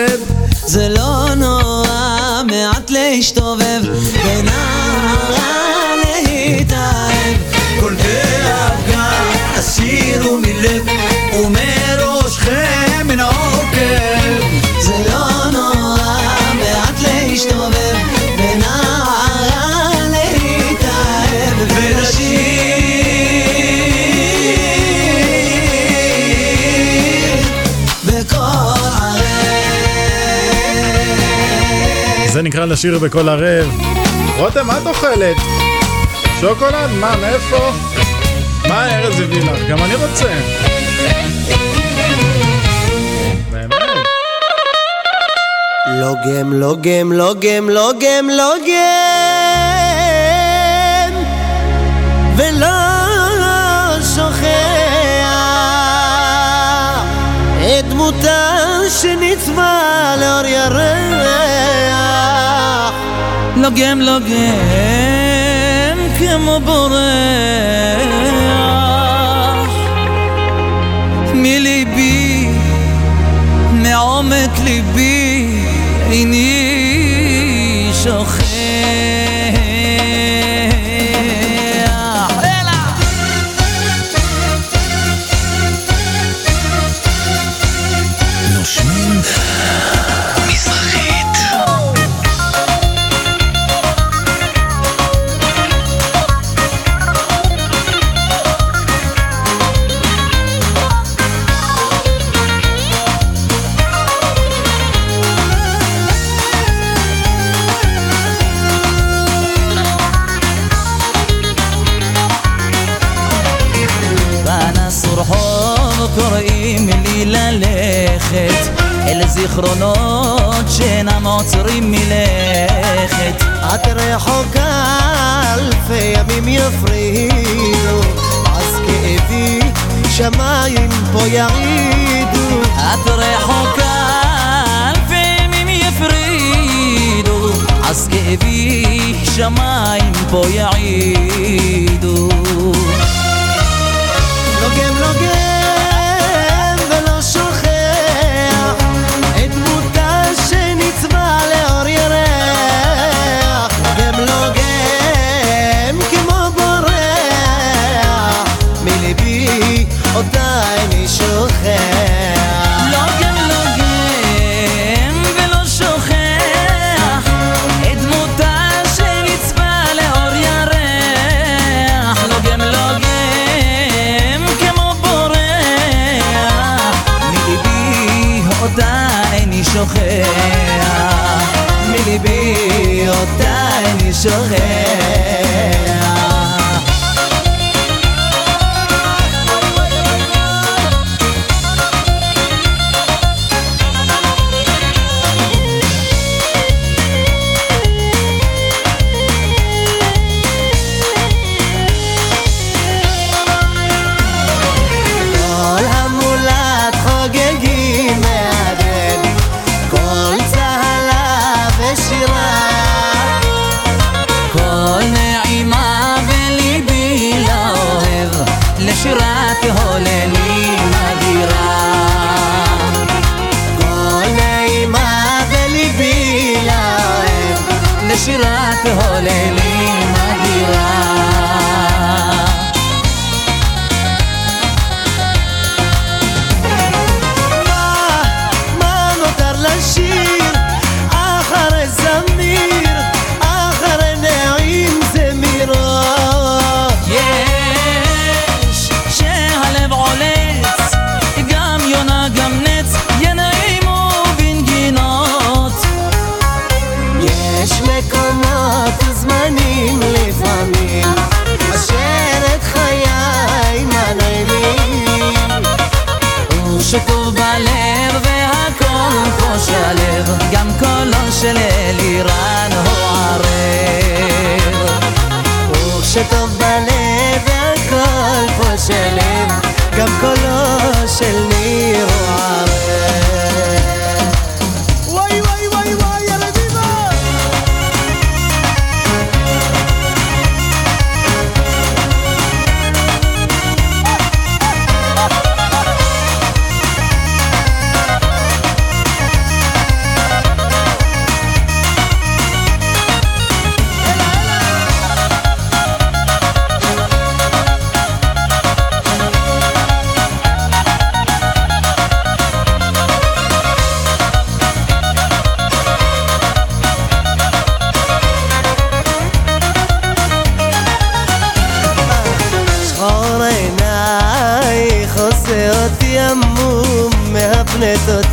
שנקרא לשיר בקול ערב. רותם, מה את אוכלת? שוקולד? מה, מאיפה? מה ארז הביא לך? גם אני רוצה. לוגם, לוגם, לוגם, לוגם, לוגם ולא לוגם לוגם כמו בורח מליבי, מעומק ליבי, איני שוכח. זיכרונות שאינם עוצרים מלכת. את רחוקה אלפי ימים יפרידו אז כאבי שמיים פה יעידו את רחוקה אלפי ימים יפרידו אז כאבי שמיים פה יעידו לוגם לוגם אותה איני שוכח. לוגם לוגם ולא שוכח את דמותה שנצבע לאור ירח. לוגם לוגם כמו בורח מליבי אותה איני שוכח. מליבי אותה איני שוכח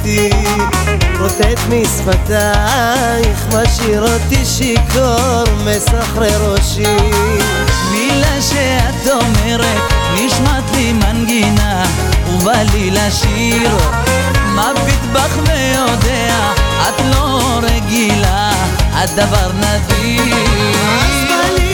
אותי רוטט משפתייך, משאיר אותי שיכור, מסחרר ראשי. מילה שאת אומרת נשמעת לי מנגינה ובא לי לשיר מביט בך ויודע את לא רגילה את דבר נדיר אז בא לי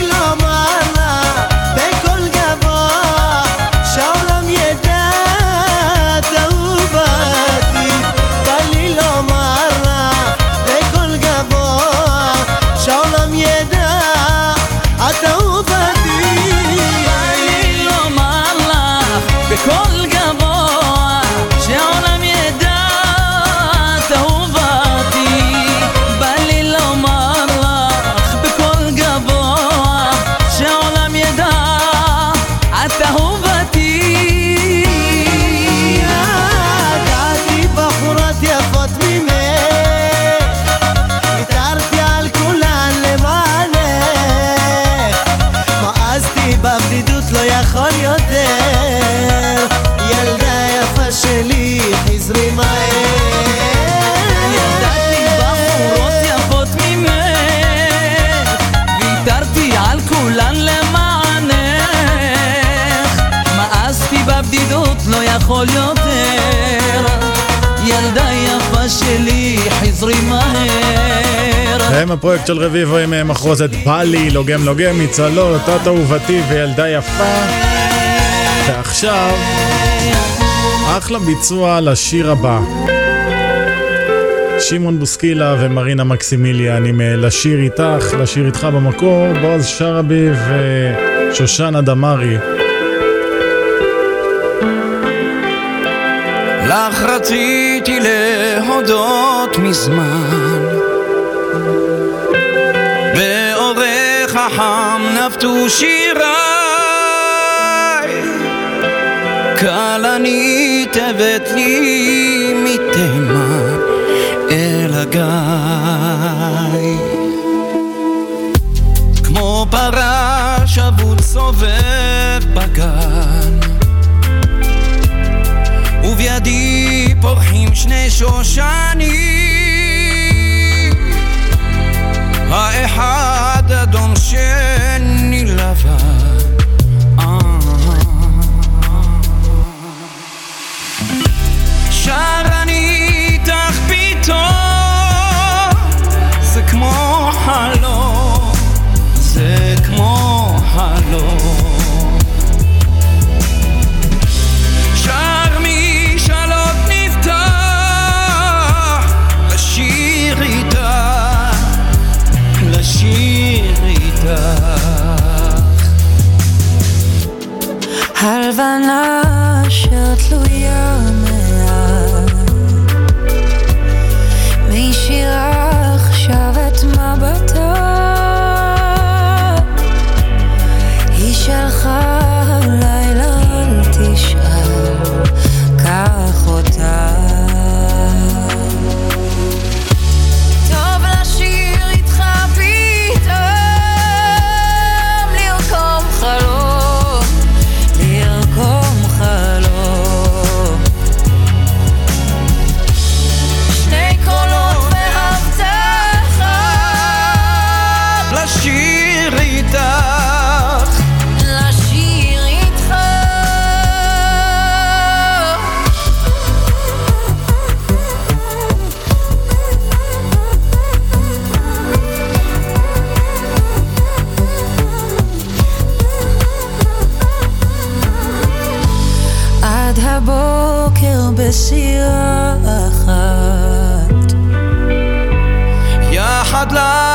הם הפרויקט של רביבו עם אה, מחרוזת בא לי, לוגם לוגם, מצלות, את אהובתי וילדה יפה. ועכשיו, אחלה ביצוע לשיר הבא. שמעון בוסקילה ומרינה מקסימיליאן עם אה, לשיר איתך, לשיר איתך במקור, בועז שרעבי ושושנה דמארי. לך רציתי להודות מזמן נפתו שיריי כלנית הבאת לי מתימן אל הגיא. כמו פרש אבוד סובב בגן ובידי פורחים שני שושנים. האחד אדום שני לבן Nirvana הבוקר בסירה אחת יחד לחתור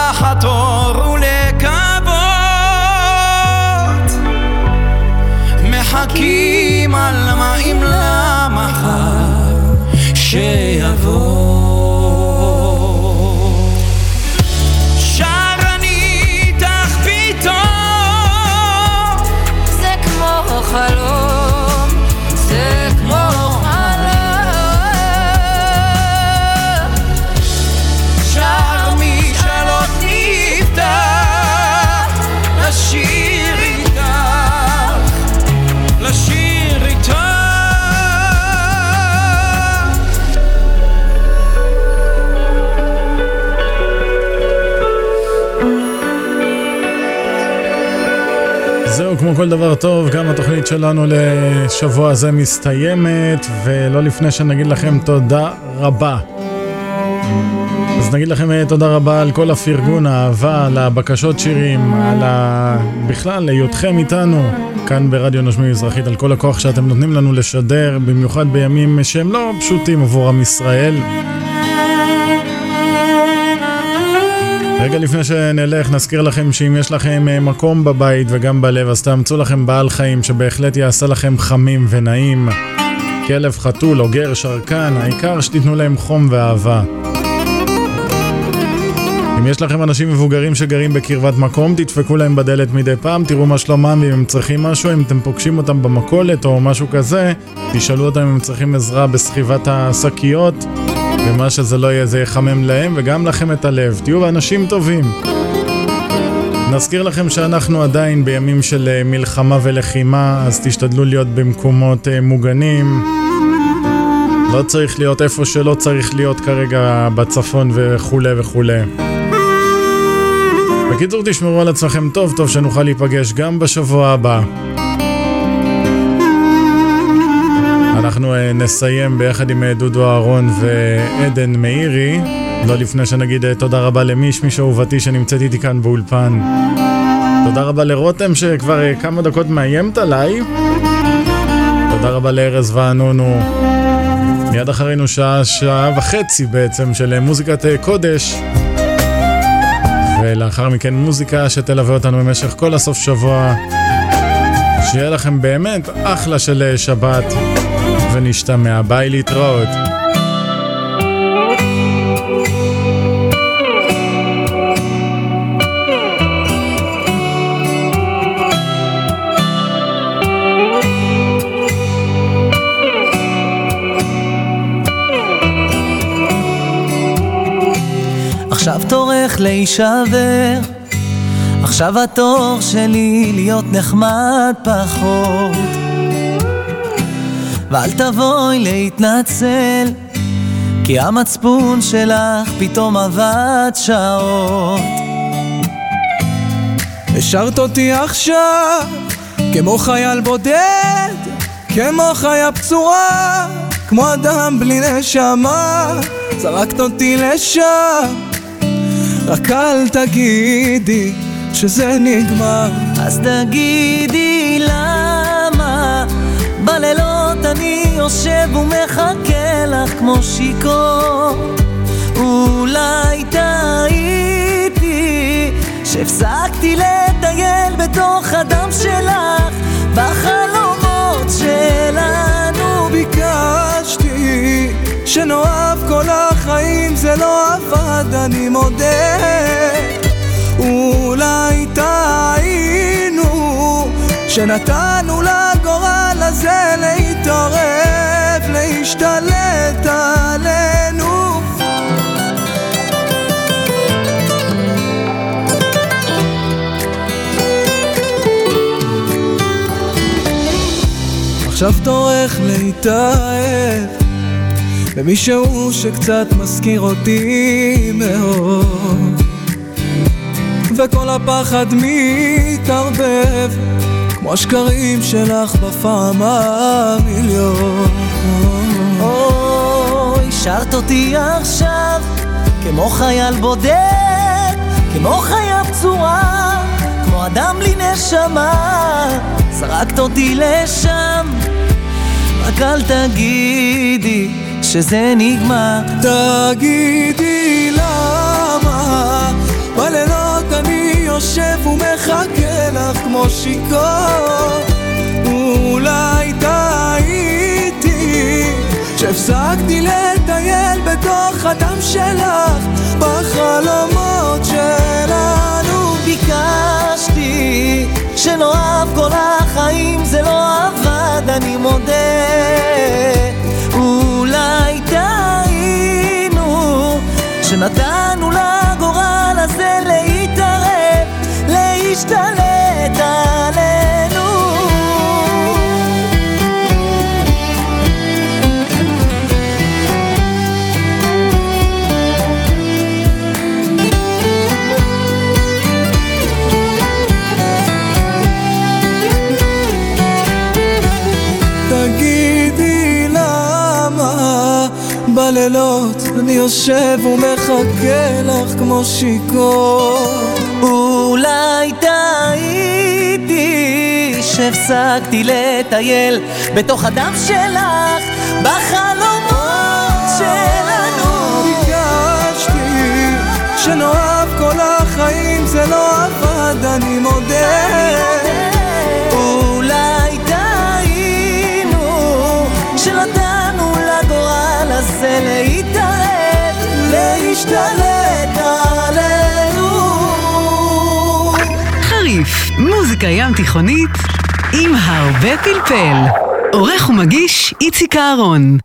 כל דבר טוב, גם התוכנית שלנו לשבוע הזה מסתיימת, ולא לפני שנגיד לכם תודה רבה. אז נגיד לכם אה, תודה רבה על כל הפרגון, האהבה, על הבקשות שירים, על ה... בכלל, היותכם איתנו כאן ברדיו נושמים מזרחית, על כל הכוח שאתם נותנים לנו לשדר, במיוחד בימים שהם לא פשוטים עבור עם ישראל. רגע לפני שנלך, נזכיר לכם שאם יש לכם אה, מקום בבית וגם בלב, אז תאמצו לכם בעל חיים שבהחלט יעשה לכם חמים ונעים. כלב, חתול או גר, שרקן, העיקר שתיתנו להם חום ואהבה. אם יש לכם אנשים מבוגרים שגרים בקרבת מקום, תדפקו להם בדלת מדי פעם, תראו מה שלומם, ואם הם צריכים משהו, אם אתם פוגשים אותם במכולת או משהו כזה, תשאלו אותם אם הם צריכים עזרה בסחיבת השקיות, ומה שזה לא יהיה, זה יחמם להם וגם לכם את הלב. תהיו אנשים טובים. נזכיר לכם שאנחנו עדיין בימים של אה, מלחמה ולחימה, אז תשתדלו להיות במקומות אה, מוגנים. לא צריך להיות איפה שלא צריך להיות כרגע בצפון וכולי וכולי. בקיצור, תשמרו על עצמכם טוב, טוב שנוכל להיפגש גם בשבוע הבא. אנחנו אה, נסיים ביחד עם אה, דודו אהרון ועדן מאירי, לא לפני שנגיד אה, תודה רבה למישמיש אהובתי שנמצאת איתי כאן באולפן. תודה רבה לרותם שכבר כמה דקות מאיימת עליי. תודה רבה לארז וענונו. מיד אחרינו שעה, שעה וחצי בעצם של מוזיקת קודש. ולאחר מכן מוזיקה שתלווה אותנו במשך כל הסוף שבוע. שיהיה לכם באמת אחלה של שבת, ונשתמע. ביי להתראות. עכשיו תורך להישבר עכשיו התור שלי להיות נחמד פחות ואל תבואי להתנצל כי המצפון שלך פתאום עבד שעות השארת אותי עכשיו כמו חייל בודד, כמו חיה פצועה, כמו אדם בלי נשמה, זרקת אותי לשם, רק אל תגידי שזה נגמר. אז תגידי יושב ומחכה לך כמו שיכור אולי טעיתי שהפסקתי לטייל בתוך הדם שלך בחלומות שלנו ביקשתי שנאהב כל החיים זה לא עבד אני מודה. אולי טעינו שנתנו לגורל הזה להתערב, להשתלט עלינו. עכשיו תורך להתאהב במישהו שקצת מזכיר אותי מאוד. וכל הפחד מתערבב כמו השקרים שלך בפעם המיליון אוי, השארת אותי עכשיו כמו חייל בודד, כמו חיה פצועה, כמו אדם בלי נשמה, זרקת אותי לשם, רק אל תגידי שזה נגמר. תגידי למה בלילות אני יושב ומחכה לך כמו שיכור. אולי טעיתי שהפסקתי לטייל בתוך הדם שלך בחלומות שלנו. ביקשתי שנאהב כל החיים זה לא עבד אני מודה. אולי טעינו שנתנו לגורל להשתלט עלינו. תגידי למה בלילות אני יושב ומחכה לך כמו שיכור אולי ת... טעיתי שהפסקתי לטייל בתוך הדם שלך בחלומות שלנו. ביקשתי שנאהב כל החיים זה לא עבד אני מודה. אולי טעינו שנתנו לגורל הזה להתערב להשתלט מוזיקה ים תיכונית עם הרבה פלפל. עורך ומגיש איציק אהרון